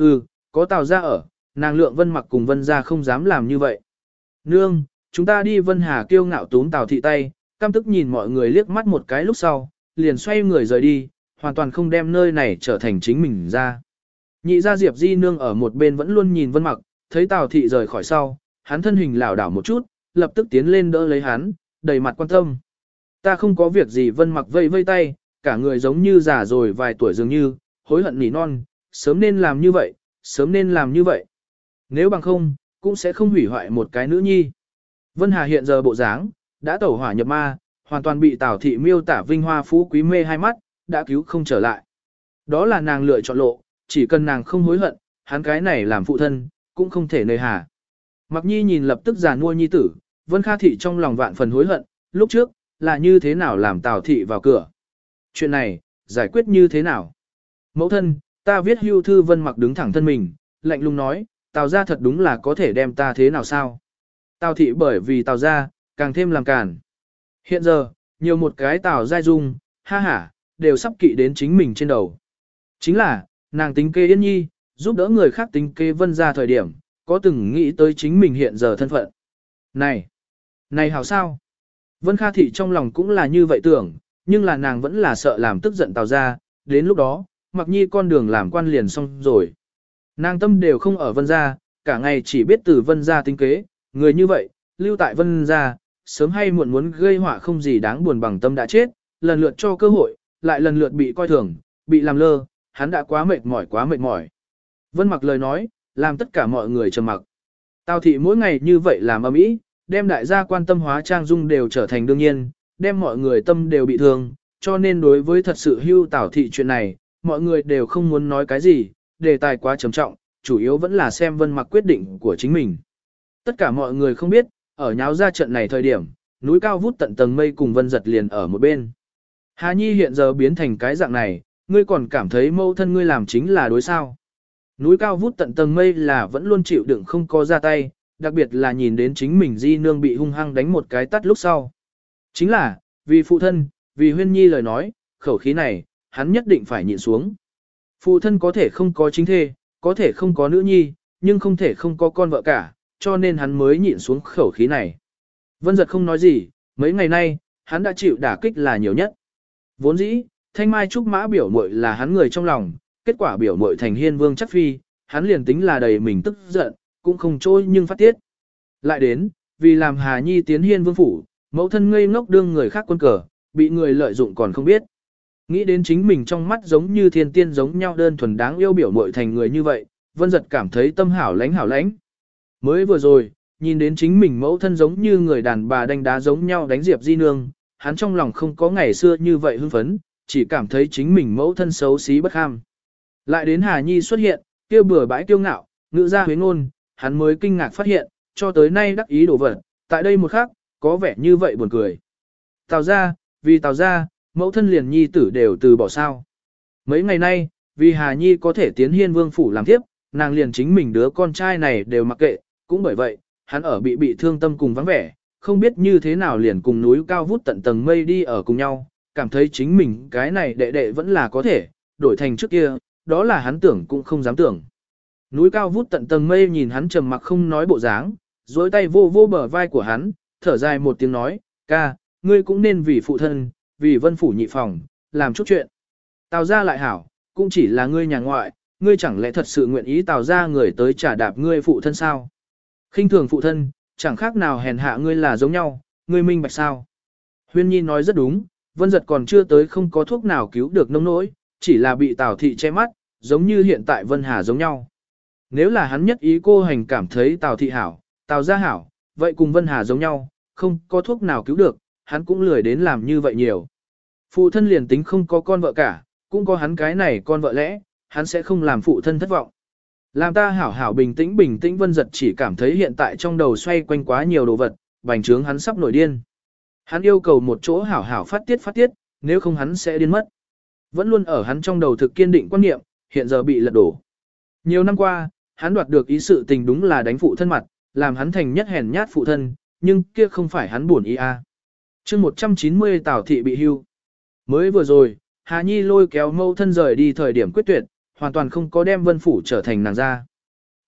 Hừ, có tào ra ở, nàng lượng vân mặc cùng vân ra không dám làm như vậy. Nương, chúng ta đi vân hà kiêu ngạo túm tào thị tay, cam tức nhìn mọi người liếc mắt một cái lúc sau, liền xoay người rời đi, hoàn toàn không đem nơi này trở thành chính mình ra. Nhị gia Diệp Di nương ở một bên vẫn luôn nhìn vân mặc, thấy tào thị rời khỏi sau, hắn thân hình lảo đảo một chút, lập tức tiến lên đỡ lấy hắn, đầy mặt quan tâm. Ta không có việc gì vân mặc vây vây tay, cả người giống như già rồi vài tuổi dường như, hối hận nỉ non, sớm nên làm như vậy, sớm nên làm như vậy. Nếu bằng không, cũng sẽ không hủy hoại một cái nữ nhi. Vân Hà hiện giờ bộ dáng, đã tẩu hỏa nhập ma, hoàn toàn bị Tào thị miêu tả vinh hoa phú quý mê hai mắt, đã cứu không trở lại. Đó là nàng lựa chọn lộ, chỉ cần nàng không hối hận, hắn cái này làm phụ thân, cũng không thể nơi hà. Mặc nhi nhìn lập tức già nuôi nhi tử, Vân Kha thị trong lòng vạn phần hối hận, lúc trước, là như thế nào làm Tào thị vào cửa. Chuyện này, giải quyết như thế nào? Mẫu thân, ta viết hưu thư Vân mặc đứng thẳng thân mình, lạnh lùng nói, Tào ra thật đúng là có thể đem ta thế nào sao? Tào thị bởi vì Tào ra, càng thêm làm cản. Hiện giờ, nhiều một cái Tào giai dung, ha ha, đều sắp kỵ đến chính mình trên đầu. Chính là, nàng tính kê yên nhi, giúp đỡ người khác tính kê vân ra thời điểm, có từng nghĩ tới chính mình hiện giờ thân phận. Này! Này hảo sao? Vân Kha Thị trong lòng cũng là như vậy tưởng, nhưng là nàng vẫn là sợ làm tức giận Tào ra, đến lúc đó, mặc nhi con đường làm quan liền xong rồi. Nàng tâm đều không ở vân gia, cả ngày chỉ biết từ vân gia tính kế, người như vậy, lưu tại vân gia, sớm hay muộn muốn gây họa không gì đáng buồn bằng tâm đã chết, lần lượt cho cơ hội, lại lần lượt bị coi thường, bị làm lơ, hắn đã quá mệt mỏi quá mệt mỏi. Vân mặc lời nói, làm tất cả mọi người trầm mặc. Tào thị mỗi ngày như vậy làm âm ý, đem đại gia quan tâm hóa trang dung đều trở thành đương nhiên, đem mọi người tâm đều bị thương, cho nên đối với thật sự hưu tào thị chuyện này, mọi người đều không muốn nói cái gì, đề tài quá trầm trọng, chủ yếu vẫn là xem vân mặc quyết định của chính mình. Tất cả mọi người không biết, ở nháo ra trận này thời điểm, núi cao vút tận tầng mây cùng vân giật liền ở một bên. Hà Nhi hiện giờ biến thành cái dạng này, ngươi còn cảm thấy mâu thân ngươi làm chính là đối sao. Núi cao vút tận tầng mây là vẫn luôn chịu đựng không có ra tay, đặc biệt là nhìn đến chính mình di nương bị hung hăng đánh một cái tắt lúc sau. Chính là, vì phụ thân, vì huyên nhi lời nói, khẩu khí này, hắn nhất định phải nhịn xuống. Phụ thân có thể không có chính thê, có thể không có nữ nhi, nhưng không thể không có con vợ cả, cho nên hắn mới nhịn xuống khẩu khí này. Vân giật không nói gì, mấy ngày nay, hắn đã chịu đả kích là nhiều nhất. Vốn dĩ, thanh mai trúc mã biểu muội là hắn người trong lòng, kết quả biểu muội thành hiên vương chắc phi, hắn liền tính là đầy mình tức giận, cũng không trôi nhưng phát tiết. Lại đến, vì làm Hà Nhi tiến hiên vương phủ, mẫu thân ngây ngốc đương người khác quân cờ, bị người lợi dụng còn không biết. Nghĩ đến chính mình trong mắt giống như thiên tiên giống nhau đơn thuần đáng yêu biểu mội thành người như vậy, vân giật cảm thấy tâm hảo lãnh hảo lãnh. Mới vừa rồi, nhìn đến chính mình mẫu thân giống như người đàn bà đánh đá giống nhau đánh Diệp Di Nương, hắn trong lòng không có ngày xưa như vậy hưng phấn, chỉ cảm thấy chính mình mẫu thân xấu xí bất ham. Lại đến Hà Nhi xuất hiện, kia bừa bãi kiêu ngạo, ngữ ra huế ngôn, hắn mới kinh ngạc phát hiện, cho tới nay đắc ý đổ vật, tại đây một khắc, có vẻ như vậy buồn cười. Tào ra, vì tào ra, mẫu thân liền nhi tử đều từ bỏ sao. Mấy ngày nay, vì Hà Nhi có thể tiến hiên vương phủ làm tiếp, nàng liền chính mình đứa con trai này đều mặc kệ, cũng bởi vậy, hắn ở bị bị thương tâm cùng vắng vẻ, không biết như thế nào liền cùng núi cao vút tận tầng mây đi ở cùng nhau, cảm thấy chính mình cái này đệ đệ vẫn là có thể, đổi thành trước kia, đó là hắn tưởng cũng không dám tưởng. Núi cao vút tận tầng mây nhìn hắn trầm mặc không nói bộ dáng, dối tay vô vô bờ vai của hắn, thở dài một tiếng nói, ca, ngươi cũng nên vì phụ thân, vì vân phủ nhị phòng, làm chút chuyện. Tào ra lại hảo, cũng chỉ là ngươi nhà ngoại, ngươi chẳng lẽ thật sự nguyện ý tào ra người tới trả đạp ngươi phụ thân sao? khinh thường phụ thân, chẳng khác nào hèn hạ ngươi là giống nhau, ngươi minh bạch sao? Huyên Nhi nói rất đúng, vân giật còn chưa tới không có thuốc nào cứu được nông nỗi, chỉ là bị tào thị che mắt, giống như hiện tại vân hà giống nhau. Nếu là hắn nhất ý cô hành cảm thấy tào thị hảo, tào gia hảo, vậy cùng vân hà giống nhau, không có thuốc nào cứu được, hắn cũng lười đến làm như vậy nhiều. Phụ thân liền tính không có con vợ cả, cũng có hắn cái này con vợ lẽ, hắn sẽ không làm phụ thân thất vọng. Làm ta hảo hảo bình tĩnh bình tĩnh vân giật chỉ cảm thấy hiện tại trong đầu xoay quanh quá nhiều đồ vật, bành trướng hắn sắp nổi điên. Hắn yêu cầu một chỗ hảo hảo phát tiết phát tiết, nếu không hắn sẽ điên mất. Vẫn luôn ở hắn trong đầu thực kiên định quan niệm, hiện giờ bị lật đổ. Nhiều năm qua, hắn đoạt được ý sự tình đúng là đánh phụ thân mặt, làm hắn thành nhất hèn nhát phụ thân, nhưng kia không phải hắn buồn ý a. À. Chương 190 Tào thị bị hưu. Mới vừa rồi, Hà Nhi lôi kéo mâu thân rời đi thời điểm quyết tuyệt, hoàn toàn không có đem vân phủ trở thành nàng ra.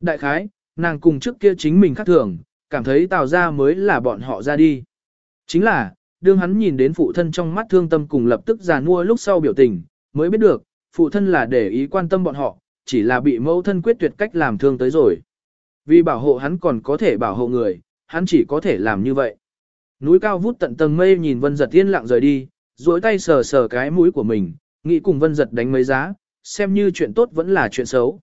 Đại khái, nàng cùng trước kia chính mình khác thường, cảm thấy tào ra mới là bọn họ ra đi. Chính là, đương hắn nhìn đến phụ thân trong mắt thương tâm cùng lập tức già nua lúc sau biểu tình, mới biết được, phụ thân là để ý quan tâm bọn họ, chỉ là bị mẫu thân quyết tuyệt cách làm thương tới rồi. Vì bảo hộ hắn còn có thể bảo hộ người, hắn chỉ có thể làm như vậy. Núi cao vút tận tầng mây nhìn vân giật yên lặng rời đi, duỗi tay sờ sờ cái mũi của mình, nghĩ cùng vân giật đánh mấy giá, xem như chuyện tốt vẫn là chuyện xấu.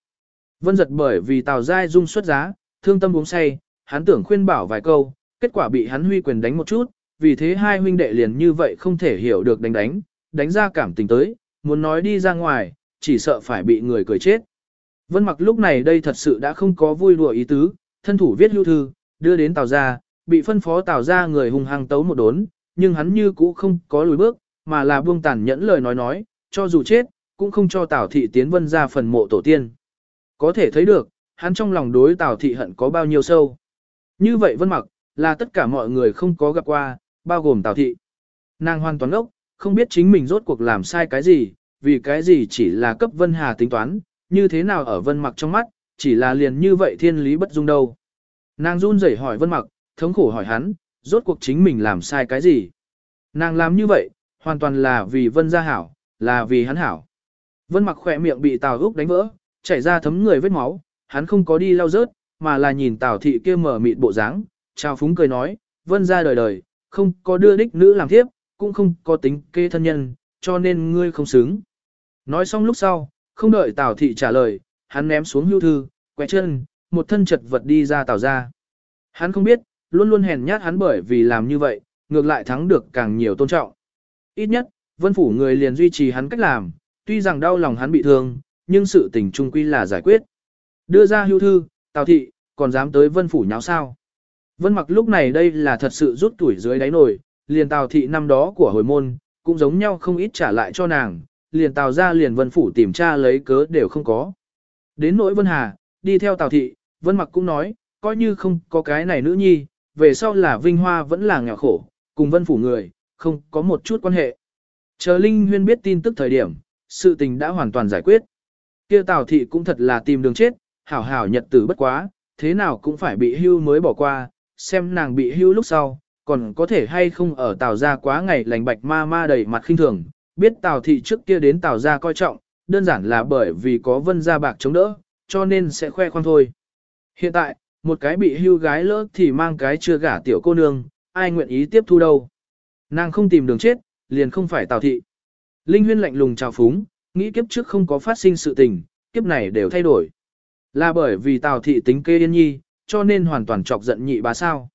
Vân giật bởi vì Tào Giai Dung xuất giá, thương tâm uống say, hắn tưởng khuyên bảo vài câu, kết quả bị hắn huy quyền đánh một chút, vì thế hai huynh đệ liền như vậy không thể hiểu được đánh đánh, đánh ra cảm tình tới, muốn nói đi ra ngoài, chỉ sợ phải bị người cười chết. Vân mặc lúc này đây thật sự đã không có vui đùa ý tứ, thân thủ viết lưu thư, đưa đến Tào gia, bị phân phó Tào ra người hung hăng tấu một đốn, nhưng hắn như cũ không có lùi bước, mà là buông tàn nhẫn lời nói nói, cho dù chết, cũng không cho Tào thị tiến vân ra phần mộ tổ tiên. Có thể thấy được, hắn trong lòng đối Tào thị hận có bao nhiêu sâu. Như vậy vân mặc, là tất cả mọi người không có gặp qua, bao gồm Tào thị. Nàng hoàn toàn ốc, không biết chính mình rốt cuộc làm sai cái gì, vì cái gì chỉ là cấp vân hà tính toán, như thế nào ở vân mặc trong mắt, chỉ là liền như vậy thiên lý bất dung đâu. Nàng run rẩy hỏi vân mặc, thống khổ hỏi hắn, rốt cuộc chính mình làm sai cái gì. Nàng làm như vậy, hoàn toàn là vì vân gia hảo, là vì hắn hảo. Vân mặc khỏe miệng bị Tào Úc đánh vỡ, chảy ra thấm người vết máu, hắn không có đi lau rớt, mà là nhìn Tào thị kia mở mịt bộ dáng, chào phúng cười nói, vân gia đời đời, không có đưa đích nữ làm thiếp, cũng không có tính kê thân nhân, cho nên ngươi không xứng. Nói xong lúc sau, không đợi Tào thị trả lời, hắn ném xuống hưu thư, quẹ chân, một thân chật vật đi ra Tào ra. Hắn không biết, luôn luôn hèn nhát hắn bởi vì làm như vậy, ngược lại thắng được càng nhiều tôn trọng. Ít nhất, vân phủ người liền duy trì hắn cách làm, tuy rằng đau lòng hắn bị thương, nhưng sự tình trung quy là giải quyết. Đưa ra hưu thư, Tào thị, còn dám tới vân phủ nháo sao. Vân mặc lúc này đây là thật sự rút tuổi dưới đáy nổi, liền Tào thị năm đó của hồi môn, cũng giống nhau không ít trả lại cho nàng, liền Tào ra liền vân phủ tìm tra lấy cớ đều không có. Đến nỗi Vân Hà, đi theo Tào thị, Vân mặc cũng nói, coi như không có cái này nữ nhi, về sau là Vinh Hoa vẫn là nghèo khổ, cùng vân phủ người, không có một chút quan hệ. Chờ Linh Huyên biết tin tức thời điểm, sự tình đã hoàn toàn giải quyết. Kia Tào thị cũng thật là tìm đường chết, hảo hảo nhật tử bất quá, thế nào cũng phải bị hưu mới bỏ qua, xem nàng bị hưu lúc sau, còn có thể hay không ở Tào gia quá ngày lành bạch ma ma đầy mặt khinh thường, biết Tào thị trước kia đến Tào gia coi trọng, đơn giản là bởi vì có vân gia bạc chống đỡ, cho nên sẽ khoe khoang thôi. Hiện tại, một cái bị hưu gái lỡ thì mang cái chưa gả tiểu cô nương, ai nguyện ý tiếp thu đâu. Nàng không tìm đường chết, liền không phải Tào thị. Linh huyên lạnh lùng chào phúng, nghĩ kiếp trước không có phát sinh sự tình, kiếp này đều thay đổi. Là bởi vì Tào thị tính kê yên nhi, cho nên hoàn toàn chọc giận nhị bà sao.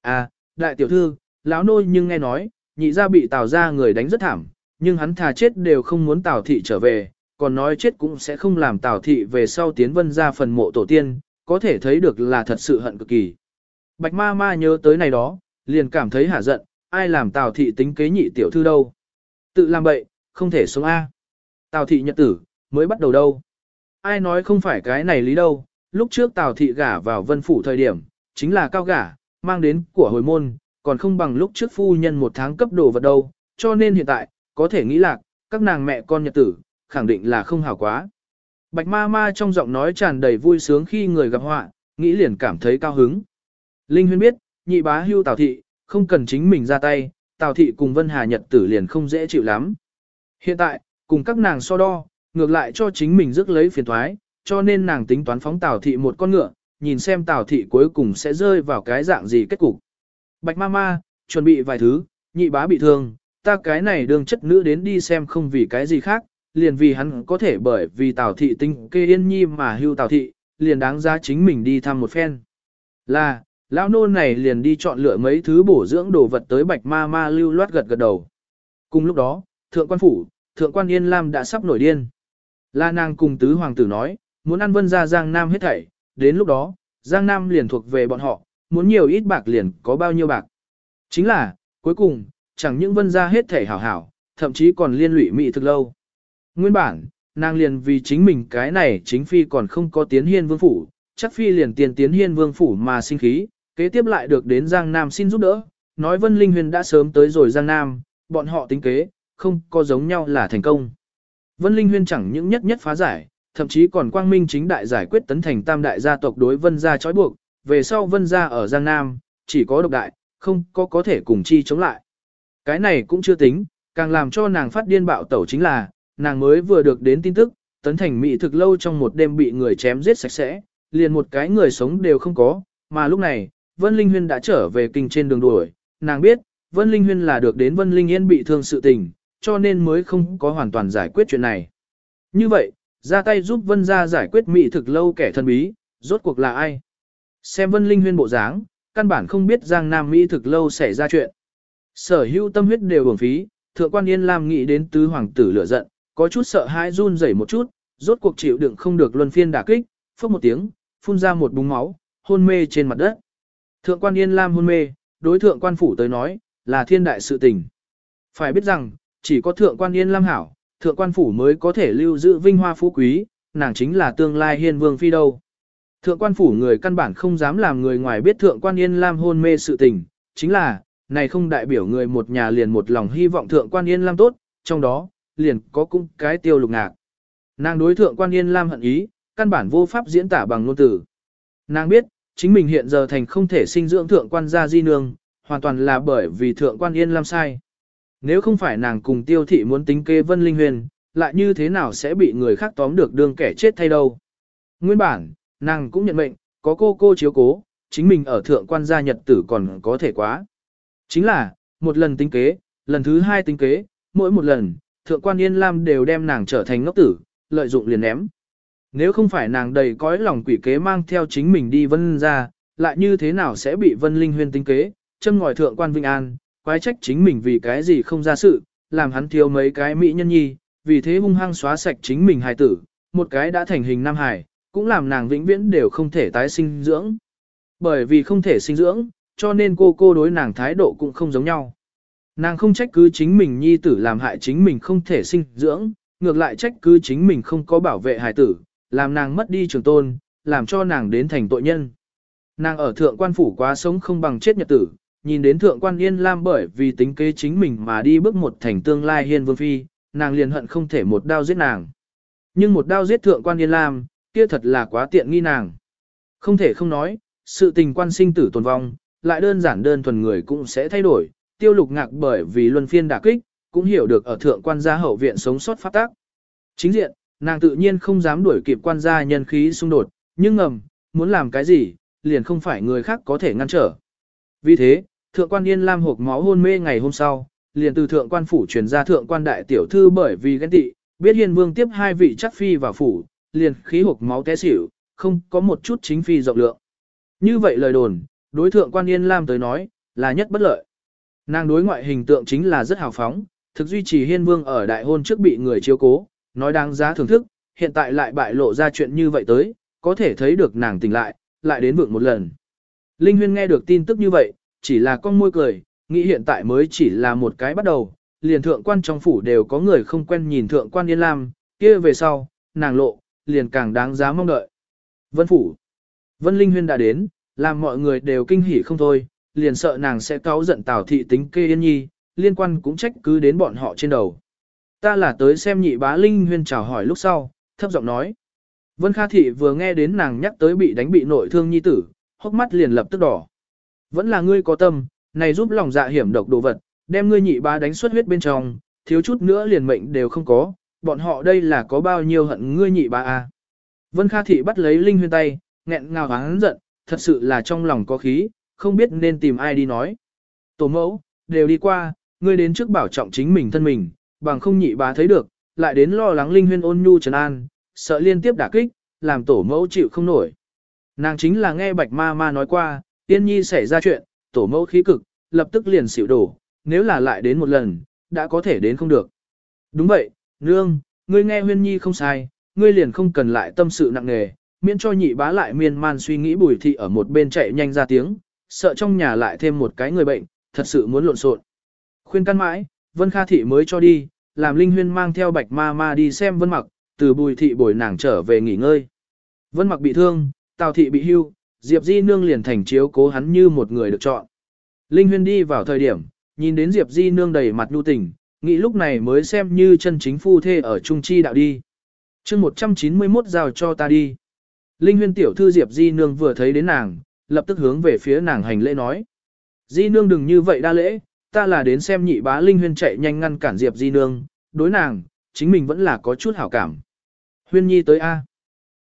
À, đại tiểu thư, lão nôi nhưng nghe nói, nhị gia bị Tào gia người đánh rất thảm, nhưng hắn thà chết đều không muốn Tào thị trở về, còn nói chết cũng sẽ không làm Tào thị về sau tiến vân ra phần mộ tổ tiên, có thể thấy được là thật sự hận cực kỳ. Bạch ma ma nhớ tới này đó, liền cảm thấy hả giận, ai làm Tào thị tính kế nhị tiểu thư đâu. Tự làm bậy, không thể sống A. Tào thị nhật tử, mới bắt đầu đâu. Ai nói không phải cái này lý đâu, lúc trước Tào thị gả vào vân phủ thời điểm, chính là cao gả, mang đến của hồi môn, còn không bằng lúc trước phu nhân một tháng cấp đồ vật đâu, cho nên hiện tại, có thể nghĩ lạc, các nàng mẹ con nhật tử, khẳng định là không hảo quá. Bạch ma ma trong giọng nói tràn đầy vui sướng khi người gặp họa, nghĩ liền cảm thấy cao hứng. Linh huyên biết, nhị bá hưu Tào thị, không cần chính mình ra tay, Tào thị cùng Vân Hà Nhật tử liền không dễ chịu lắm. Hiện tại, cùng các nàng so đo, ngược lại cho chính mình rước lấy phiền thoái, cho nên nàng tính toán phóng Tào thị một con ngựa, nhìn xem Tào thị cuối cùng sẽ rơi vào cái dạng gì kết cục. Bạch ma ma, chuẩn bị vài thứ, nhị bá bị thương, ta cái này đương chất nữ đến đi xem không vì cái gì khác, liền vì hắn có thể bởi vì Tào thị tinh kê yên nhi mà hưu Tào thị, liền đáng giá chính mình đi thăm một phen. Là, lão nô này liền đi chọn lựa mấy thứ bổ dưỡng đồ vật tới bạch ma ma lưu loát gật gật đầu. Cùng lúc đó, thượng quan phủ, thượng quan Yên Lam đã sắp nổi điên. La nàng cùng tứ hoàng tử nói, muốn ăn vân ra Giang Nam hết thảy, đến lúc đó, Giang Nam liền thuộc về bọn họ, muốn nhiều ít bạc liền có bao nhiêu bạc. Chính là, cuối cùng, chẳng những vân ra hết thảy hảo hảo, thậm chí còn liên lụy mị thực lâu. Nguyên bản, nàng liền vì chính mình cái này chính phi còn không có tiến hiên vương phủ, chắc phi liền tiền tiến hiên vương phủ mà sinh khí, kế tiếp lại được đến Giang Nam xin giúp đỡ, nói Vân Linh Huyền đã sớm tới rồi Giang Nam, bọn họ tính kế, không có giống nhau là thành công. Vân Linh Huyền chẳng những nhất nhất phá giải, thậm chí còn quang minh chính đại giải quyết tấn thành tam đại gia tộc đối vân gia trói buộc, về sau vân gia ở Giang Nam, chỉ có độc đại, không có có thể cùng chi chống lại. Cái này cũng chưa tính, càng làm cho nàng phát điên bạo tẩu chính là, nàng mới vừa được đến tin tức, tấn thành mỹ thực lâu trong một đêm bị người chém giết sạch sẽ, liền một cái người sống đều không có, mà lúc này, Vân Linh Huyên đã trở về kinh trên đường đuổi, nàng biết, Vân Linh Huyên là được đến Vân Linh Yên bị thương sự tình, cho nên mới không có hoàn toàn giải quyết chuyện này. Như vậy, ra tay giúp Vân gia giải quyết mỹ thực lâu kẻ thân bí, rốt cuộc là ai? Xem Vân Linh Huyên bộ dáng, căn bản không biết Giang Nam Mỹ thực lâu xảy ra chuyện. Sở hữu tâm huyết đều uổng phí, thượng quan Yên Lam nghĩ đến tứ hoàng tử lửa giận, có chút sợ hãi run rẩy một chút, rốt cuộc chịu đựng không được luân phiên đả kích, phốc một tiếng, phun ra một búng máu, hôn mê trên mặt đất. Thượng quan Yên Lam hôn mê, đối thượng quan phủ tới nói, là thiên đại sự tình. Phải biết rằng, chỉ có thượng quan Yên Lam hảo, thượng quan phủ mới có thể lưu giữ vinh hoa phú quý, nàng chính là tương lai hiên vương phi đâu. Thượng quan phủ người căn bản không dám làm người ngoài biết thượng quan Yên Lam hôn mê sự tình, chính là, này không đại biểu người một nhà liền một lòng hy vọng thượng quan Yên Lam tốt, trong đó, liền có cũng cái tiêu lục ngạc. Nàng đối thượng quan Yên Lam hận ý, căn bản vô pháp diễn tả bằng ngôn từ. Nàng biết, chính mình hiện giờ thành không thể sinh dưỡng thượng quan gia di nương, hoàn toàn là bởi vì thượng quan Yên Lam sai. Nếu không phải nàng cùng tiêu thị muốn tính kế vân linh huyền, lại như thế nào sẽ bị người khác tóm được đương kẻ chết thay đâu. Nguyên bản, nàng cũng nhận mệnh, có cô cô chiếu cố, chính mình ở thượng quan gia nhật tử còn có thể quá. Chính là, một lần tính kế, lần thứ hai tính kế, mỗi một lần, thượng quan Yên Lam đều đem nàng trở thành ngốc tử, lợi dụng liền ném. Nếu không phải nàng đầy cõi lòng quỷ kế mang theo chính mình đi vân ra, lại như thế nào sẽ bị vân linh huyên tính kế, châm ngòi thượng quan Vinh An, quái trách chính mình vì cái gì không ra sự, làm hắn thiếu mấy cái mỹ nhân nhi, vì thế hung hăng xóa sạch chính mình hài tử, một cái đã thành hình nam hài, cũng làm nàng vĩnh viễn đều không thể tái sinh dưỡng. Bởi vì không thể sinh dưỡng, cho nên cô cô đối nàng thái độ cũng không giống nhau. Nàng không trách cứ chính mình nhi tử làm hại chính mình không thể sinh dưỡng, ngược lại trách cứ chính mình không có bảo vệ hài tử, làm nàng mất đi trường tôn, làm cho nàng đến thành tội nhân. Nàng ở thượng quan phủ quá sống không bằng chết nhật tử, nhìn đến thượng quan yên lam bởi vì tính kế chính mình mà đi bước một thành tương lai hiên vương phi, nàng liền hận không thể một đao giết nàng. Nhưng một đao giết thượng quan yên lam, kia thật là quá tiện nghi nàng. Không thể không nói, sự tình quan sinh tử tồn vong, lại đơn giản đơn thuần người cũng sẽ thay đổi, tiêu lục ngạc bởi vì luân phiên đả kích, cũng hiểu được ở thượng quan gia hậu viện sống sót phát tác. Chính diện, nàng tự nhiên không dám đuổi kịp quan gia nhân khí xung đột, nhưng ngầm, muốn làm cái gì, liền không phải người khác có thể ngăn trở. Vì thế, thượng quan yên lam hộp máu hôn mê ngày hôm sau, liền từ thượng quan phủ truyền ra thượng quan đại tiểu thư bởi vì ghen tị, biết hiên vương tiếp hai vị chắc phi vào phủ, liền khí hộp máu té xỉu, không có một chút chính phi rộng lượng. Như vậy lời đồn, đối thượng quan yên lam tới nói, là nhất bất lợi. Nàng đối ngoại hình tượng chính là rất hào phóng, thực duy trì hiên vương ở đại hôn trước bị người chiếu cố, nói đáng giá thưởng thức, hiện tại lại bại lộ ra chuyện như vậy tới, có thể thấy được nàng tỉnh lại, lại đến vượng một lần. Linh Huyên nghe được tin tức như vậy, chỉ là con môi cười, nghĩ hiện tại mới chỉ là một cái bắt đầu, liền thượng quan trong phủ đều có người không quen nhìn thượng quan Yên Lam, kia về sau, nàng lộ, liền càng đáng giá mong đợi. Vân phủ. Vân Linh Huyên đã đến, làm mọi người đều kinh hỉ không thôi, liền sợ nàng sẽ cáu giận Tào thị tính kê yên nhi, liên quan cũng trách cứ đến bọn họ trên đầu. Ta là tới xem nhị bá Linh Huyên chào hỏi lúc sau, thấp giọng nói. Vân Kha thị vừa nghe đến nàng nhắc tới bị đánh bị nội thương nhi tử, hốc mắt liền lập tức đỏ. Vẫn là ngươi có tâm, này giúp lòng dạ hiểm độc đồ vật, đem ngươi nhị bá đánh xuất huyết bên trong, thiếu chút nữa liền mệnh đều không có, bọn họ đây là có bao nhiêu hận ngươi nhị bá. À. Vân Kha thị bắt lấy Linh Huyên tay, nghẹn ngào hắn giận, thật sự là trong lòng có khí, không biết nên tìm ai đi nói. Tổ mẫu, đều đi qua, ngươi đến trước bảo trọng chính mình thân mình, bằng không nhị bá thấy được, lại đến lo lắng linh huyên ôn nhu trấn an, sợ liên tiếp đả kích, làm tổ mẫu chịu không nổi. Nàng chính là nghe bạch ma ma nói qua, tiên nhi xảy ra chuyện, tổ mẫu khí cực, lập tức liền xỉu đổ, nếu là lại đến một lần, đã có thể đến không được. Đúng vậy, nương, ngươi nghe huyên nhi không sai, ngươi liền không cần lại tâm sự nặng nề, miễn cho nhị bá lại miên man suy nghĩ bùi thị ở một bên chạy nhanh ra tiếng, sợ trong nhà lại thêm một cái người bệnh, thật sự muốn lộn xộn. Khuyên căn mãi, Vân Kha Thị mới cho đi, làm Linh Huyên mang theo Bạch Ma Ma đi xem Vân Mặc, từ bùi thị bồi nàng trở về nghỉ ngơi. Vân Mặc bị thương, Tào Thị bị hưu, Diệp Di Nương liền thành chiếu cố hắn như một người được chọn. Linh Huyên đi vào thời điểm, nhìn đến Diệp Di Nương đầy mặt nhu tình, nghĩ lúc này mới xem như chân chính phu thê ở Trung Chi đạo đi. chương 191 giao cho ta đi. Linh huyên tiểu thư Diệp Di Nương vừa thấy đến nàng, lập tức hướng về phía nàng hành lễ nói. Di Nương đừng như vậy đa lễ, ta là đến xem nhị bá Linh huyên chạy nhanh ngăn cản Diệp Di Nương, đối nàng, chính mình vẫn là có chút hảo cảm. Huyên nhi tới A.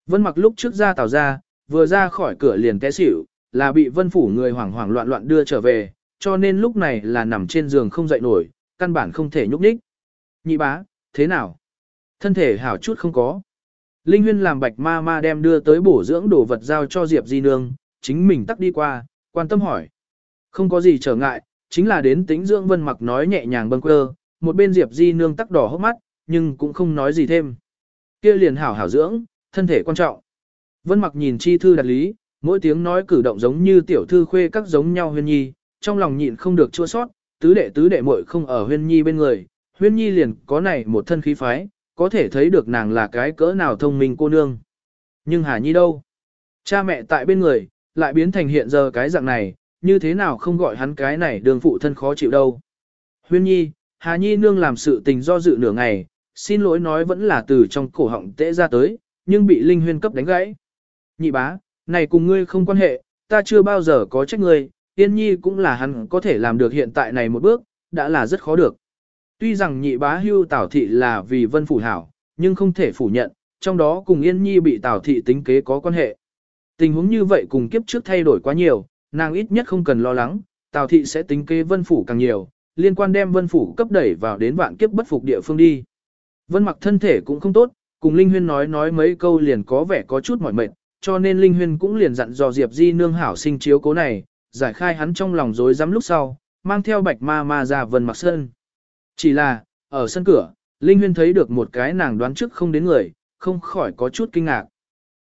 Vân mặc lúc trước ra tàu ra, vừa ra khỏi cửa liền té xỉu, là bị vân phủ người hoảng hoảng loạn loạn đưa trở về, cho nên lúc này là nằm trên giường không dậy nổi, căn bản không thể nhúc nhích. Nhị bá, thế nào? Thân thể hảo chút không có. Linh huyên làm bạch ma ma đem đưa tới bổ dưỡng đồ vật giao cho Diệp Di Nương, chính mình tắt đi qua, quan tâm hỏi. Không có gì trở ngại, chính là đến tính dưỡng vân mặc nói nhẹ nhàng bâng quơ, một bên Diệp Di Nương tắc đỏ hốc mắt, nhưng cũng không nói gì thêm. kia liền hảo hảo dưỡng, thân thể quan trọng. Vân mặc nhìn chi thư đặt lý, mỗi tiếng nói cử động giống như tiểu thư khuê các giống nhau huyên nhi, trong lòng nhịn không được chua sót, tứ đệ tứ đệ muội không ở huyên nhi bên người, huyên nhi liền có này một thân khí phái, có thể thấy được nàng là cái cỡ nào thông minh cô nương. Nhưng Hà Nhi đâu? Cha mẹ tại bên người, lại biến thành hiện giờ cái dạng này, như thế nào không gọi hắn cái này đường phụ thân khó chịu đâu. Huyên Nhi, Hà Nhi nương làm sự tình do dự nửa ngày, xin lỗi nói vẫn là từ trong cổ họng tễ ra tới, nhưng bị Linh Huyên cấp đánh gãy. Nhị bá, này cùng ngươi không quan hệ, ta chưa bao giờ có trách ngươi, Tiên Nhi cũng là hắn có thể làm được hiện tại này một bước, đã là rất khó được. Tuy rằng nhị bá hưu Tảo Thị là vì vân phủ hảo, nhưng không thể phủ nhận, trong đó cùng Yên Nhi bị Tảo Thị tính kế có quan hệ. Tình huống như vậy cùng kiếp trước thay đổi quá nhiều, nàng ít nhất không cần lo lắng, Tào Thị sẽ tính kế vân phủ càng nhiều, liên quan đem vân phủ cấp đẩy vào đến vạn kiếp bất phục địa phương đi. Vân mặc thân thể cũng không tốt, cùng Linh Huyên nói nói mấy câu liền có vẻ có chút mỏi mệt, cho nên Linh Huyên cũng liền dặn dò Diệp Di nương hảo sinh chiếu cố này, giải khai hắn trong lòng rối rắm lúc sau, mang theo bạch ma ma ra vân mặc sơn. Chỉ là, ở sân cửa, Linh Huyên thấy được một cái nàng đoán trước không đến người, không khỏi có chút kinh ngạc.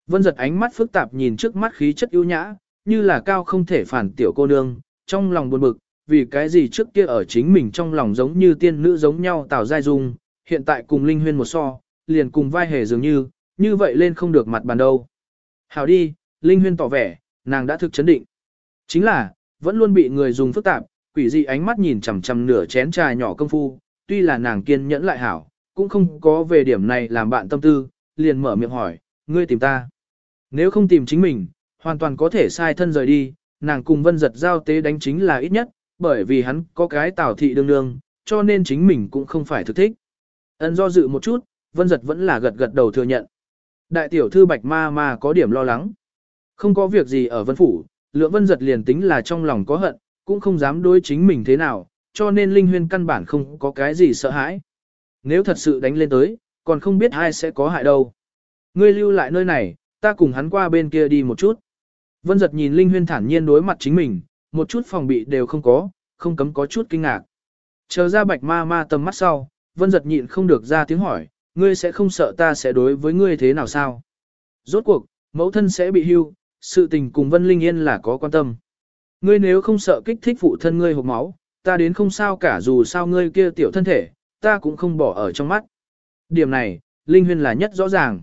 Vân giật ánh mắt phức tạp nhìn trước mắt khí chất ưu nhã, như là cao không thể phản tiểu cô nương, trong lòng buồn bực, vì cái gì trước kia ở chính mình trong lòng giống như tiên nữ giống nhau tào giai dung, hiện tại cùng Linh Huyên một so, liền cùng vai hề dường như, như vậy lên không được mặt bàn đâu. Hảo đi, Linh Huyên tỏ vẻ, nàng đã thực chấn định. Chính là, vẫn luôn bị người dùng phức tạp, quỷ dị ánh mắt nhìn chằm chằm nửa chén trà nhỏ công phu, tuy là nàng kiên nhẫn lại hảo, cũng không có về điểm này làm bạn tâm tư, liền mở miệng hỏi, ngươi tìm ta. Nếu không tìm chính mình, hoàn toàn có thể sai thân rời đi, nàng cùng vân giật giao tế đánh chính là ít nhất, bởi vì hắn có cái tảo thị đương đương, cho nên chính mình cũng không phải thực thích. Ân do dự một chút, vân giật vẫn là gật gật đầu thừa nhận. Đại tiểu thư bạch ma ma có điểm lo lắng. Không có việc gì ở vân phủ, lượng vân giật liền tính là trong lòng có hận, cũng không dám đối chính mình thế nào, cho nên linh huyên căn bản không có cái gì sợ hãi. Nếu thật sự đánh lên tới, còn không biết ai sẽ có hại đâu. Ngươi lưu lại nơi này, ta cùng hắn qua bên kia đi một chút. Vân giật nhìn linh huyên thản nhiên đối mặt chính mình, một chút phòng bị đều không có, không cấm có chút kinh ngạc. Chờ ra bạch ma ma tầm mắt sau, vân giật nhịn không được ra tiếng hỏi, ngươi sẽ không sợ ta sẽ đối với ngươi thế nào sao? Rốt cuộc, mẫu thân sẽ bị hưu, sự tình cùng vân linh yên là có quan tâm. Ngươi nếu không sợ kích thích phụ thân ngươi hộp máu, ta đến không sao cả dù sao ngươi kia tiểu thân thể, ta cũng không bỏ ở trong mắt. Điểm này, Linh Huyên là nhất rõ ràng.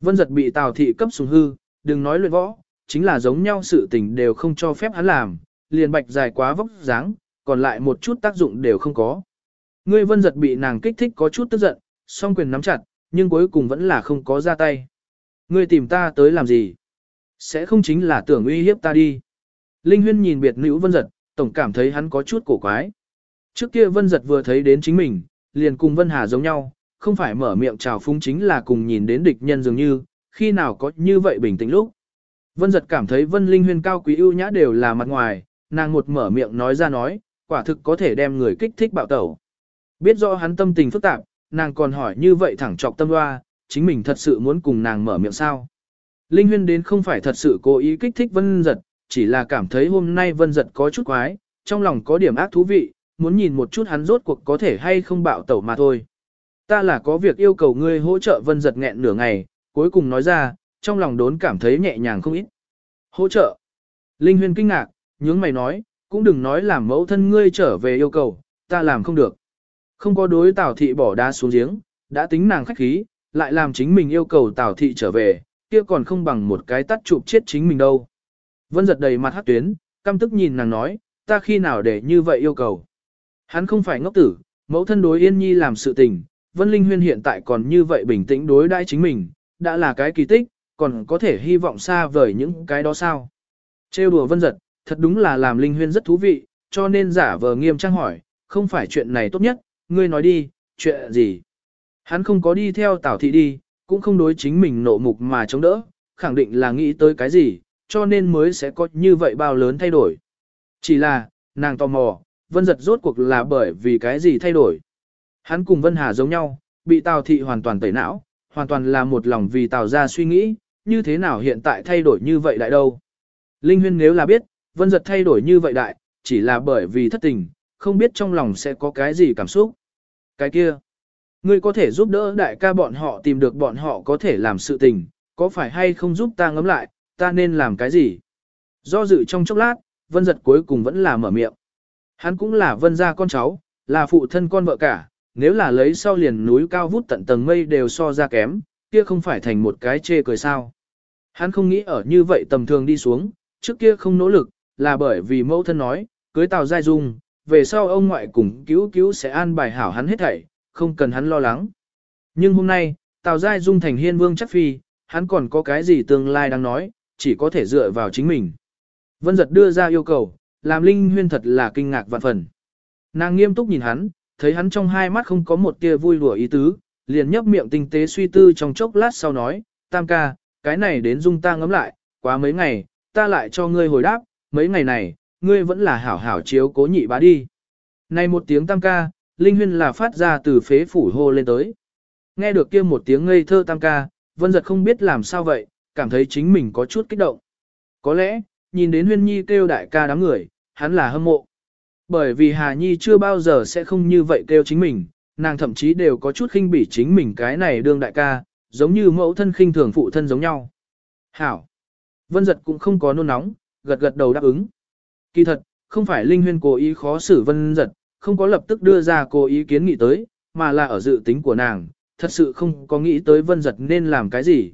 Vân giật bị Tào thị cấp sùng hư, đừng nói luyện võ, chính là giống nhau sự tình đều không cho phép hắn làm, liền bạch dài quá vóc dáng, còn lại một chút tác dụng đều không có. Ngươi vân giật bị nàng kích thích có chút tức giận, song quyền nắm chặt, nhưng cuối cùng vẫn là không có ra tay. Ngươi tìm ta tới làm gì? Sẽ không chính là tưởng uy hiếp ta đi. Linh Huyên nhìn biệt nữ vân giật, tổng cảm thấy hắn có chút cổ quái. Trước kia vân giật vừa thấy đến chính mình, liền cùng vân hà giống nhau, không phải mở miệng chào phúng chính là cùng nhìn đến địch nhân dường như, khi nào có như vậy bình tĩnh lúc. Vân giật cảm thấy vân linh huyên cao quý ưu nhã đều là mặt ngoài, nàng một mở miệng nói ra nói, quả thực có thể đem người kích thích bạo tẩu. Biết rõ hắn tâm tình phức tạp, nàng còn hỏi như vậy thẳng trọc tâm hoa, chính mình thật sự muốn cùng nàng mở miệng sao. Linh huyên đến không phải thật sự cố ý kích thích vân giật, chỉ là cảm thấy hôm nay vân giật có chút quái, trong lòng có điểm ác thú vị, muốn nhìn một chút hắn rốt cuộc có thể hay không bạo tẩu mà thôi. Ta là có việc yêu cầu ngươi hỗ trợ vân giật nghẹn nửa ngày, cuối cùng nói ra, trong lòng đốn cảm thấy nhẹ nhàng không ít. Hỗ trợ. Linh huyên kinh ngạc, nhướng mày nói, cũng đừng nói làm mẫu thân ngươi trở về yêu cầu, ta làm không được. Không có đối Tào thị bỏ đá xuống giếng, đã tính nàng khách khí, lại làm chính mình yêu cầu Tào thị trở về, kia còn không bằng một cái tắt chụp chết chính mình đâu. Vân giật đầy mặt hát tuyến, căm tức nhìn nàng nói, ta khi nào để như vậy yêu cầu. Hắn không phải ngốc tử, mẫu thân đối yên nhi làm sự tình, Vân Linh Huyên hiện tại còn như vậy bình tĩnh đối đãi chính mình, đã là cái kỳ tích, còn có thể hy vọng xa vời những cái đó sao. Trêu đùa Vân giật, thật đúng là làm Linh Huyên rất thú vị, cho nên giả vờ nghiêm trang hỏi, không phải chuyện này tốt nhất, ngươi nói đi, chuyện gì? Hắn không có đi theo Tảo Thị đi, cũng không đối chính mình nộ mục mà chống đỡ, khẳng định là nghĩ tới cái gì, cho nên mới sẽ có như vậy bao lớn thay đổi. Chỉ là, nàng tò mò, Vân giật rốt cuộc là bởi vì cái gì thay đổi. Hắn cùng Vân Hà giống nhau, bị Tào Thị hoàn toàn tẩy não, hoàn toàn là một lòng vì Tào ra suy nghĩ, như thế nào hiện tại thay đổi như vậy đại đâu. Linh Huyên nếu là biết, Vân giật thay đổi như vậy đại, chỉ là bởi vì thất tình, không biết trong lòng sẽ có cái gì cảm xúc. Cái kia, ngươi có thể giúp đỡ đại ca bọn họ tìm được bọn họ có thể làm sự tình, có phải hay không giúp ta ngấm lại, ta nên làm cái gì? Do dự trong chốc lát, Vân giật cuối cùng vẫn là mở miệng. Hắn cũng là Vân gia con cháu, là phụ thân con vợ cả, nếu là lấy sau liền núi cao vút tận tầng mây đều so ra kém, kia không phải thành một cái chê cười sao. Hắn không nghĩ ở như vậy tầm thường đi xuống, trước kia không nỗ lực, là bởi vì mẫu thân nói, cưới Tào Giai Dung, về sau ông ngoại cùng cứu cứu sẽ an bài hảo hắn hết thảy, không cần hắn lo lắng. Nhưng hôm nay, Tào Giai Dung thành hiên vương chắc phi, hắn còn có cái gì tương lai đang nói, chỉ có thể dựa vào chính mình. Vân giật đưa ra yêu cầu, làm Linh Huyên thật là kinh ngạc vạn phần. Nàng nghiêm túc nhìn hắn, thấy hắn trong hai mắt không có một tia vui đùa ý tứ, liền nhấp miệng tinh tế suy tư trong chốc lát sau nói, tam ca, cái này đến dung ta ngấm lại, quá mấy ngày, ta lại cho ngươi hồi đáp, mấy ngày này, ngươi vẫn là hảo hảo chiếu cố nhị bá đi. Này một tiếng tam ca, Linh Huyên là phát ra từ phế phủ hô lên tới. Nghe được kia một tiếng ngây thơ tam ca, Vân giật không biết làm sao vậy, cảm thấy chính mình có chút kích động. Có lẽ, nhìn đến Huyên Nhi kêu đại ca đám người, hắn là hâm mộ. Bởi vì Hà Nhi chưa bao giờ sẽ không như vậy kêu chính mình, nàng thậm chí đều có chút khinh bỉ chính mình cái này đương đại ca, giống như mẫu thân khinh thường phụ thân giống nhau. Hảo! Vân giật cũng không có nôn nóng, gật gật đầu đáp ứng. Kỳ thật, không phải Linh Huyên cố ý khó xử Vân giật, không có lập tức đưa ra cố ý kiến nghị tới, mà là ở dự tính của nàng, thật sự không có nghĩ tới Vân giật nên làm cái gì.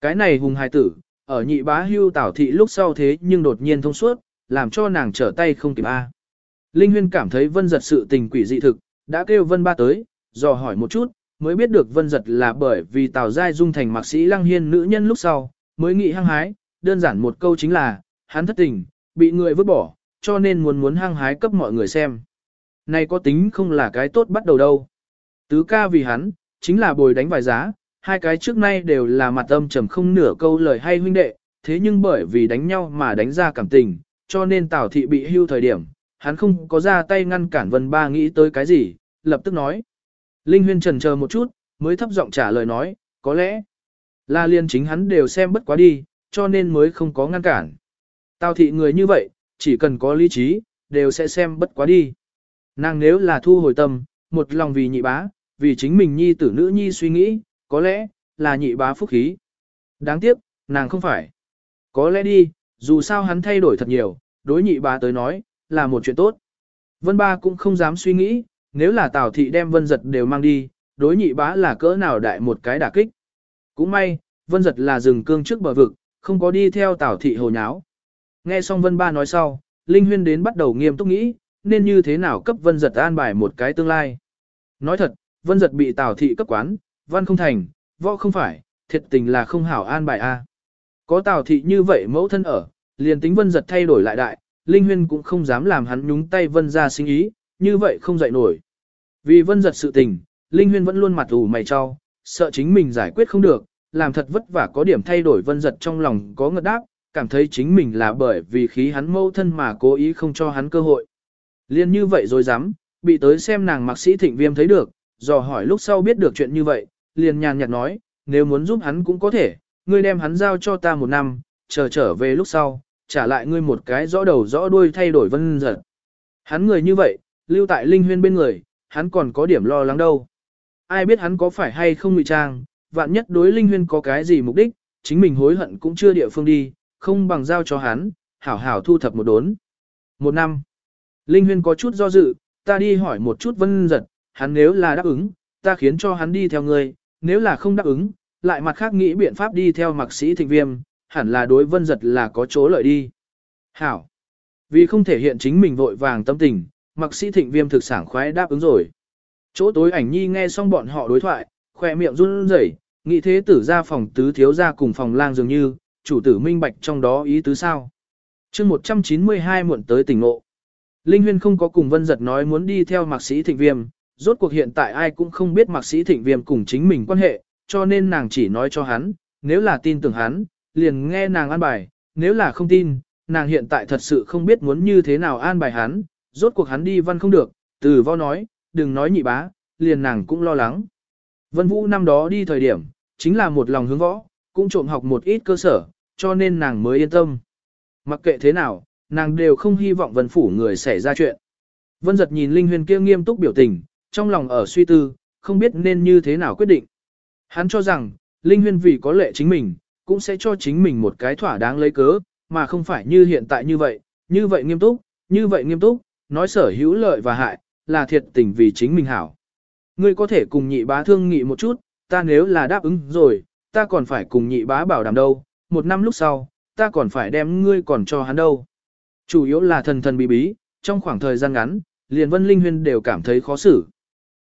Cái này hùng hài tử, ở nhị bá hưu tảo thị lúc sau thế nhưng đột nhiên thông suốt, làm cho nàng trở tay không kịp A. Linh Huyên cảm thấy Vân giật sự tình quỷ dị thực, đã kêu Vân ba tới, dò hỏi một chút, mới biết được Vân giật là bởi vì Tào Giai Dung thành mạc sĩ lăng hiên nữ nhân lúc sau, mới nghĩ hăng hái, đơn giản một câu chính là, hắn thất tình, bị người vứt bỏ, cho nên muốn muốn hăng hái cấp mọi người xem. Này có tính không là cái tốt bắt đầu đâu. Tứ ca vì hắn, chính là bồi đánh vài giá, hai cái trước nay đều là mặt âm trầm không nửa câu lời hay huynh đệ, thế nhưng bởi vì đánh nhau mà đánh ra cảm tình, cho nên Tào thị bị hưu thời điểm, hắn không có ra tay ngăn cản Vân Ba nghĩ tới cái gì, lập tức nói. Linh Huyên trần chờ một chút, mới thấp giọng trả lời nói, có lẽ là liên chính hắn đều xem bất quá đi, cho nên mới không có ngăn cản. Tào thị người như vậy, chỉ cần có lý trí, đều sẽ xem bất quá đi. Nàng nếu là thu hồi tâm, một lòng vì nhị bá, vì chính mình nhi tử nữ nhi suy nghĩ, có lẽ, là nhị bá phúc khí. Đáng tiếc, nàng không phải. Có lẽ đi, dù sao hắn thay đổi thật nhiều, đối nhị bá tới nói, là một chuyện tốt. Vân ba cũng không dám suy nghĩ, nếu là Tào thị đem vân giật đều mang đi, đối nhị bá là cỡ nào đại một cái đả kích. Cũng may, vân giật là rừng cương trước bờ vực, không có đi theo Tào thị hồ nháo. Nghe xong vân ba nói sau, Linh Huyên đến bắt đầu nghiêm túc nghĩ, nên như thế nào cấp vân giật an bài một cái tương lai. Nói thật, vân giật bị Tào thị cấp quán, văn không thành, võ không phải, thiệt tình là không hảo an bài a. Có Tào thị như vậy mẫu thân ở, liền tính vân giật thay đổi lại đại, Linh Huyên cũng không dám làm hắn nhúng tay vân ra sinh ý, như vậy không dậy nổi. Vì vân giật sự tình, Linh Huyên vẫn luôn mặt ủ mày cho, sợ chính mình giải quyết không được, làm thật vất vả có điểm thay đổi vân giật trong lòng có ngật đáp, cảm thấy chính mình là bởi vì khí hắn mâu thân mà cố ý không cho hắn cơ hội. Liên như vậy rồi dám, bị tới xem nàng mạc sĩ thịnh viêm thấy được, dò hỏi lúc sau biết được chuyện như vậy, liền nhàn nhạt nói, nếu muốn giúp hắn cũng có thể, ngươi đem hắn giao cho ta một năm, chờ trở về lúc sau, trả lại ngươi một cái rõ đầu rõ đuôi thay đổi vân giật. Hắn người như vậy, lưu tại linh huyên bên người, hắn còn có điểm lo lắng đâu. Ai biết hắn có phải hay không ngụy trang, vạn nhất đối linh huyên có cái gì mục đích, chính mình hối hận cũng chưa địa phương đi, không bằng giao cho hắn, hảo hảo thu thập một đốn. Một năm, linh huyên có chút do dự, ta đi hỏi một chút vân giật, hắn nếu là đáp ứng, ta khiến cho hắn đi theo ngươi, nếu là không đáp ứng, lại mặt khác nghĩ biện pháp đi theo mạc sĩ thịnh viêm, hẳn là đối vân giật là có chỗ lợi đi. Hảo. Vì không thể hiện chính mình vội vàng tâm tình, mặc sĩ thịnh viêm thực sản khoái đáp ứng rồi. Chỗ tối ảnh nhi nghe xong bọn họ đối thoại, khỏe miệng run rẩy, nghĩ thế tử ra phòng tứ thiếu ra cùng phòng lang dường như, chủ tử minh bạch trong đó ý tứ sao. chương 192 muộn tới tỉnh ngộ. Linh Huyên không có cùng Vân Giật nói muốn đi theo mạc sĩ thịnh viêm, rốt cuộc hiện tại ai cũng không biết mạc sĩ thịnh viêm cùng chính mình quan hệ, cho nên nàng chỉ nói cho hắn, nếu là tin tưởng hắn, liền nghe nàng an bài, nếu là không tin, nàng hiện tại thật sự không biết muốn như thế nào an bài hắn, rốt cuộc hắn đi văn không được, từ vo nói, đừng nói nhị bá, liền nàng cũng lo lắng. Vân Vũ năm đó đi thời điểm, chính là một lòng hướng võ, cũng trộm học một ít cơ sở, cho nên nàng mới yên tâm. Mặc kệ thế nào, nàng đều không hy vọng Vân Phủ người xảy ra chuyện. Vân giật nhìn Linh Huyền kia nghiêm túc biểu tình, trong lòng ở suy tư, không biết nên như thế nào quyết định. Hắn cho rằng, Linh Huyền vì có lệ chính mình, cũng sẽ cho chính mình một cái thỏa đáng lấy cớ, mà không phải như hiện tại như vậy, như vậy nghiêm túc, như vậy nghiêm túc, nói sở hữu lợi và hại, là thiệt tình vì chính mình hảo. Ngươi có thể cùng nhị bá thương nghị một chút, ta nếu là đáp ứng rồi, ta còn phải cùng nhị bá bảo đảm đâu, một năm lúc sau, ta còn phải đem ngươi còn cho hắn đâu. Chủ yếu là thần thần bí bí, trong khoảng thời gian ngắn, liền Vân Linh Huyên đều cảm thấy khó xử.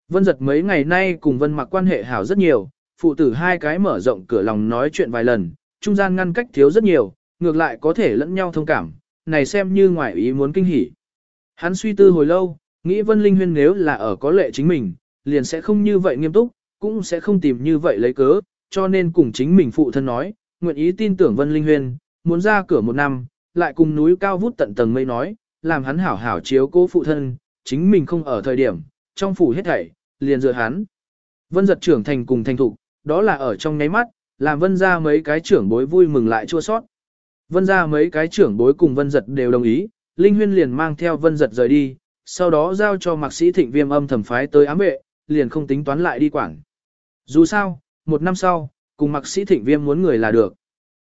Vân giật mấy ngày nay cùng Vân mặc quan hệ hảo rất nhiều, phụ tử hai cái mở rộng cửa lòng nói chuyện vài lần, trung gian ngăn cách thiếu rất nhiều, ngược lại có thể lẫn nhau thông cảm, này xem như ngoài ý muốn kinh hỉ. Hắn suy tư hồi lâu, nghĩ Vân Linh Huyên nếu là ở có lệ chính mình, liền sẽ không như vậy nghiêm túc, cũng sẽ không tìm như vậy lấy cớ, cho nên cùng chính mình phụ thân nói, nguyện ý tin tưởng Vân Linh Huyên, muốn ra cửa một năm, lại cùng núi cao vút tận tầng mây nói, làm hắn hảo hảo chiếu cố phụ thân, chính mình không ở thời điểm, trong phủ hết thảy, liền dựa hắn. Vân giật trưởng thành cùng thành thục, đó là ở trong nháy mắt, làm vân ra mấy cái trưởng bối vui mừng lại chua sót. Vân ra mấy cái trưởng bối cùng vân giật đều đồng ý, Linh Huyên liền mang theo vân giật rời đi, sau đó giao cho mạc sĩ thịnh viêm âm thẩm phái tới ám vệ, liền không tính toán lại đi quảng. Dù sao, một năm sau, cùng mạc sĩ thịnh viêm muốn người là được.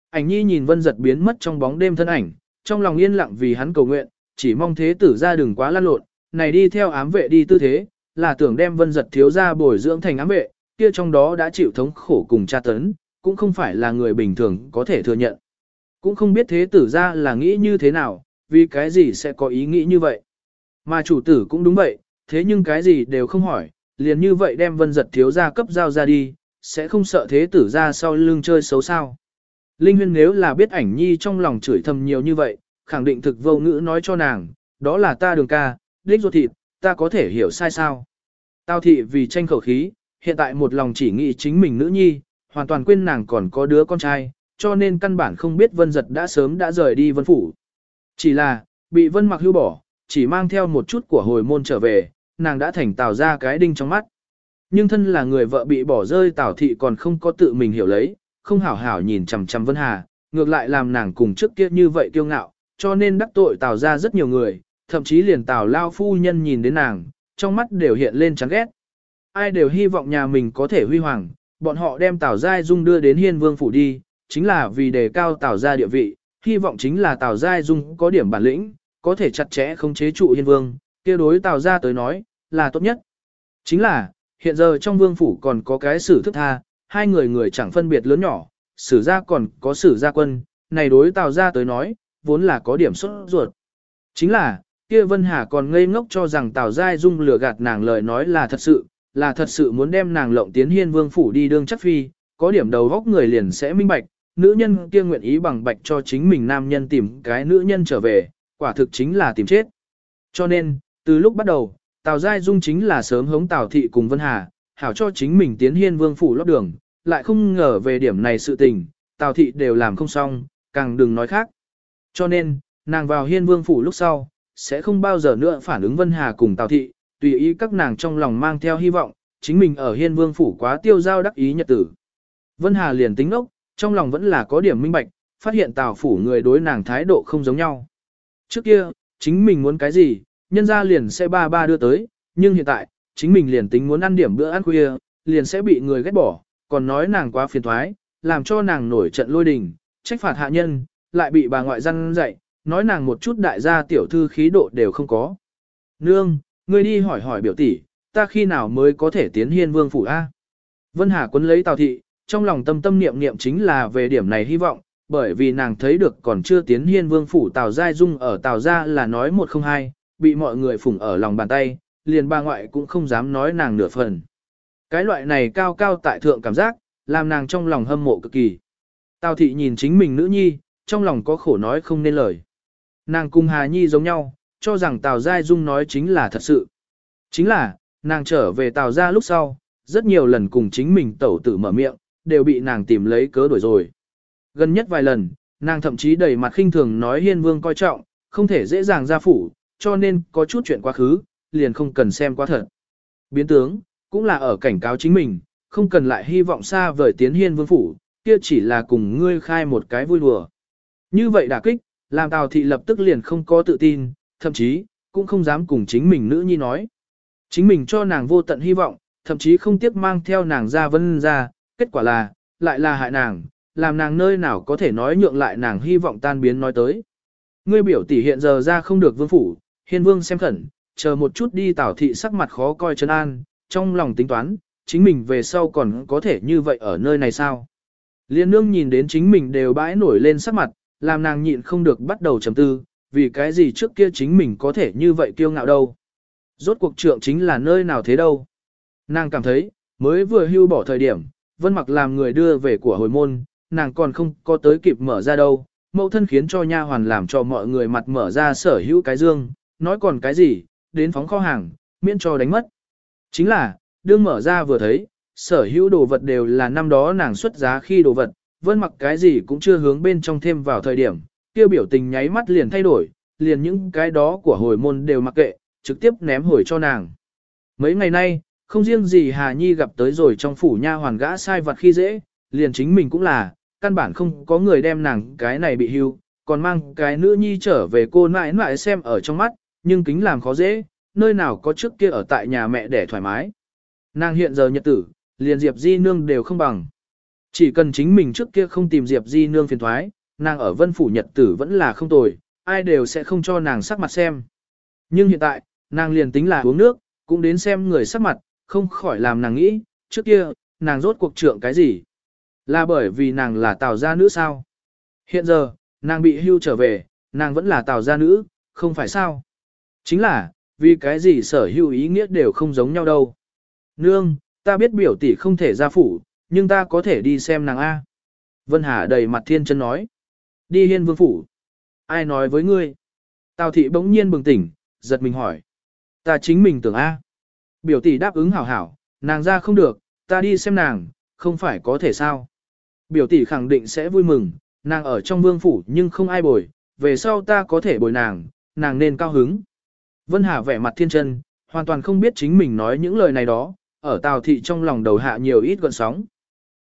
Ảnh nhi nhìn vân giật biến mất trong bóng đêm thân ảnh, trong lòng yên lặng vì hắn cầu nguyện, chỉ mong thế tử ra đừng quá lăn lộn, này đi theo ám vệ đi tư thế, là tưởng đem vân giật thiếu ra bồi dưỡng thành ám vệ, kia trong đó đã chịu thống khổ cùng tra tấn, cũng không phải là người bình thường có thể thừa nhận. Cũng không biết thế tử ra là nghĩ như thế nào, vì cái gì sẽ có ý nghĩ như vậy. Mà chủ tử cũng đúng vậy, thế nhưng cái gì đều không hỏi, liền như vậy đem vân giật thiếu gia cấp giao ra đi, sẽ không sợ thế tử ra sau lưng chơi xấu sao. Linh huyên nếu là biết ảnh nhi trong lòng chửi thầm nhiều như vậy, khẳng định thực vô ngữ nói cho nàng, đó là ta đường ca, đích ruột thịt, ta có thể hiểu sai sao. Tao thị vì tranh khẩu khí, hiện tại một lòng chỉ nghĩ chính mình nữ nhi, hoàn toàn quên nàng còn có đứa con trai, cho nên căn bản không biết vân giật đã sớm đã rời đi vân phủ. Chỉ là, bị vân mặc hưu bỏ, chỉ mang theo một chút của hồi môn trở về, nàng đã thành tào ra cái đinh trong mắt. Nhưng thân là người vợ bị bỏ rơi tào thị còn không có tự mình hiểu lấy, không hảo hảo nhìn chằm chằm vân hà, ngược lại làm nàng cùng trước kia như vậy kiêu ngạo, cho nên đắc tội tào ra rất nhiều người, thậm chí liền tào lao phu nhân nhìn đến nàng, trong mắt đều hiện lên chán ghét. Ai đều hy vọng nhà mình có thể huy hoàng, bọn họ đem Tào Giai Dung đưa đến Hiên Vương phủ đi, chính là vì đề cao Tào gia địa vị, hy vọng chính là Tào Giai Dung có điểm bản lĩnh, có thể chặt chẽ không chế trụ Hiên Vương, kia đối Tào gia tới nói, là tốt nhất. Chính là, hiện giờ trong vương phủ còn có cái sử thức tha, hai người người chẳng phân biệt lớn nhỏ, sử gia còn có sử gia quân, này đối Tào gia tới nói, vốn là có điểm xuất ruột. Chính là, kia Vân Hà còn ngây ngốc cho rằng Tào Giai Dung lừa gạt nàng lời nói là thật sự, là thật sự muốn đem nàng lộng tiến hiên vương phủ đi đương chắc phi, có điểm đầu góc người liền sẽ minh bạch, nữ nhân kia nguyện ý bằng bạch cho chính mình nam nhân tìm cái nữ nhân trở về, quả thực chính là tìm chết. Cho nên, từ lúc bắt đầu, Tào Giai Dung chính là sớm hống Tào Thị cùng Vân Hà, hảo cho chính mình tiến hiên vương phủ lót đường, lại không ngờ về điểm này sự tình, Tào Thị đều làm không xong, càng đừng nói khác. Cho nên, nàng vào hiên vương phủ lúc sau, sẽ không bao giờ nữa phản ứng Vân Hà cùng Tào Thị, tùy ý các nàng trong lòng mang theo hy vọng, chính mình ở hiên vương phủ quá tiêu giao đắc ý nhật tử. Vân Hà liền tính ốc, trong lòng vẫn là có điểm minh bạch, phát hiện tào phủ người đối nàng thái độ không giống nhau. Trước kia, chính mình muốn cái gì, nhân ra liền sẽ ba ba đưa tới, nhưng hiện tại, chính mình liền tính muốn ăn điểm bữa ăn khuya, liền sẽ bị người ghét bỏ, còn nói nàng quá phiền thoái, làm cho nàng nổi trận lôi đình, trách phạt hạ nhân, lại bị bà ngoại răn dạy, nói nàng một chút đại gia tiểu thư khí độ đều không có. Nương, ngươi đi hỏi hỏi biểu tỷ, ta khi nào mới có thể tiến hiên vương phủ A. Vân Hà quấn lấy Tào Thị, trong lòng tâm tâm niệm niệm chính là về điểm này hy vọng, bởi vì nàng thấy được còn chưa tiến hiên vương phủ Tào Giai Dung ở Tào Gia là nói một không hai, bị mọi người phủng ở lòng bàn tay, liền bà ngoại cũng không dám nói nàng nửa phần. Cái loại này cao cao tại thượng cảm giác, làm nàng trong lòng hâm mộ cực kỳ. Tào thị nhìn chính mình nữ nhi, trong lòng có khổ nói không nên lời. Nàng cùng Hà Nhi giống nhau, cho rằng Tào Giai Dung nói chính là thật sự. Chính là, nàng trở về Tào gia lúc sau, rất nhiều lần cùng chính mình tẩu tử mở miệng, đều bị nàng tìm lấy cớ đổi rồi. Gần nhất vài lần, nàng thậm chí đầy mặt khinh thường nói hiên vương coi trọng, không thể dễ dàng ra phủ, cho nên có chút chuyện quá khứ, liền không cần xem quá thật. Biến tướng, cũng là ở cảnh cáo chính mình, không cần lại hy vọng xa vời tiến hiên vương phủ, kia chỉ là cùng ngươi khai một cái vui đùa. Như vậy đả kích, làm Tào thị lập tức liền không có tự tin, thậm chí, cũng không dám cùng chính mình nữ nhi nói. Chính mình cho nàng vô tận hy vọng, thậm chí không tiếc mang theo nàng ra vân ra, kết quả là, lại là hại nàng, làm nàng nơi nào có thể nói nhượng lại nàng hy vọng tan biến nói tới. Ngươi biểu tỷ hiện giờ ra không được vương phủ, hiên vương xem khẩn, chờ một chút đi tảo thị sắc mặt khó coi chân an, trong lòng tính toán, chính mình về sau còn có thể như vậy ở nơi này sao? Liên nương nhìn đến chính mình đều bãi nổi lên sắc mặt, làm nàng nhịn không được bắt đầu trầm tư, vì cái gì trước kia chính mình có thể như vậy kiêu ngạo đâu. Rốt cuộc trượng chính là nơi nào thế đâu. Nàng cảm thấy, mới vừa hưu bỏ thời điểm, vân mặc làm người đưa về của hồi môn, nàng còn không có tới kịp mở ra đâu. Mẫu thân khiến cho nha hoàn làm cho mọi người mặt mở ra sở hữu cái dương, nói còn cái gì, đến phóng kho hàng, miễn cho đánh mất. Chính là, đương mở ra vừa thấy, sở hữu đồ vật đều là năm đó nàng xuất giá khi đồ vật, vân mặc cái gì cũng chưa hướng bên trong thêm vào thời điểm, kia biểu tình nháy mắt liền thay đổi, liền những cái đó của hồi môn đều mặc kệ, trực tiếp ném hồi cho nàng. Mấy ngày nay, không riêng gì Hà Nhi gặp tới rồi trong phủ nha hoàn gã sai vật khi dễ, liền chính mình cũng là, căn bản không có người đem nàng cái này bị hưu, còn mang cái nữ nhi trở về cô nãi nãi xem ở trong mắt, nhưng kính làm khó dễ, nơi nào có trước kia ở tại nhà mẹ để thoải mái. Nàng hiện giờ nhật tử, liền Diệp Di Nương đều không bằng. Chỉ cần chính mình trước kia không tìm Diệp Di Nương phiền thoái, nàng ở vân phủ nhật tử vẫn là không tồi, ai đều sẽ không cho nàng sắc mặt xem. Nhưng hiện tại, nàng liền tính là uống nước, cũng đến xem người sắc mặt, không khỏi làm nàng nghĩ, trước kia, nàng rốt cuộc trượng cái gì? Là bởi vì nàng là tào gia nữ sao? Hiện giờ, nàng bị hưu trở về, nàng vẫn là tào gia nữ, không phải sao? Chính là, vì cái gì sở hữu ý nghĩa đều không giống nhau đâu. Nương, ta biết biểu tỷ không thể ra phủ, nhưng ta có thể đi xem nàng A. Vân Hà đầy mặt thiên chân nói. Đi hiên vương phủ. Ai nói với ngươi? Tào thị bỗng nhiên bừng tỉnh, giật mình hỏi. Ta chính mình tưởng A. Biểu tỷ đáp ứng hảo hảo, nàng ra không được, ta đi xem nàng, không phải có thể sao. Biểu tỷ khẳng định sẽ vui mừng, nàng ở trong vương phủ nhưng không ai bồi, về sau ta có thể bồi nàng, nàng nên cao hứng. Vân Hà vẻ mặt thiên chân, hoàn toàn không biết chính mình nói những lời này đó, ở Tào thị trong lòng đầu hạ nhiều ít gọn sóng.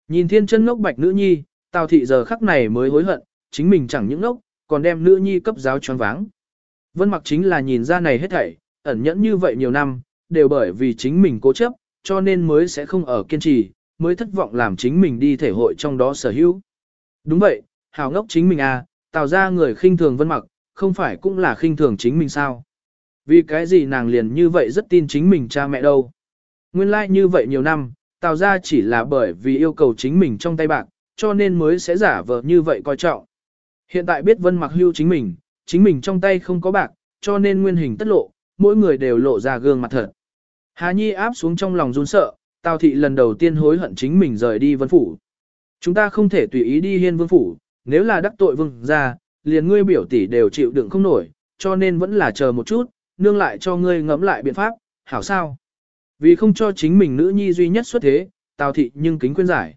Nhìn thiên chân ngốc bạch nữ nhi, Tào thị giờ khắc này mới hối hận, chính mình chẳng những ngốc, còn đem nữ nhi cấp giáo choáng váng. Vân mặc chính là nhìn ra này hết thảy, ẩn nhẫn như vậy nhiều năm, đều bởi vì chính mình cố chấp, cho nên mới sẽ không ở kiên trì, mới thất vọng làm chính mình đi thể hội trong đó sở hữu. Đúng vậy, hào ngốc chính mình à, tạo ra người khinh thường vân mặc, không phải cũng là khinh thường chính mình sao. Vì cái gì nàng liền như vậy rất tin chính mình cha mẹ đâu. Nguyên lai like như vậy nhiều năm, tạo ra chỉ là bởi vì yêu cầu chính mình trong tay bạc, cho nên mới sẽ giả vờ như vậy coi trọng. Hiện tại biết vân mặc hưu chính mình, chính mình trong tay không có bạc, cho nên nguyên hình tất lộ, mỗi người đều lộ ra gương mặt thật. Hà Nhi áp xuống trong lòng run sợ, Tào thị lần đầu tiên hối hận chính mình rời đi vân phủ. Chúng ta không thể tùy ý đi hiên vương phủ, nếu là đắc tội vương ra, liền ngươi biểu tỷ đều chịu đựng không nổi, cho nên vẫn là chờ một chút, nương lại cho ngươi ngẫm lại biện pháp, hảo sao? Vì không cho chính mình nữ nhi duy nhất xuất thế, Tào thị nhưng kính khuyên giải.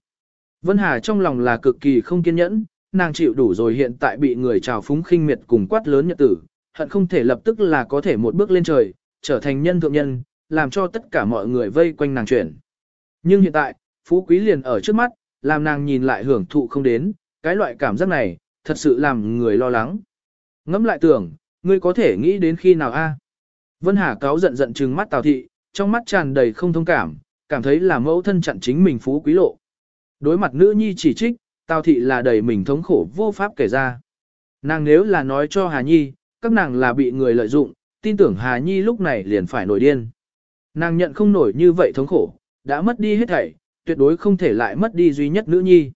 Vân Hà trong lòng là cực kỳ không kiên nhẫn, nàng chịu đủ rồi hiện tại bị người trào phúng khinh miệt cùng quát lớn nhật tử, hận không thể lập tức là có thể một bước lên trời, trở thành nhân thượng nhân, làm cho tất cả mọi người vây quanh nàng chuyển. Nhưng hiện tại, phú quý liền ở trước mắt, làm nàng nhìn lại hưởng thụ không đến, cái loại cảm giác này, thật sự làm người lo lắng. Ngẫm lại tưởng, ngươi có thể nghĩ đến khi nào a? Vân Hà cáo giận giận trừng mắt Tào thị, trong mắt tràn đầy không thông cảm, cảm thấy là mẫu thân chặn chính mình phú quý lộ. Đối mặt nữ nhi chỉ trích, Tào thị là đầy mình thống khổ vô pháp kể ra. Nàng nếu là nói cho Hà Nhi, các nàng là bị người lợi dụng, tin tưởng Hà Nhi lúc này liền phải nổi điên. Nàng nhận không nổi như vậy thống khổ, đã mất đi hết thảy, tuyệt đối không thể lại mất đi duy nhất nữ nhi.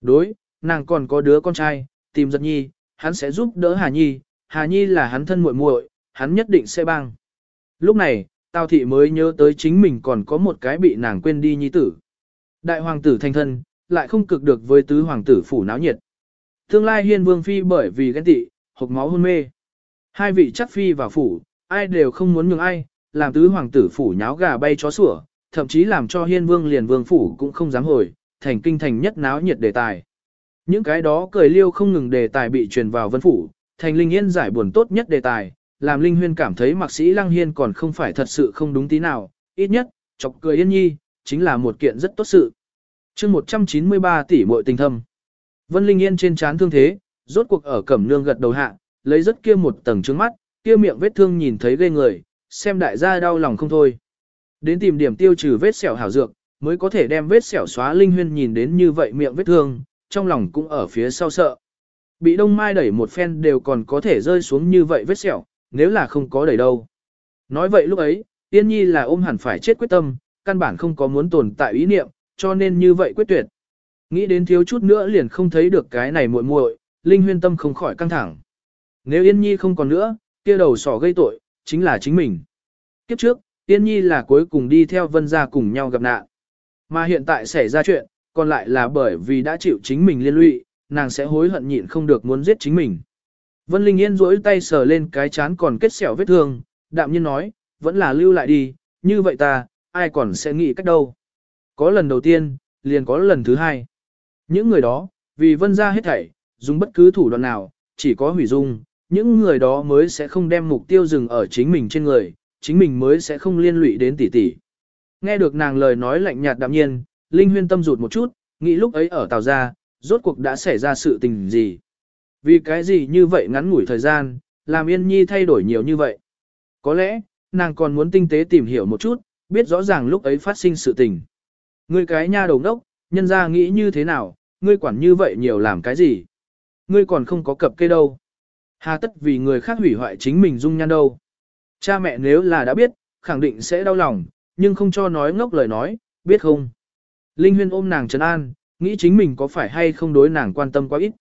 Đối, nàng còn có đứa con trai, tìm giật nhi, hắn sẽ giúp đỡ Hà Nhi, Hà Nhi là hắn thân muội muội, hắn nhất định sẽ băng. Lúc này, Tào thị mới nhớ tới chính mình còn có một cái bị nàng quên đi nhi tử. Đại hoàng tử thành thân, lại không cực được với tứ hoàng tử phủ náo nhiệt. Tương lai hiên vương phi bởi vì ghen tị, hộc máu hôn mê. Hai vị chắc phi vào phủ, ai đều không muốn nhường ai, làm tứ hoàng tử phủ nháo gà bay chó sủa, thậm chí làm cho hiên vương liền vương phủ cũng không dám hồi, thành kinh thành nhất náo nhiệt đề tài. Những cái đó cười liêu không ngừng đề tài bị truyền vào vân phủ, thành linh yên giải buồn tốt nhất đề tài, làm linh huyên cảm thấy mạc sĩ lăng hiên còn không phải thật sự không đúng tí nào, ít nhất, chọc cười yên nhi, chính là một kiện rất tốt sự chương 193 tỷ muội tình thâm. Vân Linh Yên trên trán thương thế, rốt cuộc ở cẩm nương gật đầu hạ, lấy rất kia một tầng trước mắt, kia miệng vết thương nhìn thấy ghê người, xem đại gia đau lòng không thôi. Đến tìm điểm tiêu trừ vết sẹo hảo dược, mới có thể đem vết sẹo xóa linh huyên nhìn đến như vậy miệng vết thương, trong lòng cũng ở phía sau sợ. Bị đông mai đẩy một phen đều còn có thể rơi xuống như vậy vết sẹo, nếu là không có đẩy đâu. Nói vậy lúc ấy, tiên nhi là ôm hẳn phải chết quyết tâm, căn bản không có muốn tồn tại ý niệm, cho nên như vậy quyết tuyệt. Nghĩ đến thiếu chút nữa liền không thấy được cái này muội muội, linh huyên tâm không khỏi căng thẳng. Nếu Yên Nhi không còn nữa, kia đầu sỏ gây tội, chính là chính mình. Kiếp trước, Yên Nhi là cuối cùng đi theo vân gia cùng nhau gặp nạn. Mà hiện tại xảy ra chuyện, còn lại là bởi vì đã chịu chính mình liên lụy, nàng sẽ hối hận nhịn không được muốn giết chính mình. Vân Linh Yên duỗi tay sờ lên cái chán còn kết sẹo vết thương, đạm nhiên nói, vẫn là lưu lại đi, như vậy ta, ai còn sẽ nghĩ cách đâu. Có lần đầu tiên, liền có lần thứ hai. Những người đó, vì vân ra hết thảy, dùng bất cứ thủ đoạn nào, chỉ có hủy dung, những người đó mới sẽ không đem mục tiêu dừng ở chính mình trên người, chính mình mới sẽ không liên lụy đến tỷ tỷ. Nghe được nàng lời nói lạnh nhạt đạm nhiên, Linh Huyên tâm rụt một chút, nghĩ lúc ấy ở Tàu Gia, rốt cuộc đã xảy ra sự tình gì. Vì cái gì như vậy ngắn ngủi thời gian, làm Yên Nhi thay đổi nhiều như vậy. Có lẽ, nàng còn muốn tinh tế tìm hiểu một chút, biết rõ ràng lúc ấy phát sinh sự tình. Ngươi cái nha đầu đốc, nhân ra nghĩ như thế nào, ngươi quản như vậy nhiều làm cái gì. Ngươi còn không có cập cây đâu. Hà tất vì người khác hủy hoại chính mình dung nhan đâu. Cha mẹ nếu là đã biết, khẳng định sẽ đau lòng, nhưng không cho nói ngốc lời nói, biết không. Linh huyên ôm nàng trấn an, nghĩ chính mình có phải hay không đối nàng quan tâm quá ít.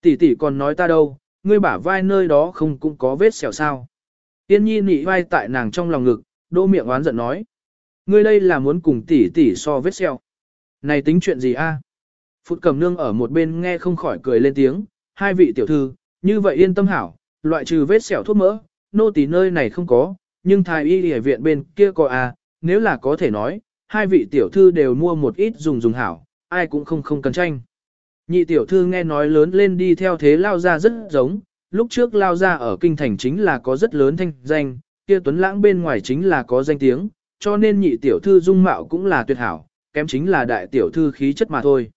Tỷ tỷ còn nói ta đâu, ngươi bả vai nơi đó không cũng có vết sẹo sao. Tiên nhi nị vai tại nàng trong lòng ngực, đô miệng oán giận nói. Ngươi đây là muốn cùng tỷ tỷ so vết sẹo. Này tính chuyện gì a? Phụt cầm nương ở một bên nghe không khỏi cười lên tiếng, hai vị tiểu thư, như vậy yên tâm hảo, loại trừ vết sẹo thuốc mỡ, nô tỳ nơi này không có, nhưng thái y y viện bên kia có a, nếu là có thể nói, hai vị tiểu thư đều mua một ít dùng dùng hảo, ai cũng không không cần tranh. Nhị tiểu thư nghe nói lớn lên đi theo thế lao ra rất giống, lúc trước lao ra ở kinh thành chính là có rất lớn thanh danh, kia tuấn lãng bên ngoài chính là có danh tiếng, cho nên nhị tiểu thư dung mạo cũng là tuyệt hảo, kém chính là đại tiểu thư khí chất mà thôi.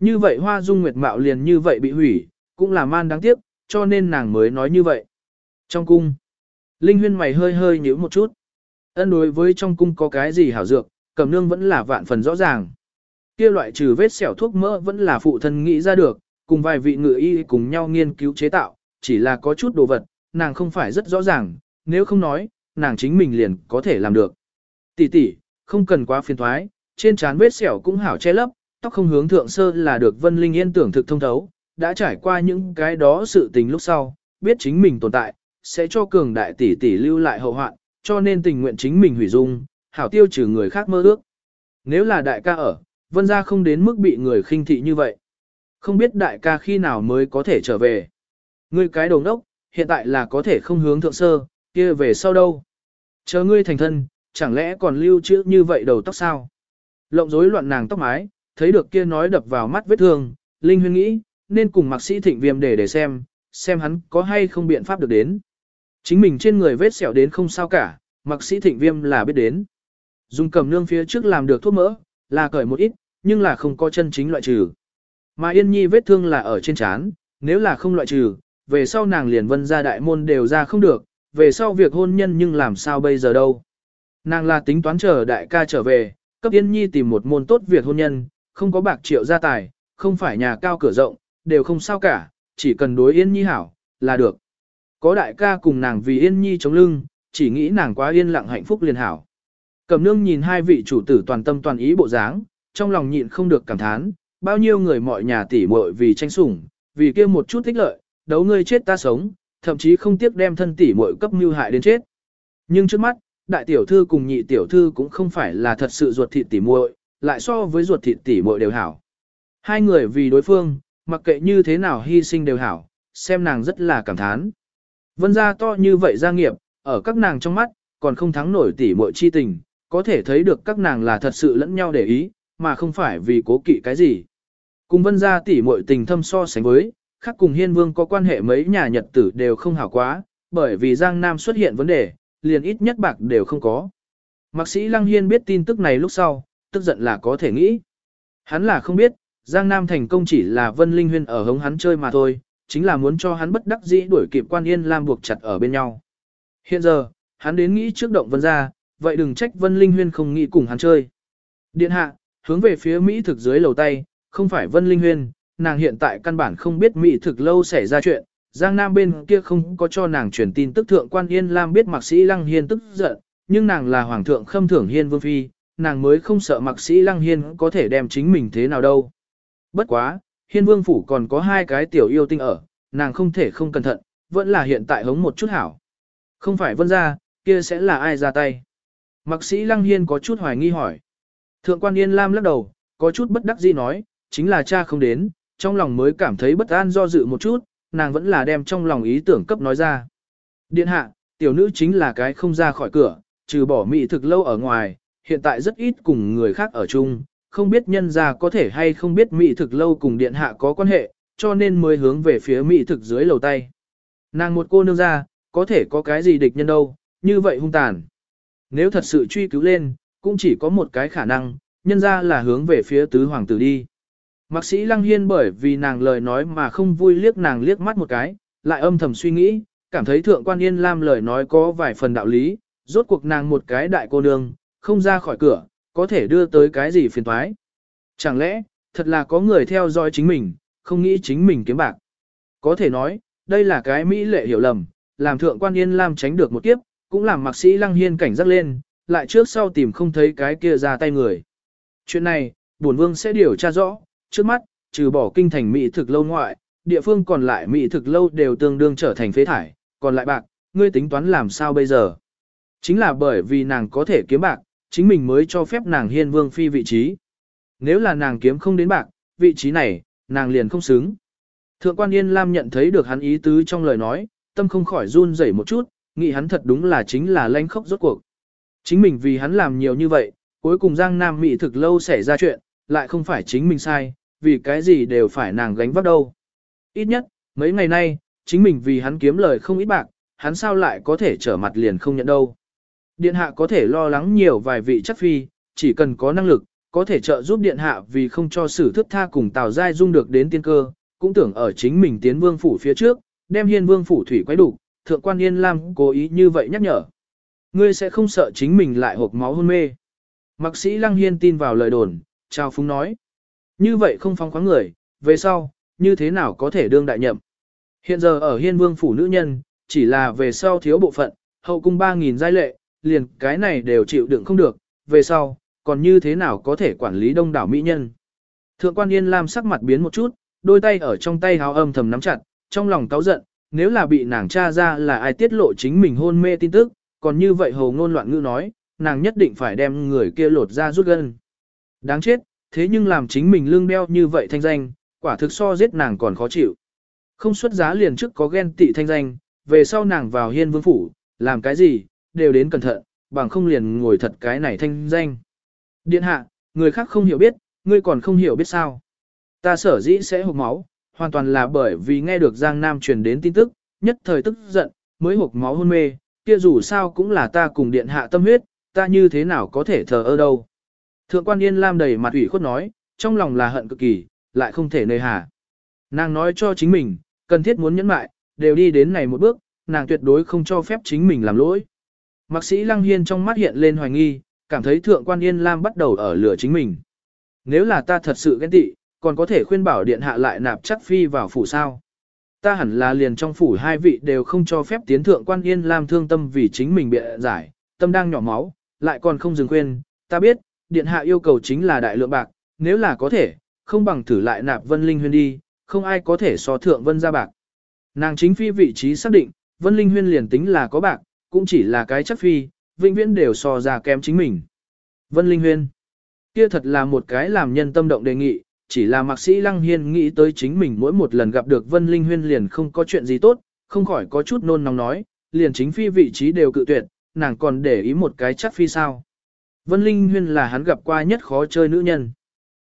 Như vậy hoa dung nguyệt mạo liền như vậy bị hủy, cũng là man đáng tiếc, cho nên nàng mới nói như vậy. Trong cung, Linh huyên mày hơi hơi nhíu một chút. Ân đối với trong cung có cái gì hảo dược, cầm nương vẫn là vạn phần rõ ràng. Kia loại trừ vết sẹo thuốc mỡ vẫn là phụ thân nghĩ ra được, cùng vài vị ngự y cùng nhau nghiên cứu chế tạo, chỉ là có chút đồ vật, nàng không phải rất rõ ràng, nếu không nói, nàng chính mình liền có thể làm được. Tỷ tỷ, không cần quá phiền thoái, trên trán vết sẹo cũng hảo che lấp, tóc không hướng thượng sơ là được Vân Linh Yên tưởng thực thông thấu, đã trải qua những cái đó sự tình lúc sau, biết chính mình tồn tại, sẽ cho cường đại tỷ tỷ lưu lại hậu hoạn, cho nên tình nguyện chính mình hủy dung, hảo tiêu trừ người khác mơ ước. Nếu là đại ca ở, Vân gia không đến mức bị người khinh thị như vậy. Không biết đại ca khi nào mới có thể trở về. Ngươi cái đồng đốc, hiện tại là có thể không hướng thượng sơ, kia về sau đâu. Chờ ngươi thành thân, chẳng lẽ còn lưu trữ như vậy đầu tóc sao? Lộng rối loạn nàng tóc mái, thấy được kia nói đập vào mắt vết thương, Linh Huyên nghĩ, nên cùng mạc sĩ thịnh viêm để để xem, xem hắn có hay không biện pháp được đến. Chính mình trên người vết sẹo đến không sao cả, mạc sĩ thịnh viêm là biết đến. Dùng cầm nương phía trước làm được thuốc mỡ, là cởi một ít, nhưng là không có chân chính loại trừ. Mà yên nhi vết thương là ở trên trán, nếu là không loại trừ, về sau nàng liền vân ra đại môn đều ra không được, về sau việc hôn nhân nhưng làm sao bây giờ đâu. Nàng là tính toán chờ đại ca trở về, cấp Yên Nhi tìm một môn tốt việc hôn nhân, không có bạc triệu gia tài, không phải nhà cao cửa rộng, đều không sao cả, chỉ cần đối Yên Nhi hảo, là được. Có đại ca cùng nàng vì Yên Nhi chống lưng, chỉ nghĩ nàng quá yên lặng hạnh phúc liền hảo. Cẩm nương nhìn hai vị chủ tử toàn tâm toàn ý bộ dáng, trong lòng nhịn không được cảm thán, bao nhiêu người mọi nhà tỉ muội vì tranh sủng, vì kia một chút thích lợi, đấu ngươi chết ta sống, thậm chí không tiếc đem thân tỉ muội cấp mưu hại đến chết. Nhưng trước mắt, đại tiểu thư cùng nhị tiểu thư cũng không phải là thật sự ruột thịt tỉ muội, lại so với ruột thịt tỉ muội đều hảo. Hai người vì đối phương, mặc kệ như thế nào hy sinh đều hảo, xem nàng rất là cảm thán. Vân gia to như vậy gia nghiệp, ở các nàng trong mắt, còn không thắng nổi tỉ muội chi tình, có thể thấy được các nàng là thật sự lẫn nhau để ý, mà không phải vì cố kỵ cái gì. Cùng vân gia tỉ muội tình thâm so sánh với, khác cùng hiên vương có quan hệ mấy nhà nhật tử đều không hảo quá, bởi vì Giang Nam xuất hiện vấn đề, liền ít nhất bạc đều không có. Mạc sĩ Lăng Hiên biết tin tức này lúc sau, tức giận là có thể nghĩ. Hắn là không biết, Giang Nam thành công chỉ là Vân Linh Huyên ở hống hắn chơi mà thôi, chính là muốn cho hắn bất đắc dĩ đuổi kịp quan yên lam buộc chặt ở bên nhau. Hiện giờ, hắn đến nghĩ trước động Vân ra, vậy đừng trách Vân Linh Huyên không nghĩ cùng hắn chơi. Điện hạ, hướng về phía Mỹ thực dưới lầu tay, không phải Vân Linh Huyên, nàng hiện tại căn bản không biết Mỹ thực lâu xảy ra chuyện, Giang Nam bên kia không có cho nàng truyền tin tức thượng quan Yên Lam biết mạc sĩ Lăng Hiên tức giận, nhưng nàng là hoàng thượng khâm thưởng Hiên Vương Phi, nàng mới không sợ mạc sĩ Lăng Hiên có thể đem chính mình thế nào đâu. Bất quá, Hiên Vương Phủ còn có hai cái tiểu yêu tinh ở, nàng không thể không cẩn thận, vẫn là hiện tại hống một chút hảo. Không phải vân ra, kia sẽ là ai ra tay. Mạc sĩ Lăng Hiên có chút hoài nghi hỏi. Thượng quan Yên Lam lắc đầu, có chút bất đắc dĩ nói, chính là cha không đến, trong lòng mới cảm thấy bất an do dự một chút, nàng vẫn là đem trong lòng ý tưởng cấp nói ra. Điện hạ, tiểu nữ chính là cái không ra khỏi cửa, trừ bỏ mỹ thực lâu ở ngoài, hiện tại rất ít cùng người khác ở chung, không biết nhân gia có thể hay không biết mỹ thực lâu cùng điện hạ có quan hệ, cho nên mới hướng về phía mỹ thực dưới lầu tay. Nàng một cô nương ra, có thể có cái gì địch nhân đâu, như vậy hung tàn. Nếu thật sự truy cứu lên, cũng chỉ có một cái khả năng, nhân ra là hướng về phía tứ hoàng tử đi. Mạc sĩ Lăng Hiên bởi vì nàng lời nói mà không vui liếc nàng liếc mắt một cái, lại âm thầm suy nghĩ, cảm thấy thượng quan Yên Lam lời nói có vài phần đạo lý, rốt cuộc nàng một cái đại cô nương, không ra khỏi cửa, có thể đưa tới cái gì phiền toái. Chẳng lẽ, thật là có người theo dõi chính mình, không nghĩ chính mình kiếm bạc. Có thể nói, đây là cái mỹ lệ hiểu lầm, làm thượng quan Yên Lam tránh được một kiếp, cũng làm mạc sĩ Lăng Hiên cảnh giác lên, lại trước sau tìm không thấy cái kia ra tay người. Chuyện này, bổn vương sẽ điều tra rõ, trước mắt, trừ bỏ kinh thành mỹ thực lâu ngoại, địa phương còn lại mỹ thực lâu đều tương đương trở thành phế thải, còn lại bạc, ngươi tính toán làm sao bây giờ? Chính là bởi vì nàng có thể kiếm bạc, chính mình mới cho phép nàng hiên vương phi vị trí. Nếu là nàng kiếm không đến bạc, vị trí này, nàng liền không xứng. Thượng quan Yên Lam nhận thấy được hắn ý tứ trong lời nói, tâm không khỏi run rẩy một chút, nghĩ hắn thật đúng là chính là lanh khốc rốt cuộc. Chính mình vì hắn làm nhiều như vậy, cuối cùng Giang Nam Mỹ thực lâu xảy ra chuyện, lại không phải chính mình sai, vì cái gì đều phải nàng gánh vác đâu. Ít nhất, mấy ngày nay, chính mình vì hắn kiếm lời không ít bạc, hắn sao lại có thể trở mặt liền không nhận đâu. Điện hạ có thể lo lắng nhiều vài vị chắc phi, chỉ cần có năng lực, có thể trợ giúp điện hạ vì không cho sử thức tha cùng Tào Giai Dung được đến tiên cơ, cũng tưởng ở chính mình tiến vương phủ phía trước, đem hiên vương phủ thủy quấy đủ, thượng quan yên lam cố ý như vậy nhắc nhở. Ngươi sẽ không sợ chính mình lại hộp máu hôn mê. Mạc sĩ lăng hiên tin vào lời đồn, Trao phúng nói. Như vậy không phong khoáng người, về sau, như thế nào có thể đương đại nhậm. Hiện giờ ở hiên vương phủ nữ nhân, chỉ là về sau thiếu bộ phận, hậu cung 3.000 giai lệ, liền cái này đều chịu đựng không được, về sau, còn như thế nào có thể quản lý đông đảo mỹ nhân. Thượng quan Yên Lam sắc mặt biến một chút, đôi tay ở trong tay háo âm thầm nắm chặt, trong lòng cáu giận, nếu là bị nàng tra ra là ai tiết lộ chính mình hôn mê tin tức, còn như vậy hồ ngôn loạn ngữ nói, nàng nhất định phải đem người kia lột ra rút gân. Đáng chết, thế nhưng làm chính mình lương đeo như vậy thanh danh, quả thực so giết nàng còn khó chịu. Không xuất giá liền trước có ghen tị thanh danh, về sau nàng vào hiên vương phủ, làm cái gì, đều đến cẩn thận, bằng không liền ngồi thật cái này thanh danh. Điện hạ, người khác không hiểu biết, ngươi còn không hiểu biết sao. Ta sở dĩ sẽ hộp máu, hoàn toàn là bởi vì nghe được Giang Nam truyền đến tin tức, nhất thời tức giận, mới hộp máu hôn mê, kia dù sao cũng là ta cùng điện hạ tâm huyết, ta như thế nào có thể thờ ơ đâu. Thượng quan Yên Lam đầy mặt ủy khuất nói, trong lòng là hận cực kỳ, lại không thể nơi hà. Nàng nói cho chính mình, cần thiết muốn nhẫn mại, đều đi đến này một bước, nàng tuyệt đối không cho phép chính mình làm lỗi. Mạc sĩ Lăng Hiên trong mắt hiện lên hoài nghi, cảm thấy thượng quan Yên Lam bắt đầu ở lửa chính mình. Nếu là ta thật sự ghen tị, còn có thể khuyên bảo điện hạ lại nạp chắc phi vào phủ sao. Ta hẳn là liền trong phủ hai vị đều không cho phép tiến thượng quan Yên Lam thương tâm vì chính mình bị giải, tâm đang nhỏ máu, lại còn không dừng khuyên, ta biết, điện hạ yêu cầu chính là đại lượng bạc, nếu là có thể, không bằng thử lại nạp Vân Linh Huyên đi, không ai có thể so thượng Vân ra bạc. Nàng chính phi vị trí xác định, Vân Linh Huyên liền tính là có bạc, cũng chỉ là cái chắc phi, vĩnh viễn đều so ra kém chính mình. Vân Linh Huyên. Kia thật là một cái làm nhân tâm động đề nghị, chỉ là mạc sĩ Lăng Hiên nghĩ tới chính mình mỗi một lần gặp được Vân Linh Huyên liền không có chuyện gì tốt, không khỏi có chút nôn nóng nói, liền chính phi vị trí đều cự tuyệt, nàng còn để ý một cái chắc phi sao. Vân Linh Huyên là hắn gặp qua nhất khó chơi nữ nhân.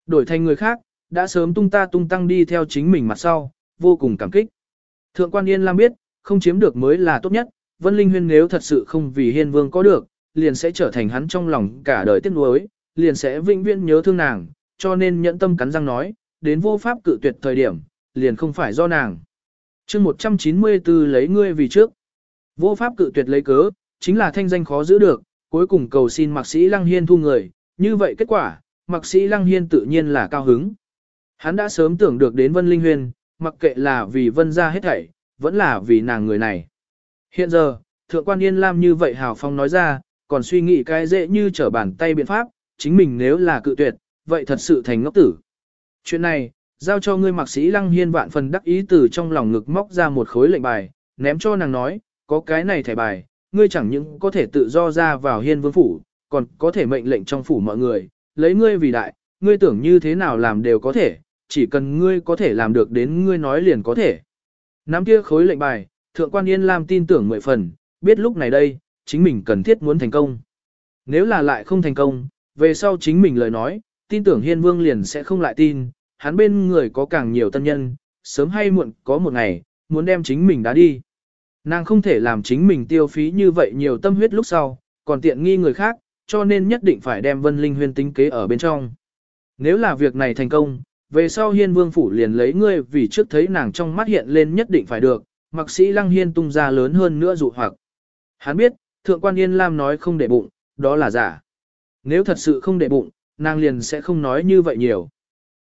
Đổi thành người khác, đã sớm tung ta tung tăng đi theo chính mình mặt sau, vô cùng cảm kích. Thượng quan Yên Lam biết, không chiếm được mới là tốt nhất, Vân Linh Huyên nếu thật sự không vì Hiên Vương có được, liền sẽ trở thành hắn trong lòng cả đời tiếc nuối, liền sẽ vĩnh viễn nhớ thương nàng, cho nên nhẫn tâm cắn răng nói, đến vô pháp cự tuyệt thời điểm, liền không phải do nàng. chương 194 lấy ngươi vì trước. Vô pháp cự tuyệt lấy cớ, chính là thanh danh khó giữ được, cuối cùng cầu xin mạc sĩ Lăng Hiên thu người, như vậy kết quả, mạc sĩ Lăng Hiên tự nhiên là cao hứng. Hắn đã sớm tưởng được đến Vân Linh Huyền, mặc kệ là vì Vân ra hết thảy, vẫn là vì nàng người này. Hiện giờ, Thượng quan Yên Lam như vậy hào phong nói ra, còn suy nghĩ cái dễ như trở bàn tay biện pháp, chính mình nếu là cự tuyệt, vậy thật sự thành ngốc tử. Chuyện này, giao cho ngươi mạc sĩ Lăng Hiên vạn phần đắc ý từ trong lòng ngực móc ra một khối lệnh bài, ném cho nàng nói, có cái này thẻ bài, ngươi chẳng những có thể tự do ra vào hiên vương phủ, còn có thể mệnh lệnh trong phủ mọi người, lấy ngươi vì đại, ngươi tưởng như thế nào làm đều có thể, chỉ cần ngươi có thể làm được đến ngươi nói liền có thể. Nắm kia khối lệnh bài, thượng quan yên làm tin tưởng mười phần, biết lúc này đây, chính mình cần thiết muốn thành công. Nếu là lại không thành công, về sau chính mình lời nói, tin tưởng hiên vương liền sẽ không lại tin, hắn bên người có càng nhiều tân nhân, sớm hay muộn có một ngày, muốn đem chính mình đá đi. Nàng không thể làm chính mình tiêu phí như vậy nhiều tâm huyết lúc sau, còn tiện nghi người khác, cho nên nhất định phải đem Vân Linh Huyên tính kế ở bên trong. Nếu là việc này thành công, về sau Hiên Vương phủ liền lấy ngươi vì trước thấy nàng trong mắt hiện lên nhất định phải được, mặc sĩ Lăng Hiên tung ra lớn hơn nữa dụ hoặc. Hắn biết, Thượng quan Yên Lam nói không để bụng, đó là giả. Nếu thật sự không để bụng, nàng liền sẽ không nói như vậy nhiều.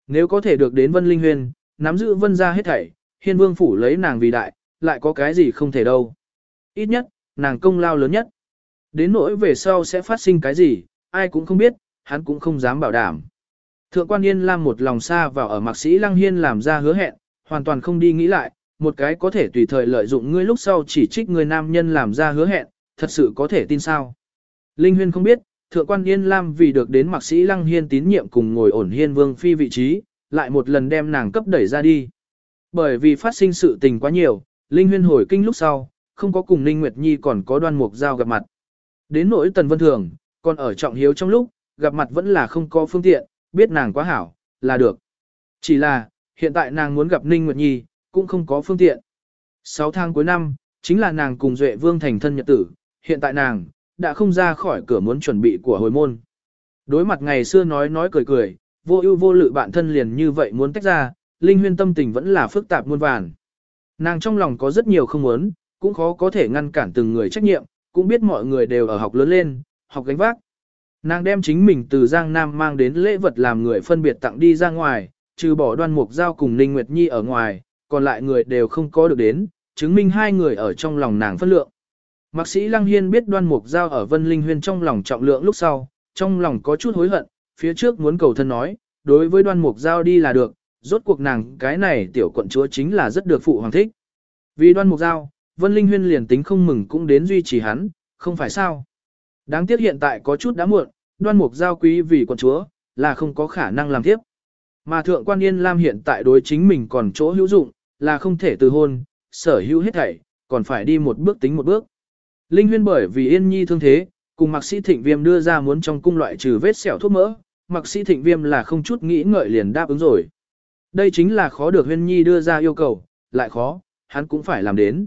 Nếu có thể được đến Vân Linh Huyên, nắm giữ Vân ra hết thảy, Hiên Vương phủ lấy nàng vì đại, lại có cái gì không thể đâu. Ít nhất, nàng công lao lớn nhất. Đến nỗi về sau sẽ phát sinh cái gì, ai cũng không biết, hắn cũng không dám bảo đảm. Thượng quan Yên Lam một lòng xa vào ở mạc sĩ Lăng Hiên làm ra hứa hẹn, hoàn toàn không đi nghĩ lại, một cái có thể tùy thời lợi dụng ngươi lúc sau chỉ trích người nam nhân làm ra hứa hẹn, thật sự có thể tin sao. Linh Huyên không biết, Thượng quan Yên Lam vì được đến mạc sĩ Lăng Hiên tín nhiệm cùng ngồi ổn hiên vương phi vị trí, lại một lần đem nàng cấp đẩy ra đi. Bởi vì phát sinh sự tình quá nhiều, Linh Huyên hồi kinh lúc sau, không có cùng Ninh Nguyệt Nhi còn có đoan mục giao gặp mặt. Đến nỗi Tần Vân Thường, còn ở trọng hiếu trong lúc, gặp mặt vẫn là không có phương tiện, biết nàng quá hảo, là được. Chỉ là, hiện tại nàng muốn gặp Ninh Nguyệt Nhi, cũng không có phương tiện. 6 tháng cuối năm, chính là nàng cùng Duệ Vương thành thân nhật tử, hiện tại nàng, đã không ra khỏi cửa muốn chuẩn bị của hồi môn. Đối mặt ngày xưa nói nói cười cười, vô ưu vô lự bạn thân liền như vậy muốn tách ra, Linh Huyên tâm tình vẫn là phức tạp muôn vàn. Nàng trong lòng có rất nhiều không muốn, cũng khó có thể ngăn cản từng người trách nhiệm, cũng biết mọi người đều ở học lớn lên, học gánh vác. Nàng đem chính mình từ Giang Nam mang đến lễ vật làm người phân biệt tặng đi ra ngoài, trừ bỏ đoan mục giao cùng Ninh Nguyệt Nhi ở ngoài, còn lại người đều không có được đến, chứng minh hai người ở trong lòng nàng phân lượng. Mạc sĩ Lăng Hiên biết đoan mục giao ở Vân Linh Huyên trong lòng trọng lượng lúc sau, trong lòng có chút hối hận, phía trước muốn cầu thân nói, đối với đoan mục giao đi là được, rốt cuộc nàng cái này tiểu quận chúa chính là rất được phụ hoàng thích. Vì đoan mục giao, Vân Linh Huyên liền tính không mừng cũng đến duy trì hắn, không phải sao. Đáng tiếc hiện tại có chút đã muộn, đoan mục giao quý vì quận chúa, là không có khả năng làm tiếp. Mà thượng quan Yên Lam hiện tại đối chính mình còn chỗ hữu dụng, là không thể từ hôn, sở hữu hết thảy, còn phải đi một bước tính một bước. Linh Huyên bởi vì Yên Nhi thương thế, cùng Mạc Sĩ Thịnh Viêm đưa ra muốn trong cung loại trừ vết sẹo thuốc mỡ, Mạc Sĩ Thịnh Viêm là không chút nghĩ ngợi liền đáp ứng rồi. Đây chính là khó được Huyên Nhi đưa ra yêu cầu, lại khó, hắn cũng phải làm đến.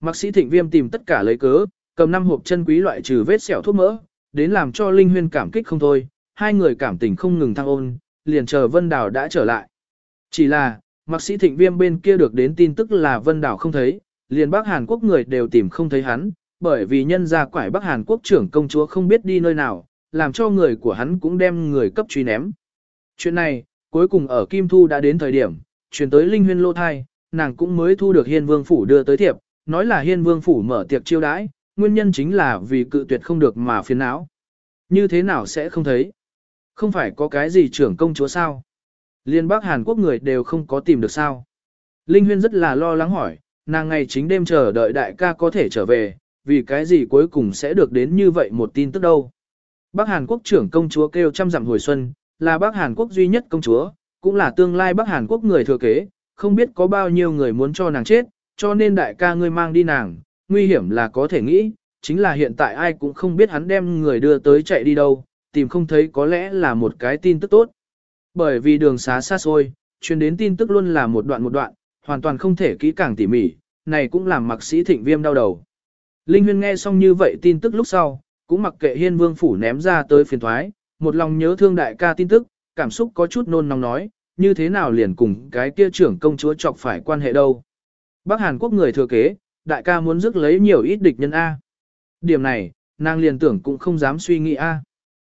Mạc sĩ thịnh viêm tìm tất cả lấy cớ, cầm năm hộp chân quý loại trừ vết sẹo thuốc mỡ, đến làm cho Linh Huyên cảm kích không thôi, hai người cảm tình không ngừng thăng ôn, liền chờ Vân Đào đã trở lại. Chỉ là, Mạc sĩ thịnh viêm bên kia được đến tin tức là Vân Đào không thấy, liền Bắc Hàn Quốc người đều tìm không thấy hắn, bởi vì nhân gia quải Bắc Hàn Quốc trưởng công chúa không biết đi nơi nào, làm cho người của hắn cũng đem người cấp truy ném. Chuyện này, cuối cùng ở Kim Thu đã đến thời điểm, chuyển tới Linh Huyên lô thai, nàng cũng mới thu được Hiên Vương Phủ đưa tới thiệp, nói là Hiên Vương Phủ mở tiệc chiêu đãi, nguyên nhân chính là vì cự tuyệt không được mà phiền não. Như thế nào sẽ không thấy? Không phải có cái gì trưởng công chúa sao? Liên Bắc Hàn Quốc người đều không có tìm được sao? Linh Huyên rất là lo lắng hỏi, nàng ngày chính đêm chờ đợi đại ca có thể trở về, vì cái gì cuối cùng sẽ được đến như vậy một tin tức đâu. Bắc Hàn Quốc trưởng công chúa kêu trăm dặm hồi xuân, là Bắc Hàn Quốc duy nhất công chúa, cũng là tương lai Bắc Hàn Quốc người thừa kế, không biết có bao nhiêu người muốn cho nàng chết, cho nên đại ca ngươi mang đi nàng, nguy hiểm là có thể nghĩ, chính là hiện tại ai cũng không biết hắn đem người đưa tới chạy đi đâu, tìm không thấy có lẽ là một cái tin tức tốt. Bởi vì đường xá xa xôi, truyền đến tin tức luôn là một đoạn một đoạn, hoàn toàn không thể kỹ càng tỉ mỉ, này cũng làm mặc sĩ thịnh viêm đau đầu. Linh Huyên nghe xong như vậy tin tức lúc sau, cũng mặc kệ hiên vương phủ ném ra tới phiền thoái, một lòng nhớ thương đại ca tin tức, cảm xúc có chút nôn nóng nói, như thế nào liền cùng cái kia trưởng công chúa chọc phải quan hệ đâu. Bắc Hàn Quốc người thừa kế, đại ca muốn rước lấy nhiều ít địch nhân A. Điểm này, nàng liền tưởng cũng không dám suy nghĩ A.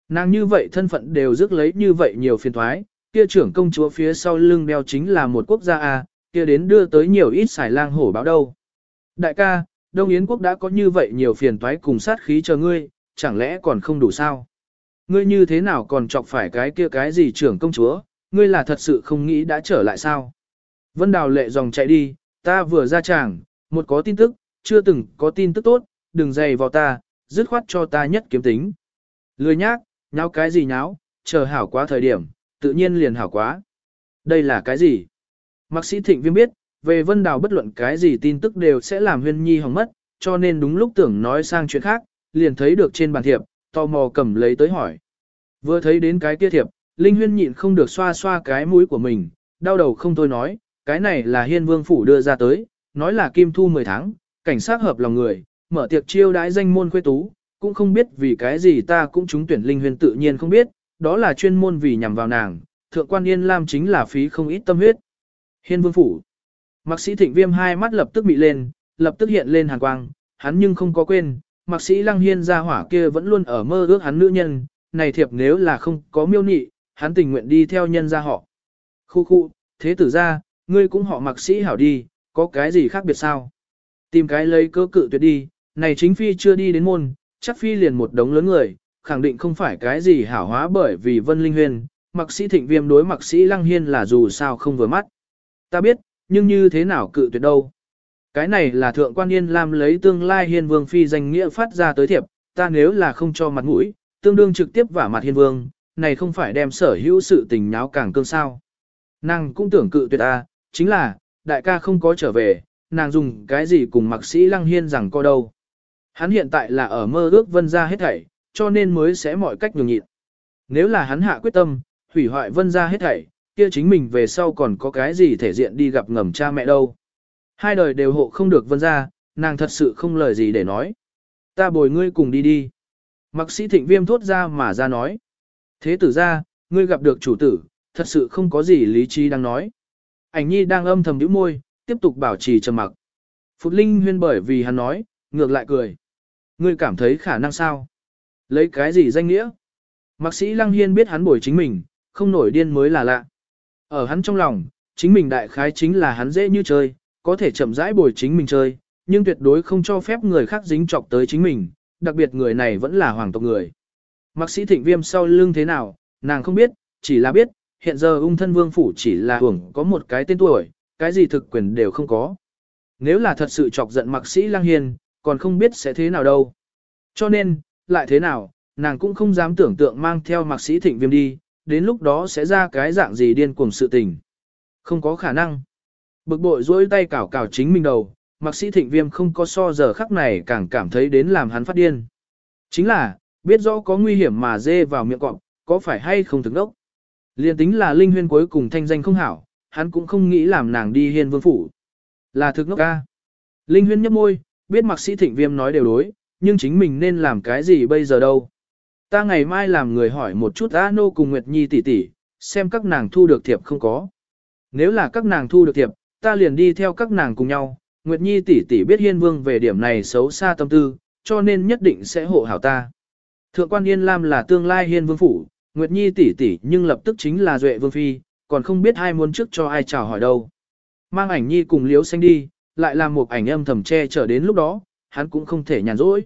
Nàng như vậy thân phận đều rước lấy như vậy nhiều phiền thoái, kia trưởng công chúa phía sau lưng đeo chính là một quốc gia A, kia đến đưa tới nhiều ít xài lang hổ báo đâu. Đại ca, Đông Yến quốc đã có như vậy nhiều phiền toái cùng sát khí chờ ngươi, chẳng lẽ còn không đủ sao? Ngươi như thế nào còn chọc phải cái kia cái gì trưởng công chúa, ngươi là thật sự không nghĩ đã trở lại sao? Vân Đào lệ dòng chạy đi, ta vừa ra tràng, một có tin tức, chưa từng có tin tức tốt, đừng dày vào ta, dứt khoát cho ta nhất kiếm tính. Lười nhác, nháo cái gì nháo, chờ hảo quá thời điểm, tự nhiên liền hảo quá. Đây là cái gì? Mạc sĩ thịnh viêm biết, về vân đào bất luận cái gì tin tức đều sẽ làm huyên nhi hỏng mất, cho nên đúng lúc tưởng nói sang chuyện khác, liền thấy được trên bàn thiệp, tò mò cầm lấy tới hỏi. Vừa thấy đến cái kia thiệp, Linh huyên nhịn không được xoa xoa cái mũi của mình, đau đầu không thôi nói, cái này là hiên vương phủ đưa ra tới, nói là kim thu 10 tháng, cảnh sát hợp lòng người, mở tiệc chiêu đãi danh môn khuê tú, cũng không biết vì cái gì ta cũng trúng tuyển Linh huyên tự nhiên không biết, đó là chuyên môn vì nhằm vào nàng, thượng quan yên lam chính là phí không ít tâm huyết. Hiên vương phủ. Mạc sĩ thịnh viêm hai mắt lập tức bị lên, lập tức hiện lên hàn quang, hắn nhưng không có quên, mạc sĩ lăng hiên ra hỏa kia vẫn luôn ở mơ ước hắn nữ nhân, này thiệp nếu là không có miêu nị, hắn tình nguyện đi theo nhân ra họ. Khu khu, thế tử ra, ngươi cũng họ mạc sĩ hảo đi, có cái gì khác biệt sao? Tìm cái lấy cơ cự tuyệt đi, này chính phi chưa đi đến môn, chắc phi liền một đống lớn người, khẳng định không phải cái gì hảo hóa bởi vì vân linh huyền, mạc sĩ thịnh viêm đối mạc sĩ lăng hiên là dù sao không vừa mắt. Ta biết, nhưng như thế nào cự tuyệt đâu. Cái này là thượng quan yên lam lấy tương lai hiên vương phi danh nghĩa phát ra tới thiệp, ta nếu là không cho mặt mũi, tương đương trực tiếp vả mặt hiên vương, này không phải đem sở hữu sự tình nháo càng cương sao. Nàng cũng tưởng cự tuyệt ta, chính là, đại ca không có trở về, nàng dùng cái gì cùng mạc sĩ lăng hiên rằng co đâu. Hắn hiện tại là ở mơ ước vân ra hết thảy, cho nên mới sẽ mọi cách nhường nhịn. Nếu là hắn hạ quyết tâm, hủy hoại vân ra hết thảy, kia chính mình về sau còn có cái gì thể diện đi gặp ngầm cha mẹ đâu. Hai đời đều hộ không được vân ra, nàng thật sự không lời gì để nói. Ta bồi ngươi cùng đi đi. Mặc sĩ thịnh viêm thốt ra mà ra nói. Thế tử ra, ngươi gặp được chủ tử, thật sự không có gì lý trí đang nói. Ảnh nhi đang âm thầm nhíu môi, tiếp tục bảo trì trầm mặc. Phụt Linh huyên bởi vì hắn nói, ngược lại cười. Ngươi cảm thấy khả năng sao? Lấy cái gì danh nghĩa? Mạc sĩ Lăng Hiên biết hắn bồi chính mình, không nổi điên mới là lạ. Ở hắn trong lòng, chính mình đại khái chính là hắn dễ như chơi, có thể chậm rãi bồi chính mình chơi, nhưng tuyệt đối không cho phép người khác dính chọc tới chính mình, đặc biệt người này vẫn là hoàng tộc người. Mạc sĩ thịnh viêm sau lưng thế nào, nàng không biết, chỉ là biết, hiện giờ ung thân vương phủ chỉ là hưởng có một cái tên tuổi, cái gì thực quyền đều không có. Nếu là thật sự chọc giận mạc sĩ lang hiền, còn không biết sẽ thế nào đâu. Cho nên, lại thế nào, nàng cũng không dám tưởng tượng mang theo mạc sĩ thịnh viêm đi, đến lúc đó sẽ ra cái dạng gì điên cuồng sự tình. Không có khả năng. Bực bội dỗi tay cào cào chính mình đầu, mặc sĩ thịnh viêm không có so giờ khắc này càng cảm thấy đến làm hắn phát điên. Chính là, biết rõ có nguy hiểm mà dê vào miệng cọp, có phải hay không thực đốc. Liên tính là linh huyên cuối cùng thanh danh không hảo, hắn cũng không nghĩ làm nàng đi hiên vương phủ. Là thực ngốc ca. Linh huyên nhấp môi, biết mặc sĩ thịnh viêm nói đều đối, nhưng chính mình nên làm cái gì bây giờ đâu. Ta ngày mai làm người hỏi một chút A Nô cùng Nguyệt Nhi tỷ tỷ, xem các nàng thu được thiệp không có. Nếu là các nàng thu được thiệp, ta liền đi theo các nàng cùng nhau. Nguyệt Nhi tỷ tỷ biết Hiên Vương về điểm này xấu xa tâm tư, cho nên nhất định sẽ hộ hảo ta. Thượng quan Yên Lam là tương lai Hiên Vương phủ, Nguyệt Nhi tỷ tỷ nhưng lập tức chính là Duệ Vương phi, còn không biết ai muốn trước cho ai chào hỏi đâu. Mang ảnh Nhi cùng Liễu Xanh đi, lại làm một ảnh âm thầm che chở đến lúc đó, hắn cũng không thể nhàn rỗi.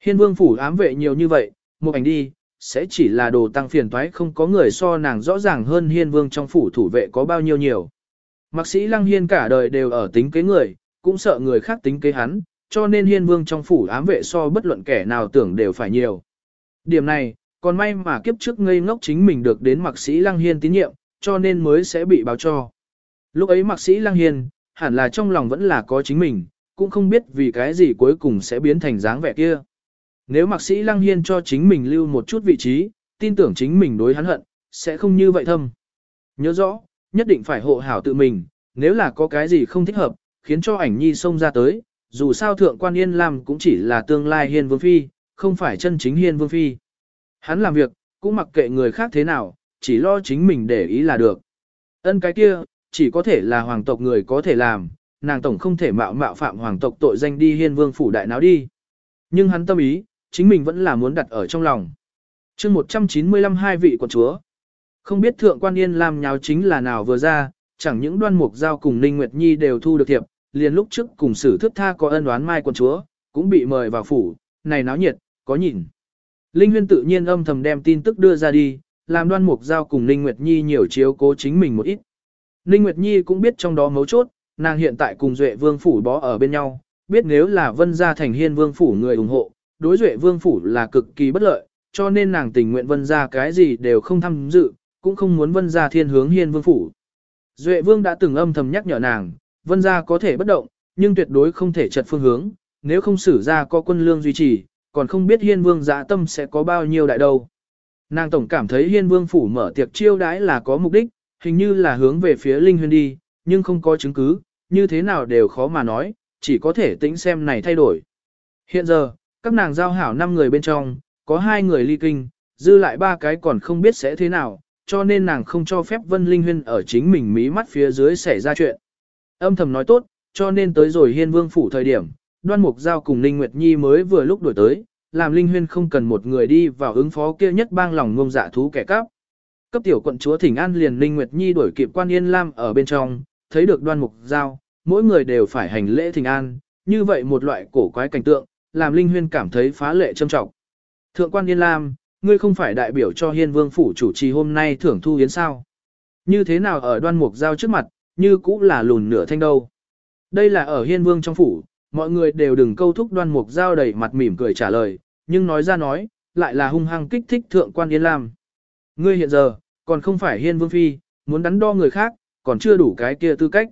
Hiên Vương phủ ám vệ nhiều như vậy, một ảnh đi, sẽ chỉ là đồ tăng phiền toái không có người so nàng rõ ràng hơn hiên vương trong phủ thủ vệ có bao nhiêu nhiều. Mạc sĩ lăng hiên cả đời đều ở tính kế người, cũng sợ người khác tính kế hắn, cho nên hiên vương trong phủ ám vệ so bất luận kẻ nào tưởng đều phải nhiều. Điểm này, còn may mà kiếp trước ngây ngốc chính mình được đến mạc sĩ Lăng Hiên tín nhiệm, cho nên mới sẽ bị báo cho. Lúc ấy mạc sĩ Lăng Hiên, hẳn là trong lòng vẫn là có chính mình, cũng không biết vì cái gì cuối cùng sẽ biến thành dáng vẻ kia. Nếu mạc sĩ Lăng Hiên cho chính mình lưu một chút vị trí, tin tưởng chính mình đối hắn hận, sẽ không như vậy thâm. Nhớ rõ, nhất định phải hộ hảo tự mình, nếu là có cái gì không thích hợp, khiến cho ảnh nhi xông ra tới, dù sao thượng quan yên làm cũng chỉ là tương lai hiên vương phi, không phải chân chính hiên vương phi. Hắn làm việc, cũng mặc kệ người khác thế nào, chỉ lo chính mình để ý là được. Ân cái kia, chỉ có thể là hoàng tộc người có thể làm, nàng tổng không thể mạo mạo phạm hoàng tộc tội danh đi hiên vương phủ đại náo đi. Nhưng hắn tâm ý, chính mình vẫn là muốn đặt ở trong lòng. chương 195 hai vị quận chúa. Không biết thượng quan yên làm nháo chính là nào vừa ra, chẳng những đoan mục giao cùng Ninh Nguyệt Nhi đều thu được thiệp, liền lúc trước cùng sử thức tha có ân đoán mai quần chúa, cũng bị mời vào phủ, này náo nhiệt, có nhìn. Linh Huyên tự nhiên âm thầm đem tin tức đưa ra đi, làm đoan mục giao cùng Ninh Nguyệt Nhi nhiều chiếu cố chính mình một ít. Ninh Nguyệt Nhi cũng biết trong đó mấu chốt, nàng hiện tại cùng Duệ Vương Phủ bó ở bên nhau, biết nếu là vân gia thành hiên Vương Phủ người ủng hộ, đối Duệ Vương Phủ là cực kỳ bất lợi, cho nên nàng tình nguyện vân gia cái gì đều không tham dự, cũng không muốn vân gia thiên hướng hiên Vương Phủ. Duệ Vương đã từng âm thầm nhắc nhở nàng, vân gia có thể bất động, nhưng tuyệt đối không thể chật phương hướng, nếu không xử ra có quân lương duy trì, còn không biết hiên vương dạ tâm sẽ có bao nhiêu đại đâu. Nàng tổng cảm thấy hiên vương phủ mở tiệc chiêu đãi là có mục đích, hình như là hướng về phía linh huyền đi, nhưng không có chứng cứ, như thế nào đều khó mà nói, chỉ có thể tính xem này thay đổi. Hiện giờ, các nàng giao hảo 5 người bên trong, có hai người ly kinh, dư lại ba cái còn không biết sẽ thế nào, cho nên nàng không cho phép Vân Linh Huyên ở chính mình mí mắt phía dưới xảy ra chuyện. Âm thầm nói tốt, cho nên tới rồi hiên vương phủ thời điểm, đoan mục giao cùng Linh Nguyệt Nhi mới vừa lúc đổi tới, làm Linh Huyên không cần một người đi vào ứng phó kia nhất bang lòng ngông dạ thú kẻ cắp. Cấp tiểu quận chúa Thỉnh An liền Linh Nguyệt Nhi đuổi kịp quan yên lam ở bên trong, thấy được đoan mục giao, mỗi người đều phải hành lễ Thỉnh An, như vậy một loại cổ quái cảnh tượng, làm Linh Huyên cảm thấy phá lệ trâm trọng. Thượng quan yên lam, ngươi không phải đại biểu cho hiên vương phủ chủ trì hôm nay thưởng thu yến sao? Như thế nào ở đoan mục giao trước mặt, như cũng là lùn nửa thanh đâu? Đây là ở hiên vương trong phủ, mọi người đều đừng câu thúc đoan mục giao đầy mặt mỉm cười trả lời, nhưng nói ra nói, lại là hung hăng kích thích thượng quan Yên Lam. Ngươi hiện giờ, còn không phải hiên vương phi, muốn đắn đo người khác, còn chưa đủ cái kia tư cách.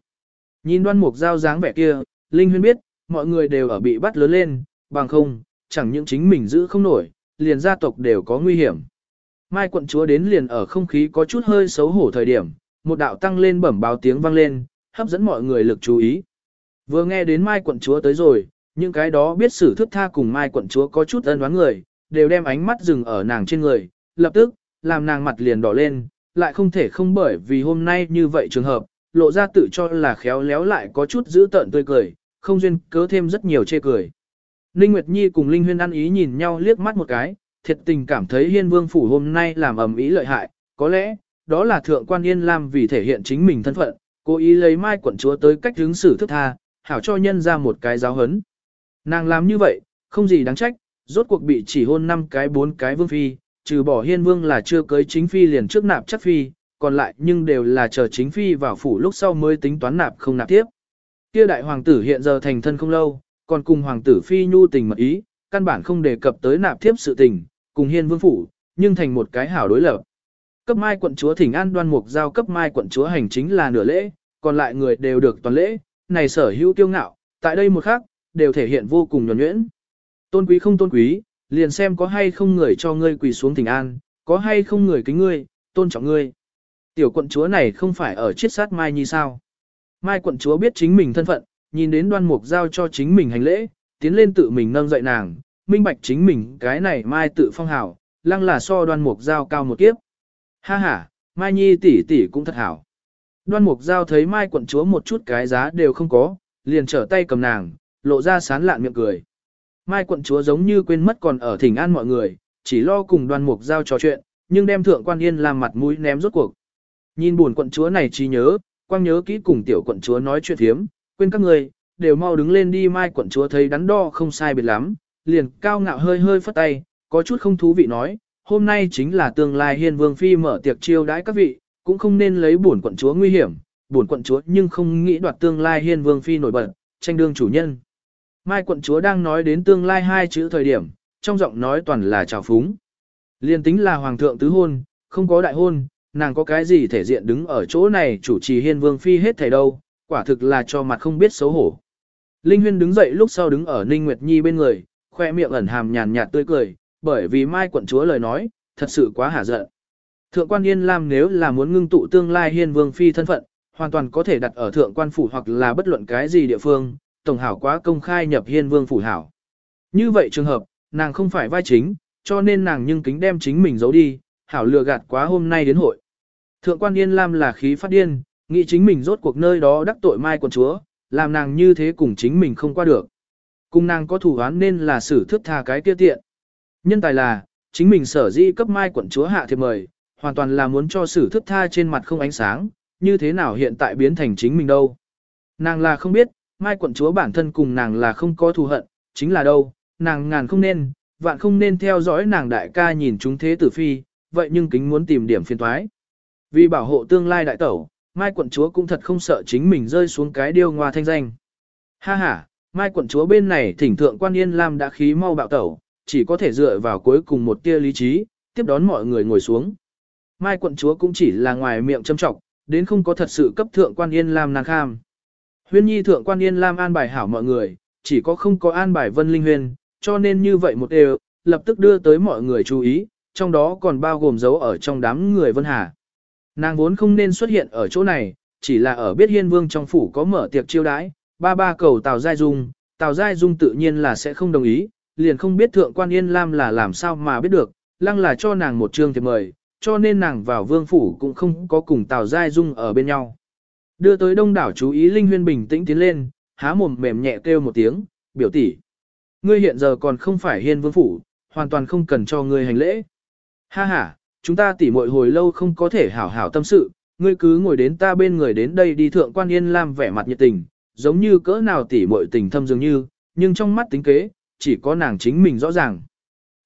Nhìn đoan mục giao dáng vẻ kia, Linh Huyên biết, mọi người đều ở bị bắt lớn lên, bằng không, chẳng những chính mình giữ không nổi, liền gia tộc đều có nguy hiểm. Mai quận chúa đến liền ở không khí có chút hơi xấu hổ thời điểm, một đạo tăng lên bẩm báo tiếng vang lên, hấp dẫn mọi người lực chú ý. Vừa nghe đến Mai quận chúa tới rồi, những cái đó biết sử thức tha cùng Mai quận chúa có chút ân đoán người, đều đem ánh mắt dừng ở nàng trên người, lập tức, làm nàng mặt liền đỏ lên, lại không thể không bởi vì hôm nay như vậy trường hợp, lộ ra tự cho là khéo léo lại có chút giữ tợn tươi cười, không duyên cớ thêm rất nhiều chê cười. Ninh Nguyệt Nhi cùng Linh Huyên ăn ý nhìn nhau liếc mắt một cái, thiệt tình cảm thấy Hiên Vương phủ hôm nay làm ầm ý lợi hại, có lẽ, đó là thượng quan Yên Lam vì thể hiện chính mình thân phận, cố ý lấy Mai quận chúa tới cách hướng xử thức tha, hảo cho nhân ra một cái giáo hấn. Nàng làm như vậy, không gì đáng trách, rốt cuộc bị chỉ hôn năm cái bốn cái vương phi, trừ bỏ hiên vương là chưa cưới chính phi liền trước nạp chắc phi, còn lại nhưng đều là chờ chính phi vào phủ lúc sau mới tính toán nạp không nạp tiếp. Kia đại hoàng tử hiện giờ thành thân không lâu, còn cùng hoàng tử phi nhu tình mật ý, căn bản không đề cập tới nạp tiếp sự tình, cùng hiên vương phủ, nhưng thành một cái hảo đối lập. Cấp mai quận chúa thỉnh an đoan mục giao cấp mai quận chúa hành chính là nửa lễ, còn lại người đều được toàn lễ, này sở hữu tiêu ngạo, tại đây một khắc, đều thể hiện vô cùng nhuẩn nhuyễn. Tôn quý không tôn quý, liền xem có hay không người cho ngươi quỳ xuống thỉnh an, có hay không người kính ngươi, tôn trọng ngươi. Tiểu quận chúa này không phải ở chiết sát Mai Nhi sao. Mai quận chúa biết chính mình thân phận, nhìn đến đoan mục giao cho chính mình hành lễ, tiến lên tự mình nâng dậy nàng, minh bạch chính mình cái này Mai tự phong hảo, lăng là so đoan mục giao cao một kiếp. Ha ha, Mai Nhi tỷ tỷ cũng thật hảo. Đoan mục giao thấy Mai quận chúa một chút cái giá đều không có, liền trở tay cầm nàng, lộ ra sán lạn miệng cười. Mai quận chúa giống như quên mất còn ở thỉnh an mọi người, chỉ lo cùng đoan mục giao trò chuyện, nhưng đem thượng quan yên làm mặt mũi ném rốt cuộc. Nhìn buồn quận chúa này chỉ nhớ, quang nhớ kỹ cùng tiểu quận chúa nói chuyện thiếm, quên các người, đều mau đứng lên đi mai quận chúa thấy đắn đo không sai biệt lắm, liền cao ngạo hơi hơi phất tay, có chút không thú vị nói, hôm nay chính là tương lai hiên vương phi mở tiệc chiêu đãi các vị, cũng không nên lấy buồn quận chúa nguy hiểm, buồn quận chúa nhưng không nghĩ đoạt tương lai hiên vương phi nổi bật, tranh đương chủ nhân. Mai quận chúa đang nói đến tương lai hai chữ thời điểm, trong giọng nói toàn là trào phúng. Liên tính là hoàng thượng tứ hôn, không có đại hôn, nàng có cái gì thể diện đứng ở chỗ này chủ trì hiên vương phi hết thầy đâu, quả thực là cho mặt không biết xấu hổ. Linh Huyên đứng dậy lúc sau đứng ở Ninh Nguyệt Nhi bên người, khoe miệng ẩn hàm nhàn nhạt tươi cười, bởi vì Mai quận chúa lời nói, thật sự quá hả giận. Thượng quan Yên Lam nếu là muốn ngưng tụ tương lai hiên vương phi thân phận, hoàn toàn có thể đặt ở thượng quan phủ hoặc là bất luận cái gì địa phương, tổng hảo quá công khai nhập hiên vương phủ hảo. Như vậy trường hợp, nàng không phải vai chính, cho nên nàng nhưng kính đem chính mình giấu đi, hảo lừa gạt quá hôm nay đến hội. Thượng quan Yên Lam là khí phát điên, nghĩ chính mình rốt cuộc nơi đó đắc tội mai quận chúa, làm nàng như thế cùng chính mình không qua được. Cùng nàng có thủ án nên là xử thước tha cái kia tiện. Nhân tài là, chính mình sở di cấp mai quận chúa hạ thiệp mời, hoàn toàn là muốn cho xử thước tha trên mặt không ánh sáng, như thế nào hiện tại biến thành chính mình đâu. Nàng là không biết, mai quận chúa bản thân cùng nàng là không có thù hận, chính là đâu, nàng ngàn không nên, vạn không nên theo dõi nàng đại ca nhìn chúng thế tử phi, vậy nhưng kính muốn tìm điểm phiên thoái. Vì bảo hộ tương lai đại tẩu, mai quận chúa cũng thật không sợ chính mình rơi xuống cái điêu ngoa thanh danh. Ha ha, mai quận chúa bên này thỉnh thượng quan yên lam đã khí mau bạo tẩu, chỉ có thể dựa vào cuối cùng một tia lý trí, tiếp đón mọi người ngồi xuống. Mai quận chúa cũng chỉ là ngoài miệng châm trọng, đến không có thật sự cấp thượng quan yên lam nàng kham. Huyên nhi thượng quan yên lam an bài hảo mọi người, chỉ có không có an bài vân linh huyên, cho nên như vậy một đều, lập tức đưa tới mọi người chú ý, trong đó còn bao gồm dấu ở trong đám người vân hà. Nàng vốn không nên xuất hiện ở chỗ này, chỉ là ở biết hiên vương trong phủ có mở tiệc chiêu đãi, ba ba cầu Tào Giai Dung, Tào Giai Dung tự nhiên là sẽ không đồng ý, liền không biết thượng quan Yên Lam là làm sao mà biết được, lăng là cho nàng một chương thiệp mời, cho nên nàng vào vương phủ cũng không có cùng Tào Giai Dung ở bên nhau. Đưa tới đông đảo chú ý Linh Huyên bình tĩnh tiến lên, há mồm mềm nhẹ kêu một tiếng, biểu tỷ Ngươi hiện giờ còn không phải hiên vương phủ, hoàn toàn không cần cho ngươi hành lễ. Ha ha, chúng ta tỉ muội hồi lâu không có thể hảo hảo tâm sự, ngươi cứ ngồi đến ta bên người đến đây đi thượng quan yên lam vẻ mặt nhiệt tình, giống như cỡ nào tỉ muội tình thâm dường như, nhưng trong mắt tính kế, chỉ có nàng chính mình rõ ràng.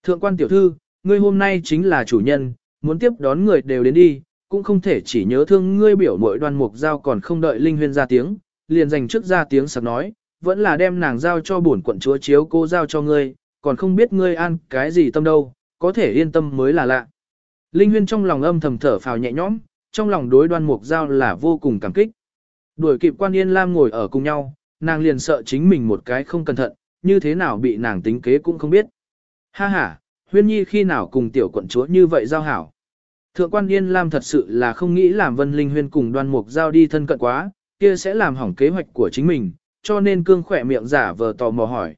Thượng quan tiểu thư, ngươi hôm nay chính là chủ nhân, muốn tiếp đón người đều đến đi, cũng không thể chỉ nhớ thương ngươi biểu muội đoan mục giao còn không đợi linh huyên ra tiếng, liền dành trước ra tiếng sặc nói, vẫn là đem nàng giao cho bổn quận chúa chiếu cô giao cho ngươi, còn không biết ngươi ăn cái gì tâm đâu, có thể yên tâm mới là lạ. Linh huyên trong lòng âm thầm thở phào nhẹ nhõm, trong lòng đối đoan mục giao là vô cùng cảm kích. Đuổi kịp quan yên lam ngồi ở cùng nhau, nàng liền sợ chính mình một cái không cẩn thận, như thế nào bị nàng tính kế cũng không biết. Ha ha, huyên nhi khi nào cùng tiểu quận chúa như vậy giao hảo. Thượng quan yên lam thật sự là không nghĩ làm vân linh huyên cùng đoan mục giao đi thân cận quá, kia sẽ làm hỏng kế hoạch của chính mình, cho nên cương khỏe miệng giả vờ tò mò hỏi.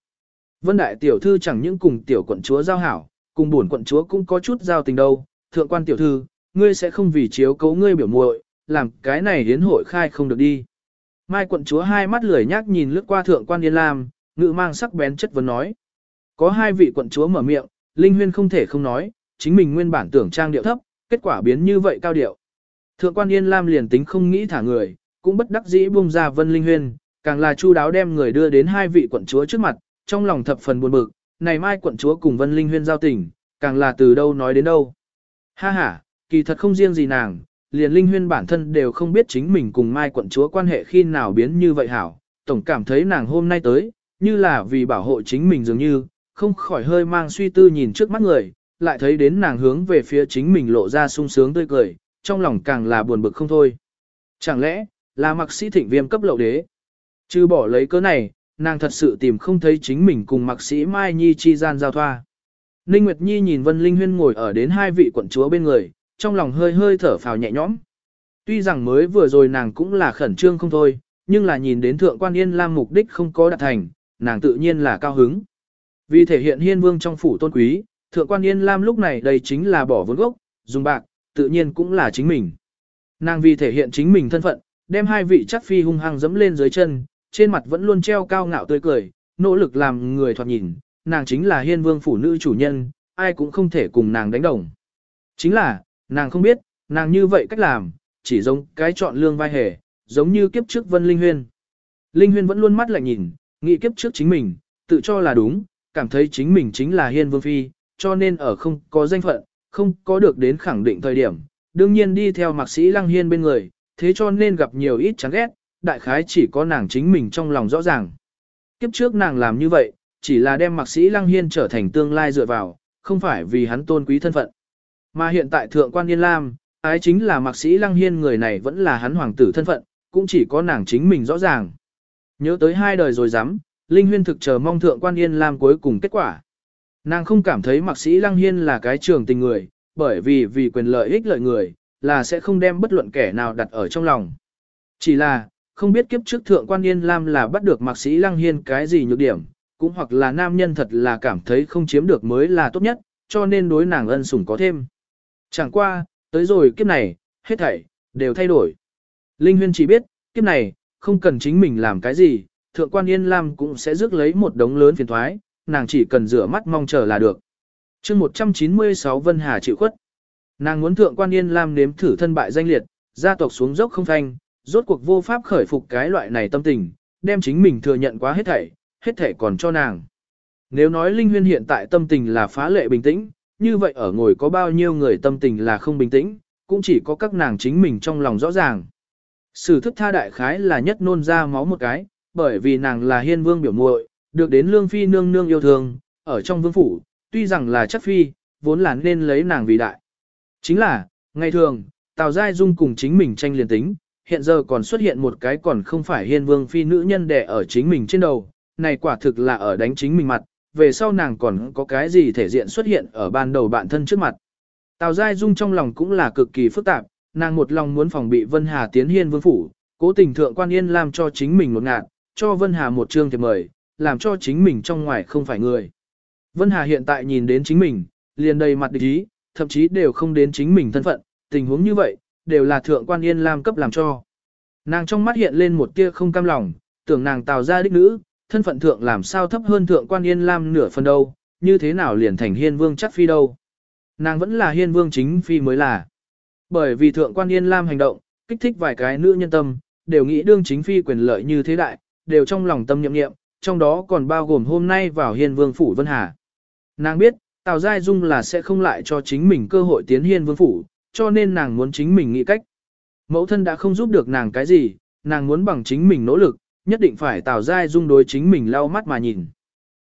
Vân đại tiểu thư chẳng những cùng tiểu quận chúa giao hảo, cùng buồn quận chúa cũng có chút giao tình đâu, thượng quan tiểu thư, ngươi sẽ không vì chiếu cấu ngươi biểu muội, làm cái này hiến hội khai không được đi. Mai quận chúa hai mắt lười nhác nhìn lướt qua thượng quan Yên Lam, ngự mang sắc bén chất vấn nói. Có hai vị quận chúa mở miệng, Linh Huyên không thể không nói, chính mình nguyên bản tưởng trang điệu thấp, kết quả biến như vậy cao điệu. Thượng quan Yên Lam liền tính không nghĩ thả người, cũng bất đắc dĩ buông ra Vân Linh Huyên, càng là chu đáo đem người đưa đến hai vị quận chúa trước mặt, trong lòng thập phần buồn bực, này mai quận chúa cùng Vân Linh Huyên giao tình, càng là từ đâu nói đến đâu. Ha ha, kỳ thật không riêng gì nàng, liền Linh Huyên bản thân đều không biết chính mình cùng mai quận chúa quan hệ khi nào biến như vậy hảo, tổng cảm thấy nàng hôm nay tới, như là vì bảo hộ chính mình dường như, không khỏi hơi mang suy tư nhìn trước mắt người, lại thấy đến nàng hướng về phía chính mình lộ ra sung sướng tươi cười, trong lòng càng là buồn bực không thôi. Chẳng lẽ, là mặc sĩ thịnh viêm cấp lậu đế? Chứ bỏ lấy cớ này, nàng thật sự tìm không thấy chính mình cùng mặc sĩ Mai Nhi chi gian giao thoa. Ninh Nguyệt Nhi nhìn Vân Linh Huyên ngồi ở đến hai vị quận chúa bên người, trong lòng hơi hơi thở phào nhẹ nhõm. Tuy rằng mới vừa rồi nàng cũng là khẩn trương không thôi, nhưng là nhìn đến thượng quan yên lam mục đích không có đạt thành, nàng tự nhiên là cao hứng. Vì thể hiện hiên vương trong phủ tôn quý, thượng quan yên lam lúc này đây chính là bỏ vốn gốc, dùng bạc, tự nhiên cũng là chính mình. Nàng vì thể hiện chính mình thân phận, đem hai vị chắc phi hung hăng dẫm lên dưới chân, trên mặt vẫn luôn treo cao ngạo tươi cười, nỗ lực làm người thoạt nhìn, nàng chính là hiên vương phủ nữ chủ nhân, ai cũng không thể cùng nàng đánh đồng. Chính là, nàng không biết, nàng như vậy cách làm, chỉ giống cái chọn lương vai hề, giống như kiếp trước Vân Linh Huyên. Linh Huyên vẫn luôn mắt lạnh nhìn, nghĩ kiếp trước chính mình, tự cho là đúng, cảm thấy chính mình chính là hiên vương phi, cho nên ở không có danh phận, không có được đến khẳng định thời điểm, đương nhiên đi theo mạc sĩ lăng hiên bên người, thế cho nên gặp nhiều ít chán ghét, đại khái chỉ có nàng chính mình trong lòng rõ ràng. Kiếp trước nàng làm như vậy, chỉ là đem mạc sĩ Lăng Hiên trở thành tương lai dựa vào, không phải vì hắn tôn quý thân phận. Mà hiện tại thượng quan Yên Lam, ái chính là mạc sĩ Lăng Hiên người này vẫn là hắn hoàng tử thân phận, cũng chỉ có nàng chính mình rõ ràng. Nhớ tới hai đời rồi dám, Linh Huyên thực chờ mong thượng quan Yên Lam cuối cùng kết quả. Nàng không cảm thấy mạc sĩ Lăng Hiên là cái trường tình người, bởi vì vì quyền lợi ích lợi người, là sẽ không đem bất luận kẻ nào đặt ở trong lòng. Chỉ là, không biết kiếp trước thượng quan Yên Lam là bắt được mạc sĩ Lăng Hiên cái gì nhược điểm, cũng hoặc là nam nhân thật là cảm thấy không chiếm được mới là tốt nhất, cho nên đối nàng ân sủng có thêm. Chẳng qua, tới rồi kiếp này, hết thảy, đều thay đổi. Linh Huyên chỉ biết, kiếp này, không cần chính mình làm cái gì, thượng quan Yên Lam cũng sẽ rước lấy một đống lớn phiền thoái, nàng chỉ cần rửa mắt mong chờ là được. chương 196 Vân Hà chịu khuất. Nàng muốn thượng quan Yên Lam nếm thử thân bại danh liệt, gia tộc xuống dốc không phanh, rốt cuộc vô pháp khởi phục cái loại này tâm tình, đem chính mình thừa nhận quá hết thảy, hết thể còn cho nàng. Nếu nói Linh Huyên hiện tại tâm tình là phá lệ bình tĩnh, như vậy ở ngồi có bao nhiêu người tâm tình là không bình tĩnh, cũng chỉ có các nàng chính mình trong lòng rõ ràng. Sử thức tha đại khái là nhất nôn ra máu một cái, bởi vì nàng là hiên vương biểu muội, được đến lương phi nương nương yêu thương, ở trong vương phủ, tuy rằng là chắc phi, vốn là nên lấy nàng vì đại. Chính là, ngày thường, Tào Giai Dung cùng chính mình tranh liền tính, hiện giờ còn xuất hiện một cái còn không phải hiên vương phi nữ nhân đẻ ở chính mình trên đầu, này quả thực là ở đánh chính mình mặt, về sau nàng còn có cái gì thể diện xuất hiện ở ban đầu bạn thân trước mặt. Tào Giai Dung trong lòng cũng là cực kỳ phức tạp, nàng một lòng muốn phòng bị Vân Hà tiến hiên vương phủ, cố tình thượng quan yên làm cho chính mình một ngạn, cho Vân Hà một chương thiệp mời, làm cho chính mình trong ngoài không phải người. Vân Hà hiện tại nhìn đến chính mình, liền đầy mặt địch ý, thậm chí đều không đến chính mình thân phận, tình huống như vậy, đều là thượng quan yên làm cấp làm cho. Nàng trong mắt hiện lên một tia không cam lòng, tưởng nàng tào ra đích nữ, thân phận thượng làm sao thấp hơn thượng quan yên lam nửa phần đâu, như thế nào liền thành hiên vương chắc phi đâu. Nàng vẫn là hiên vương chính phi mới là. Bởi vì thượng quan yên lam hành động, kích thích vài cái nữ nhân tâm, đều nghĩ đương chính phi quyền lợi như thế đại, đều trong lòng tâm nhậm nghiệm, trong đó còn bao gồm hôm nay vào hiên vương phủ Vân Hà. Nàng biết, Tào Giai Dung là sẽ không lại cho chính mình cơ hội tiến hiên vương phủ, cho nên nàng muốn chính mình nghĩ cách. Mẫu thân đã không giúp được nàng cái gì, nàng muốn bằng chính mình nỗ lực, nhất định phải Tào Giai Dung đối chính mình lau mắt mà nhìn.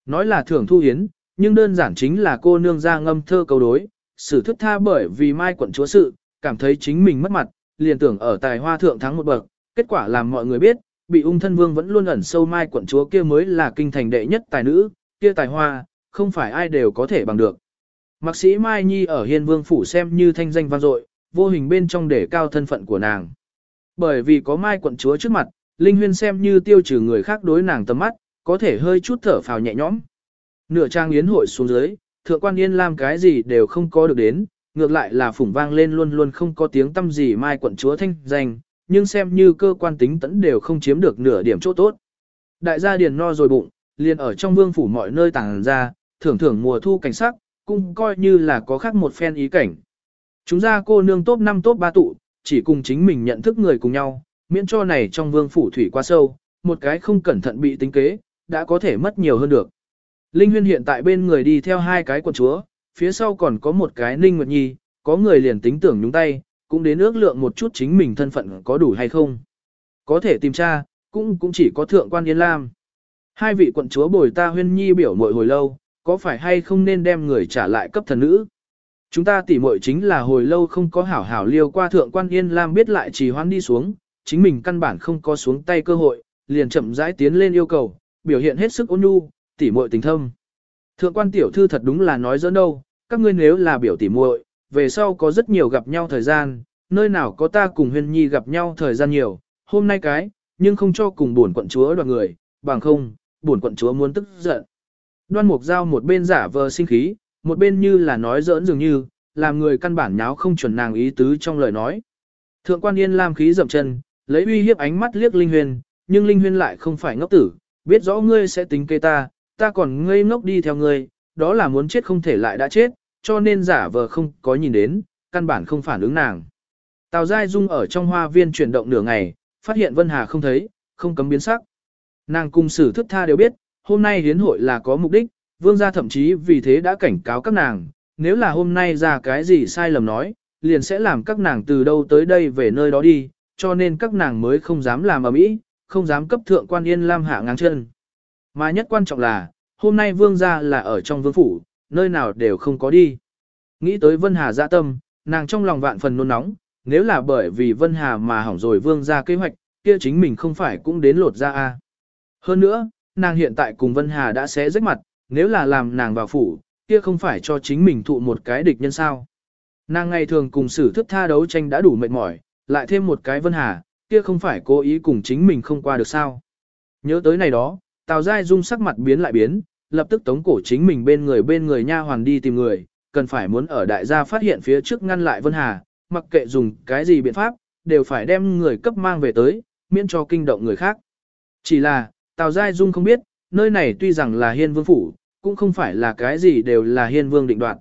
Nói là thưởng thu hiến, nhưng đơn giản chính là cô nương ra ngâm thơ cầu đối, sử thức tha bởi vì mai quận chúa sự, cảm thấy chính mình mất mặt, liền tưởng ở tài hoa thượng thắng một bậc, kết quả làm mọi người biết, bị ung thân vương vẫn luôn ẩn sâu mai quận chúa kia mới là kinh thành đệ nhất tài nữ, kia tài hoa, không phải ai đều có thể bằng được. Mạc sĩ Mai Nhi ở hiên vương phủ xem như thanh danh vang dội, vô hình bên trong để cao thân phận của nàng. Bởi vì có mai quận chúa trước mặt, Linh Huyên xem như tiêu trừ người khác đối nàng tầm mắt, có thể hơi chút thở phào nhẹ nhõm. Nửa trang yến hội xuống dưới, thượng quan yên làm cái gì đều không có được đến, ngược lại là phủng vang lên luôn luôn không có tiếng tâm gì mai quận chúa thanh danh, nhưng xem như cơ quan tính tẫn đều không chiếm được nửa điểm chỗ tốt. Đại gia điền no rồi bụng, liền ở trong vương phủ mọi nơi tàng ra, thưởng thưởng mùa thu cảnh sắc, cũng coi như là có khác một phen ý cảnh. Chúng ra cô nương tốt 5 tốt 3 tụ, chỉ cùng chính mình nhận thức người cùng nhau, miễn cho này trong vương phủ thủy quá sâu, một cái không cẩn thận bị tính kế, đã có thể mất nhiều hơn được. Linh huyên hiện tại bên người đi theo hai cái quần chúa, phía sau còn có một cái ninh nguyệt nhi, có người liền tính tưởng nhúng tay, cũng đến ước lượng một chút chính mình thân phận có đủ hay không. Có thể tìm tra, cũng cũng chỉ có thượng quan Yên Lam. Hai vị quận chúa bồi ta huyên nhi biểu mội hồi lâu, có phải hay không nên đem người trả lại cấp thần nữ? Chúng ta tỉ muội chính là hồi lâu không có hảo hảo liêu qua thượng quan Yên Lam biết lại trì hoãn đi xuống, chính mình căn bản không có xuống tay cơ hội, liền chậm rãi tiến lên yêu cầu, biểu hiện hết sức ôn nhu, tỉ muội tình thâm. Thượng quan tiểu thư thật đúng là nói dỡ đâu, các ngươi nếu là biểu tỉ muội, về sau có rất nhiều gặp nhau thời gian, nơi nào có ta cùng huyên nhi gặp nhau thời gian nhiều, hôm nay cái, nhưng không cho cùng buồn quận chúa đoàn người, bằng không, buồn quận chúa muốn tức giận. Đoan mục giao một bên giả vờ sinh khí, một bên như là nói giỡn dường như, làm người căn bản nháo không chuẩn nàng ý tứ trong lời nói. Thượng quan yên lam khí dậm chân, lấy uy hiếp ánh mắt liếc Linh Huyền, nhưng Linh Huyền lại không phải ngốc tử, biết rõ ngươi sẽ tính kế ta, ta còn ngây ngốc đi theo ngươi, đó là muốn chết không thể lại đã chết, cho nên giả vờ không có nhìn đến, căn bản không phản ứng nàng. Tào Giai Dung ở trong hoa viên chuyển động nửa ngày, phát hiện Vân Hà không thấy, không cấm biến sắc. Nàng cùng sử thức tha đều biết, hôm nay hiến hội là có mục đích, vương gia thậm chí vì thế đã cảnh cáo các nàng, nếu là hôm nay ra cái gì sai lầm nói, liền sẽ làm các nàng từ đâu tới đây về nơi đó đi, cho nên các nàng mới không dám làm ở mỹ, không dám cấp thượng quan yên lam hạ ngang chân. Mà nhất quan trọng là, hôm nay vương gia là ở trong vương phủ, nơi nào đều không có đi. Nghĩ tới Vân Hà dạ tâm, nàng trong lòng vạn phần nôn nóng, nếu là bởi vì Vân Hà mà hỏng rồi vương gia kế hoạch, kia chính mình không phải cũng đến lột ra a. Hơn nữa, nàng hiện tại cùng Vân Hà đã xé rách mặt, nếu là làm nàng vào phủ, kia không phải cho chính mình thụ một cái địch nhân sao. Nàng ngày thường cùng sử thức tha đấu tranh đã đủ mệt mỏi, lại thêm một cái Vân Hà, kia không phải cố ý cùng chính mình không qua được sao. Nhớ tới này đó, Tào Giai Dung sắc mặt biến lại biến, lập tức tống cổ chính mình bên người bên người nha hoàn đi tìm người, cần phải muốn ở đại gia phát hiện phía trước ngăn lại Vân Hà, mặc kệ dùng cái gì biện pháp, đều phải đem người cấp mang về tới, miễn cho kinh động người khác. Chỉ là, Tào Giai Dung không biết, nơi này tuy rằng là hiên vương phủ, cũng không phải là cái gì đều là hiên vương định đoạt.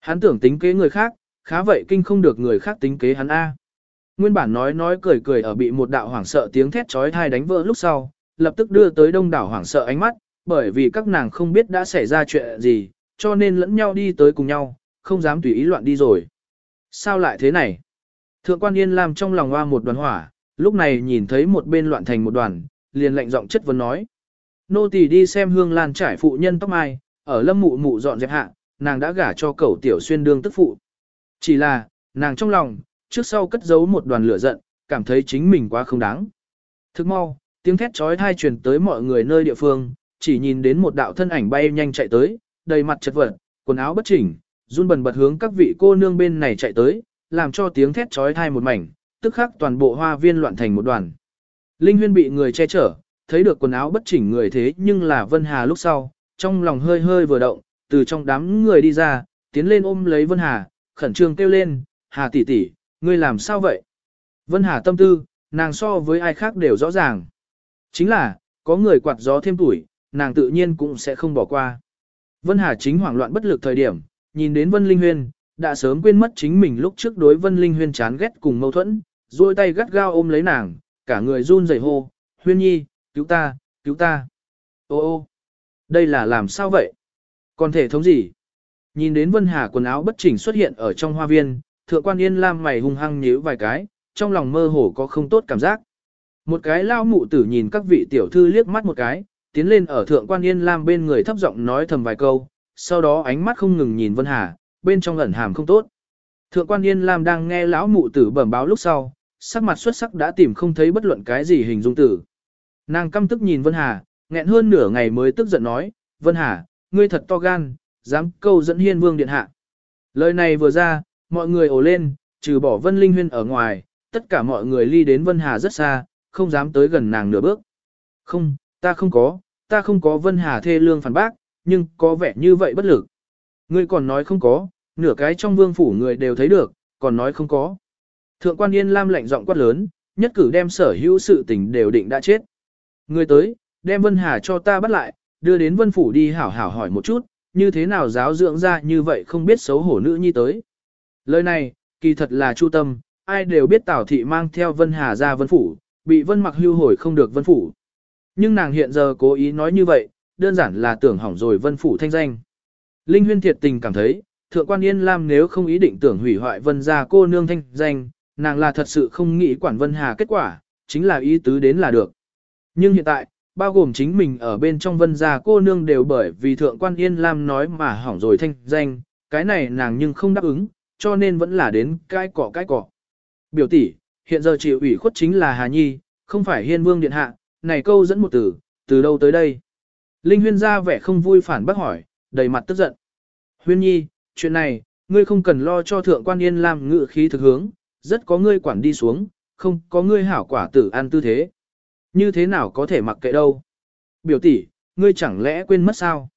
Hắn tưởng tính kế người khác, khá vậy kinh không được người khác tính kế hắn A. Nguyên bản nói nói cười cười ở bị một đạo hoảng sợ tiếng thét chói tai đánh vỡ lúc sau, lập tức đưa tới đông đảo hoảng sợ ánh mắt, bởi vì các nàng không biết đã xảy ra chuyện gì, cho nên lẫn nhau đi tới cùng nhau, không dám tùy ý loạn đi rồi. Sao lại thế này? Thượng quan Yên Lam trong lòng hoa một đoàn hỏa, lúc này nhìn thấy một bên loạn thành một đoàn, liền lạnh giọng chất vấn nói. Nô tỳ đi xem hương lan trải phụ nhân tóc mai, ở lâm mụ mụ dọn dẹp hạ, nàng đã gả cho cẩu tiểu xuyên đương tức phụ. Chỉ là, nàng trong lòng, trước sau cất giấu một đoàn lửa giận, cảm thấy chính mình quá không đáng. Thức mau, tiếng thét trói thai truyền tới mọi người nơi địa phương, chỉ nhìn đến một đạo thân ảnh bay nhanh chạy tới, đầy mặt chật vật, quần áo bất chỉnh, run bần bật hướng các vị cô nương bên này chạy tới, làm cho tiếng thét trói thai một mảnh, tức khắc toàn bộ hoa viên loạn thành một đoàn. Linh huyên bị người che chở, thấy được quần áo bất chỉnh người thế nhưng là Vân Hà lúc sau, trong lòng hơi hơi vừa động, từ trong đám người đi ra, tiến lên ôm lấy Vân Hà, khẩn trương kêu lên, Hà tỷ tỷ, ngươi làm sao vậy? Vân Hà tâm tư, nàng so với ai khác đều rõ ràng. Chính là, có người quạt gió thêm tuổi, nàng tự nhiên cũng sẽ không bỏ qua. Vân Hà chính hoảng loạn bất lực thời điểm, nhìn đến Vân Linh Huyên, đã sớm quên mất chính mình lúc trước đối Vân Linh Huyên chán ghét cùng mâu thuẫn, duỗi tay gắt gao ôm lấy nàng, cả người run rẩy hô, Huyên Nhi, cứu ta, cứu ta. Ô ô, đây là làm sao vậy? Còn thể thống gì? Nhìn đến Vân Hà quần áo bất chỉnh xuất hiện ở trong hoa viên, thượng quan yên lam mày hung hăng nhíu vài cái, trong lòng mơ hồ có không tốt cảm giác. Một cái lao mụ tử nhìn các vị tiểu thư liếc mắt một cái, tiến lên ở thượng quan yên lam bên người thấp giọng nói thầm vài câu, sau đó ánh mắt không ngừng nhìn Vân Hà, bên trong ẩn hàm không tốt. Thượng quan yên lam đang nghe lão mụ tử bẩm báo lúc sau, sắc mặt xuất sắc đã tìm không thấy bất luận cái gì hình dung tử. Nàng căm tức nhìn Vân Hà, nghẹn hơn nửa ngày mới tức giận nói, Vân Hà, ngươi thật to gan, dám câu dẫn hiên vương điện hạ. Lời này vừa ra, mọi người ồ lên, trừ bỏ Vân Linh Huyên ở ngoài, tất cả mọi người ly đến Vân Hà rất xa, không dám tới gần nàng nửa bước. Không, ta không có, ta không có Vân Hà thê lương phản bác, nhưng có vẻ như vậy bất lực. Ngươi còn nói không có, nửa cái trong vương phủ người đều thấy được, còn nói không có. Thượng quan Yên Lam lạnh giọng quát lớn, nhất cử đem sở hữu sự tình đều định đã chết. Ngươi tới, đem Vân Hà cho ta bắt lại, đưa đến Vân Phủ đi hảo hảo hỏi một chút, như thế nào giáo dưỡng ra như vậy không biết xấu hổ nữ nhi tới. Lời này, kỳ thật là chu tâm, ai đều biết Tào Thị mang theo Vân Hà ra Vân Phủ, bị Vân mặc hưu hồi không được Vân Phủ. Nhưng nàng hiện giờ cố ý nói như vậy, đơn giản là tưởng hỏng rồi Vân Phủ thanh danh. Linh huyên thiệt tình cảm thấy, Thượng quan Yên Lam nếu không ý định tưởng hủy hoại Vân gia cô nương thanh danh, nàng là thật sự không nghĩ quản Vân Hà kết quả, chính là ý tứ đến là được. Nhưng hiện tại, bao gồm chính mình ở bên trong vân gia cô nương đều bởi vì thượng quan Yên Lam nói mà hỏng rồi thanh danh, cái này nàng nhưng không đáp ứng, cho nên vẫn là đến cái cọ cái cọ. Biểu tỷ, hiện giờ chịu ủy khuất chính là Hà Nhi, không phải hiên vương điện hạ, này câu dẫn một từ, từ đâu tới đây? Linh huyên ra vẻ không vui phản bác hỏi, đầy mặt tức giận. Huyên Nhi, chuyện này, ngươi không cần lo cho thượng quan Yên Lam ngự khí thực hướng, rất có ngươi quản đi xuống, không có ngươi hảo quả tử an tư thế. Như thế nào có thể mặc kệ đâu? Biểu tỷ, ngươi chẳng lẽ quên mất sao?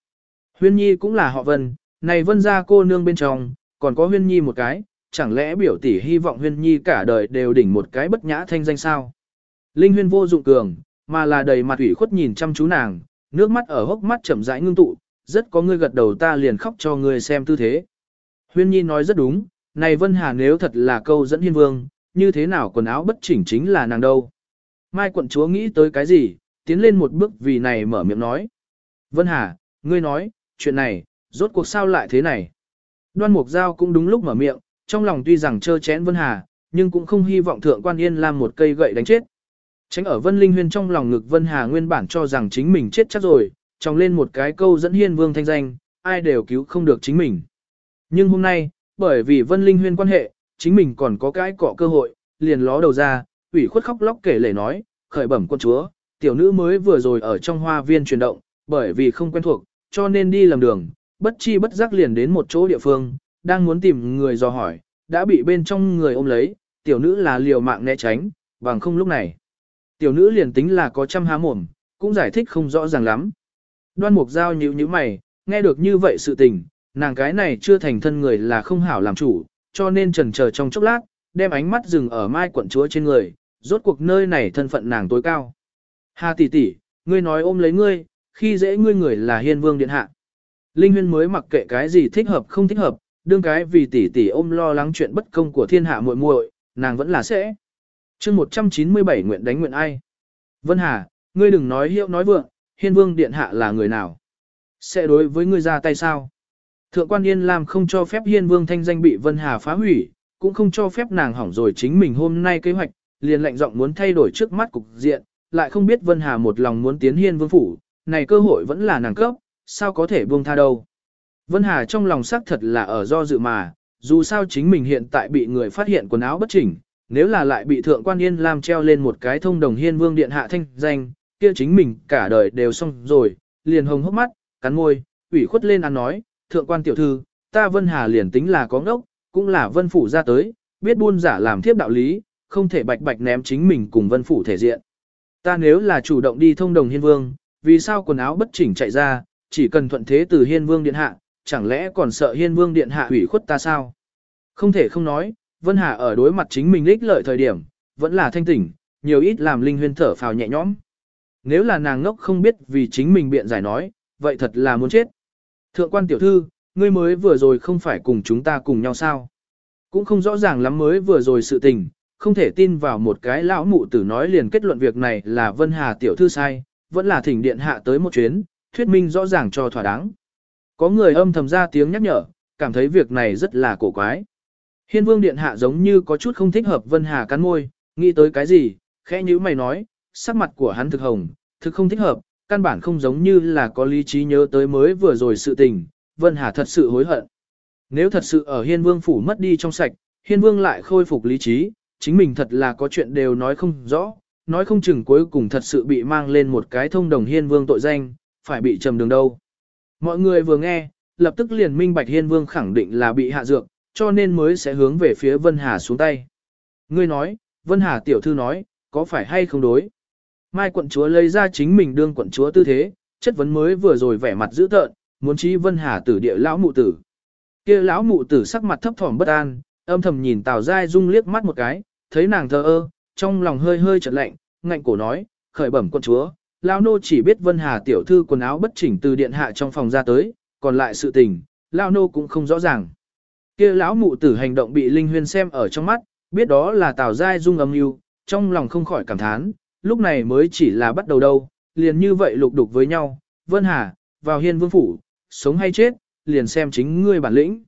Huyên Nhi cũng là họ Vân, này Vân gia cô nương bên trong, còn có Huyên Nhi một cái, chẳng lẽ biểu tỷ hy vọng Huyên Nhi cả đời đều đỉnh một cái bất nhã thanh danh sao? Linh Huyên vô dụng cường, mà là đầy mặt ủy khuất nhìn chăm chú nàng, nước mắt ở hốc mắt chậm rãi ngưng tụ, rất có người gật đầu ta liền khóc cho người xem tư thế. Huyên Nhi nói rất đúng, này Vân Hà nếu thật là câu dẫn hiên vương, như thế nào quần áo bất chỉnh chính là nàng đâu. Mai quận chúa nghĩ tới cái gì, tiến lên một bước vì này mở miệng nói. Vân Hà, ngươi nói, chuyện này, rốt cuộc sao lại thế này. Đoan Mục Giao cũng đúng lúc mở miệng, trong lòng tuy rằng chơ chén Vân Hà, nhưng cũng không hy vọng thượng quan yên làm một cây gậy đánh chết. Tránh ở Vân Linh Huyên trong lòng ngực Vân Hà nguyên bản cho rằng chính mình chết chắc rồi, trong lên một cái câu dẫn hiên vương thanh danh, ai đều cứu không được chính mình. Nhưng hôm nay, bởi vì Vân Linh Huyên quan hệ, chính mình còn có cái cọ cơ hội, liền ló đầu ra, ủy khuất khóc lóc kể lể nói, khởi bẩm quân chúa, tiểu nữ mới vừa rồi ở trong hoa viên chuyển động, bởi vì không quen thuộc, cho nên đi lầm đường, bất chi bất giác liền đến một chỗ địa phương, đang muốn tìm người dò hỏi, đã bị bên trong người ôm lấy, tiểu nữ là liều mạng né tránh, bằng không lúc này. Tiểu nữ liền tính là có trăm há mồm, cũng giải thích không rõ ràng lắm. Đoan mục giao nhíu nhíu mày, nghe được như vậy sự tình, nàng cái này chưa thành thân người là không hảo làm chủ, cho nên trần chờ trong chốc lát, đem ánh mắt dừng ở mai quận chúa trên người, rốt cuộc nơi này thân phận nàng tối cao. Hà tỷ tỷ, ngươi nói ôm lấy ngươi, khi dễ ngươi người là hiên vương điện hạ. Linh huyên mới mặc kệ cái gì thích hợp không thích hợp, đương cái vì tỷ tỷ ôm lo lắng chuyện bất công của thiên hạ muội muội, nàng vẫn là sẽ. chương 197 nguyện đánh nguyện ai. Vân Hà, ngươi đừng nói hiệu nói vượng, hiên vương điện hạ là người nào. Sẽ đối với ngươi ra tay sao? Thượng quan Yên Lam không cho phép hiên vương thanh danh bị Vân Hà phá hủy, cũng không cho phép nàng hỏng rồi chính mình hôm nay kế hoạch, liền lạnh giọng muốn thay đổi trước mắt cục diện, lại không biết Vân Hà một lòng muốn tiến hiên vương phủ, này cơ hội vẫn là nàng cấp, sao có thể buông tha đâu. Vân Hà trong lòng xác thật là ở do dự mà, dù sao chính mình hiện tại bị người phát hiện quần áo bất chỉnh, nếu là lại bị thượng quan yên làm treo lên một cái thông đồng hiên vương điện hạ thanh danh, kia chính mình cả đời đều xong rồi, liền hồng hốc mắt, cắn môi, ủy khuất lên ăn nói, thượng quan tiểu thư, ta Vân Hà liền tính là có ngốc, cũng là vân phủ ra tới, biết buôn giả làm thiếp đạo lý, không thể bạch bạch ném chính mình cùng vân phủ thể diện. Ta nếu là chủ động đi thông đồng hiên vương, vì sao quần áo bất chỉnh chạy ra, chỉ cần thuận thế từ hiên vương điện hạ, chẳng lẽ còn sợ hiên vương điện hạ hủy khuất ta sao? Không thể không nói, Vân Hà ở đối mặt chính mình lích lợi thời điểm, vẫn là thanh tỉnh, nhiều ít làm linh huyên thở phào nhẹ nhõm. Nếu là nàng ngốc không biết vì chính mình biện giải nói, vậy thật là muốn chết. Thượng quan tiểu thư, ngươi mới vừa rồi không phải cùng chúng ta cùng nhau sao? Cũng không rõ ràng lắm mới vừa rồi sự tình, không thể tin vào một cái lão mụ tử nói liền kết luận việc này là Vân Hà tiểu thư sai, vẫn là thỉnh điện hạ tới một chuyến, thuyết minh rõ ràng cho thỏa đáng. Có người âm thầm ra tiếng nhắc nhở, cảm thấy việc này rất là cổ quái. Hiên vương điện hạ giống như có chút không thích hợp Vân Hà cắn môi, nghĩ tới cái gì, khẽ như mày nói, sắc mặt của hắn thực hồng, thực không thích hợp, căn bản không giống như là có lý trí nhớ tới mới vừa rồi sự tình, Vân Hà thật sự hối hận. Nếu thật sự ở Hiên Vương phủ mất đi trong sạch, Hiên Vương lại khôi phục lý trí, chính mình thật là có chuyện đều nói không rõ, nói không chừng cuối cùng thật sự bị mang lên một cái thông đồng Hiên Vương tội danh, phải bị trầm đường đâu. Mọi người vừa nghe, lập tức liền minh bạch Hiên Vương khẳng định là bị hạ dược, cho nên mới sẽ hướng về phía Vân Hà xuống tay. Ngươi nói, Vân Hà tiểu thư nói, có phải hay không đối? Mai quận chúa lấy ra chính mình đương quận chúa tư thế, chất vấn mới vừa rồi vẻ mặt dữ tợn, muốn trí Vân Hà tử địa lão mụ tử. Kia lão mụ tử sắc mặt thấp thỏm bất an, âm thầm nhìn Tào Giai Dung liếc mắt một cái, thấy nàng thờ ơ, trong lòng hơi hơi chợt lạnh, ngạnh cổ nói, khởi bẩm quận chúa, lão nô chỉ biết Vân Hà tiểu thư quần áo bất chỉnh từ điện hạ trong phòng ra tới, còn lại sự tình, lão nô cũng không rõ ràng. Kia lão mụ tử hành động bị Linh Huyên xem ở trong mắt, biết đó là Tào Giai Dung âm mưu, trong lòng không khỏi cảm thán, lúc này mới chỉ là bắt đầu đâu, liền như vậy lục đục với nhau, Vân Hà, vào hiên vương phủ, sống hay chết, liền xem chính ngươi bản lĩnh.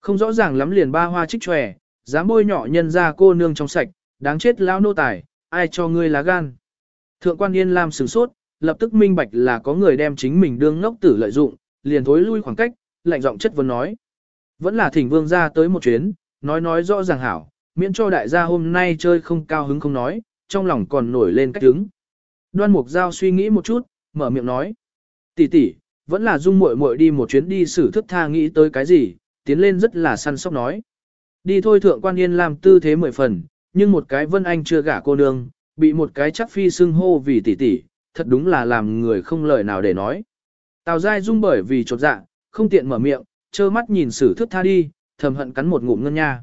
Không rõ ràng lắm liền ba hoa trích tròe, dám bôi nhỏ nhân ra cô nương trong sạch, đáng chết lão nô tài, ai cho ngươi lá gan. Thượng quan Yên Lam sửng sốt, lập tức minh bạch là có người đem chính mình đương ngốc tử lợi dụng, liền thối lui khoảng cách, lạnh giọng chất vấn nói. Vẫn là thỉnh vương ra tới một chuyến, nói nói rõ ràng hảo, miễn cho đại gia hôm nay chơi không cao hứng không nói, trong lòng còn nổi lên cách hứng. Đoan Mục Giao suy nghĩ một chút, mở miệng nói. tỷ tỷ, vẫn là dung muội muội đi một chuyến đi xử thức tha nghĩ tới cái gì, tiến lên rất là săn sóc nói. Đi thôi thượng quan yên làm tư thế mười phần, nhưng một cái vân anh chưa gả cô nương, bị một cái chắc phi xưng hô vì tỷ tỷ, thật đúng là làm người không lời nào để nói. Tào Giai Dung bởi vì chột dạ, không tiện mở miệng, trơ mắt nhìn sử thức tha đi, thầm hận cắn một ngụm ngân nha.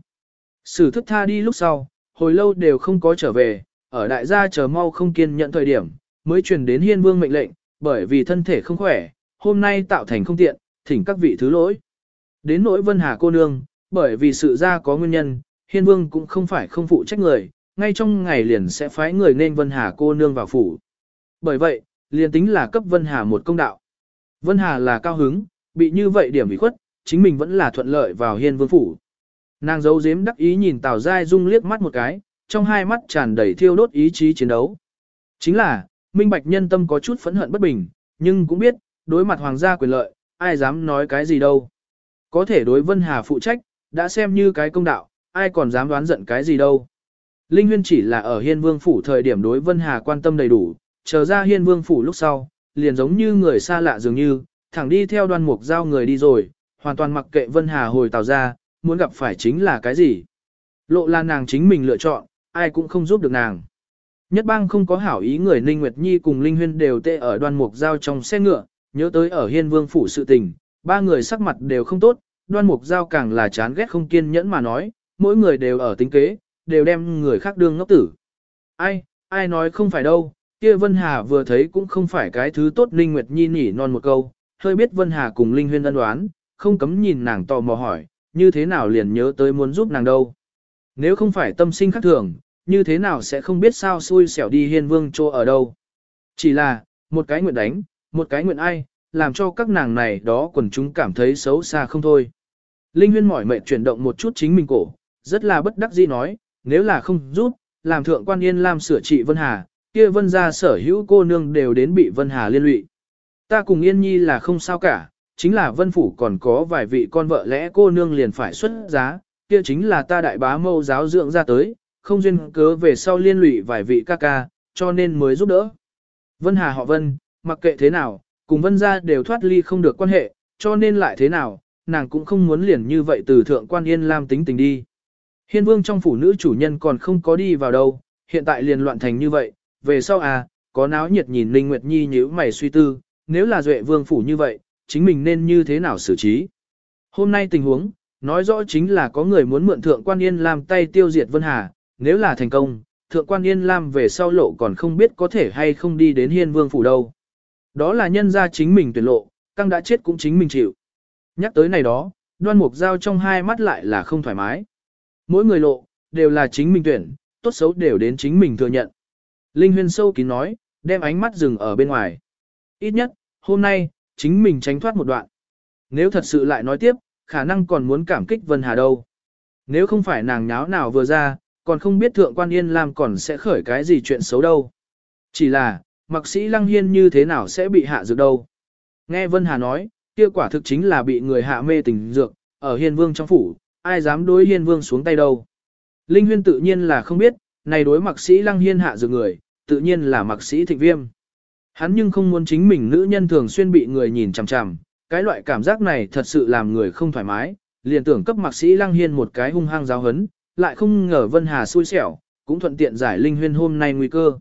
Sử thức tha đi lúc sau, hồi lâu đều không có trở về, ở đại gia chờ mau không kiên nhận thời điểm, mới truyền đến hiên vương mệnh lệnh, bởi vì thân thể không khỏe, hôm nay tạo thành không tiện, thỉnh các vị thứ lỗi. Đến nỗi Vân Hà cô nương, bởi vì sự ra có nguyên nhân, hiên vương cũng không phải không phụ trách người, ngay trong ngày liền sẽ phái người nên Vân Hà cô nương vào phủ. Bởi vậy, liền tính là cấp Vân Hà một công đạo. Vân Hà là cao hứng, bị như vậy điểm bị khuất, chính mình vẫn là thuận lợi vào hiên vương phủ. Nàng giấu giếm đắc ý nhìn Tào Giai Dung liếc mắt một cái, trong hai mắt tràn đầy thiêu đốt ý chí chiến đấu. Chính là, minh bạch nhân tâm có chút phẫn hận bất bình, nhưng cũng biết, đối mặt hoàng gia quyền lợi, ai dám nói cái gì đâu. Có thể đối Vân Hà phụ trách, đã xem như cái công đạo, ai còn dám đoán giận cái gì đâu. Linh Huyên chỉ là ở Hiên Vương Phủ thời điểm đối Vân Hà quan tâm đầy đủ, chờ ra Hiên Vương Phủ lúc sau, liền giống như người xa lạ dường như, thẳng đi theo đoan mục giao người đi rồi, hoàn toàn mặc kệ Vân Hà hồi tàu ra, muốn gặp phải chính là cái gì. Lộ là nàng chính mình lựa chọn, ai cũng không giúp được nàng. Nhất bang không có hảo ý người Ninh Nguyệt Nhi cùng Linh Huyên đều tê ở đoan mục giao trong xe ngựa, nhớ tới ở Hiên Vương Phủ sự tình, ba người sắc mặt đều không tốt, đoan mục giao càng là chán ghét không kiên nhẫn mà nói, mỗi người đều ở tính kế, đều đem người khác đương ngốc tử. Ai, ai nói không phải đâu, kia Vân Hà vừa thấy cũng không phải cái thứ tốt Ninh Nguyệt Nhi nhỉ non một câu, hơi biết Vân Hà cùng Linh Huyên ân đoán, không cấm nhìn nàng tò mò hỏi, như thế nào liền nhớ tới muốn giúp nàng đâu. Nếu không phải tâm sinh khác thường, như thế nào sẽ không biết sao xui xẻo đi hiên vương chỗ ở đâu. Chỉ là, một cái nguyện đánh, một cái nguyện ai, làm cho các nàng này đó quần chúng cảm thấy xấu xa không thôi. Linh huyên mỏi mệt chuyển động một chút chính mình cổ, rất là bất đắc dĩ nói, nếu là không giúp, làm thượng quan yên lam sửa trị Vân Hà, kia Vân gia sở hữu cô nương đều đến bị Vân Hà liên lụy. Ta cùng Yên Nhi là không sao cả, chính là Vân Phủ còn có vài vị con vợ lẽ cô nương liền phải xuất giá, kia chính là ta đại bá mâu giáo dưỡng ra tới, không duyên cớ về sau liên lụy vài vị ca ca, cho nên mới giúp đỡ. Vân Hà họ Vân, mặc kệ thế nào, cùng Vân gia đều thoát ly không được quan hệ, cho nên lại thế nào, nàng cũng không muốn liền như vậy từ thượng quan yên lam tính tình đi. Hiên vương trong phủ nữ chủ nhân còn không có đi vào đâu, hiện tại liền loạn thành như vậy, về sau à, có náo nhiệt nhìn Linh Nguyệt Nhi nhíu mày suy tư, nếu là duệ vương phủ như vậy, chính mình nên như thế nào xử trí. Hôm nay tình huống, nói rõ chính là có người muốn mượn thượng quan yên làm tay tiêu diệt Vân Hà, nếu là thành công, thượng quan yên lam về sau lộ còn không biết có thể hay không đi đến hiên vương phủ đâu. Đó là nhân ra chính mình tuyển lộ, căng đã chết cũng chính mình chịu. Nhắc tới này đó, đoan mục dao trong hai mắt lại là không thoải mái. Mỗi người lộ, đều là chính mình tuyển, tốt xấu đều đến chính mình thừa nhận. Linh huyên sâu kín nói, đem ánh mắt dừng ở bên ngoài. Ít nhất, hôm nay, chính mình tránh thoát một đoạn. Nếu thật sự lại nói tiếp, khả năng còn muốn cảm kích Vân Hà đâu. Nếu không phải nàng nháo nào vừa ra, còn không biết Thượng Quan Yên Lam còn sẽ khởi cái gì chuyện xấu đâu. Chỉ là, mặc sĩ Lăng Hiên như thế nào sẽ bị hạ dược đâu. Nghe Vân Hà nói, kia quả thực chính là bị người hạ mê tình dược, ở Hiên Vương trong phủ, ai dám đối Hiên Vương xuống tay đâu. Linh Huyên tự nhiên là không biết, này đối mặc sĩ Lăng Hiên hạ dược người, tự nhiên là mặc sĩ Thịnh Viêm. Hắn nhưng không muốn chính mình nữ nhân thường xuyên bị người nhìn chằm chằm, cái loại cảm giác này thật sự làm người không thoải mái, liền tưởng cấp mạc sĩ Lăng Hiên một cái hung hăng giáo hấn, lại không ngờ Vân Hà xui xẻo, cũng thuận tiện giải linh huyên hôm nay nguy cơ.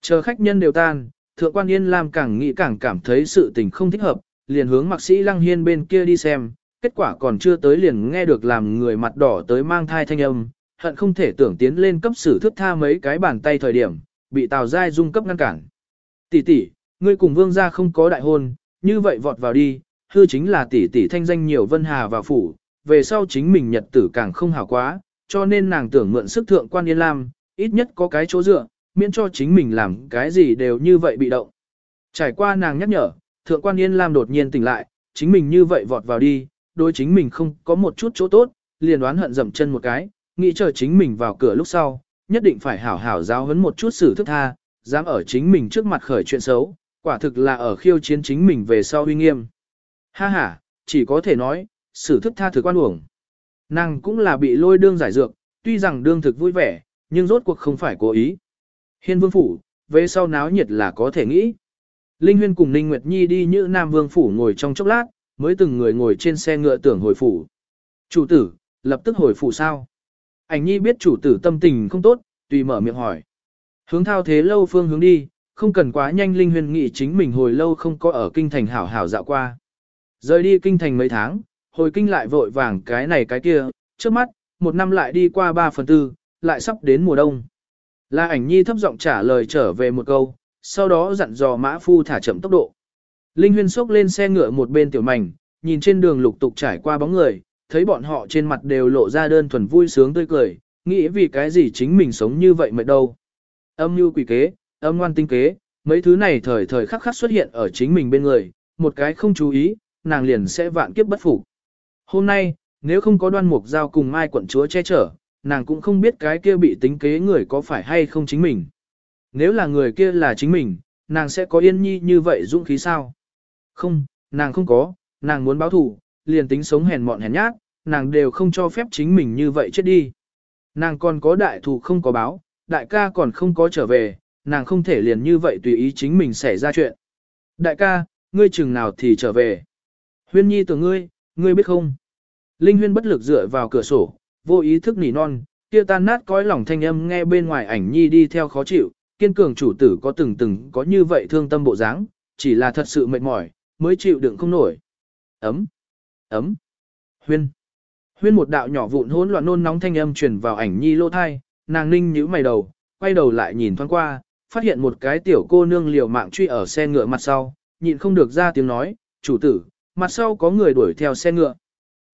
Chờ khách nhân đều tan, thượng quan Yên làm càng nghĩ càng cảm thấy sự tình không thích hợp, liền hướng mạc sĩ Lăng Hiên bên kia đi xem, kết quả còn chưa tới liền nghe được làm người mặt đỏ tới mang thai thanh âm, hận không thể tưởng tiến lên cấp sử thức tha mấy cái bàn tay thời điểm, bị Tào Giai dung cấp ngăn cản. Tỷ tỷ, ngươi cùng vương gia không có đại hôn, như vậy vọt vào đi, hư chính là tỷ tỷ thanh danh nhiều vân hà vào phủ, về sau chính mình nhật tử càng không hảo quá, cho nên nàng tưởng mượn sức thượng quan yên lam, ít nhất có cái chỗ dựa, miễn cho chính mình làm cái gì đều như vậy bị động. Trải qua nàng nhắc nhở, thượng quan yên lam đột nhiên tỉnh lại, chính mình như vậy vọt vào đi, đối chính mình không có một chút chỗ tốt, liền đoán hận dậm chân một cái, nghĩ chờ chính mình vào cửa lúc sau, nhất định phải hảo hảo giáo huấn một chút xử thức tha, dám ở chính mình trước mặt khởi chuyện xấu, quả thực là ở khiêu chiến chính mình về sau uy nghiêm. Ha ha, chỉ có thể nói, xử thức tha thực quan uổng. Nàng cũng là bị lôi đương giải dược, tuy rằng đương thực vui vẻ, nhưng rốt cuộc không phải cố ý. Hiên vương phủ, về sau náo nhiệt là có thể nghĩ. Linh Huyên cùng Ninh Nguyệt Nhi đi như Nam Vương phủ ngồi trong chốc lát, mới từng người ngồi trên xe ngựa tưởng hồi phủ. Chủ tử, lập tức hồi phủ sao? Ảnh Nhi biết chủ tử tâm tình không tốt, tùy mở miệng hỏi. Hướng thao thế lâu phương hướng đi, không cần quá nhanh Linh huyền nghị chính mình hồi lâu không có ở kinh thành hảo hảo dạo qua. Rời đi kinh thành mấy tháng, hồi kinh lại vội vàng cái này cái kia, trước mắt, một năm lại đi qua ba phần tư, lại sắp đến mùa đông. La ảnh nhi thấp giọng trả lời trở về một câu, sau đó dặn dò mã phu thả chậm tốc độ. Linh huyên sốc lên xe ngựa một bên tiểu mảnh, nhìn trên đường lục tục trải qua bóng người, thấy bọn họ trên mặt đều lộ ra đơn thuần vui sướng tươi cười, nghĩ vì cái gì chính mình sống như vậy mệt đâu. Âm mưu quỷ kế, âm ngoan tinh kế, mấy thứ này thời thời khắc khắc xuất hiện ở chính mình bên người, một cái không chú ý, nàng liền sẽ vạn kiếp bất phục. Hôm nay, nếu không có đoan mục giao cùng mai quận chúa che chở, nàng cũng không biết cái kia bị tính kế người có phải hay không chính mình. Nếu là người kia là chính mình, nàng sẽ có yên nhi như vậy dũng khí sao? Không, nàng không có, nàng muốn báo thù, liền tính sống hèn mọn hèn nhát, nàng đều không cho phép chính mình như vậy chết đi. Nàng còn có đại thù không có báo, đại ca còn không có trở về, nàng không thể liền như vậy tùy ý chính mình xảy ra chuyện. Đại ca, ngươi chừng nào thì trở về. Huyên nhi từ ngươi, ngươi biết không? Linh huyên bất lực dựa vào cửa sổ, vô ý thức nỉ non, kia tan nát cõi lòng thanh âm nghe bên ngoài ảnh nhi đi theo khó chịu, kiên cường chủ tử có từng từng có như vậy thương tâm bộ dáng, chỉ là thật sự mệt mỏi, mới chịu đựng không nổi. Ấm, ấm, huyên. Huyên một đạo nhỏ vụn hỗn loạn nôn nóng thanh âm truyền vào ảnh nhi lô thai, nàng ninh nhíu mày đầu, quay đầu lại nhìn thoáng qua, phát hiện một cái tiểu cô nương liều mạng truy ở xe ngựa mặt sau, nhịn không được ra tiếng nói, chủ tử, mặt sau có người đuổi theo xe ngựa.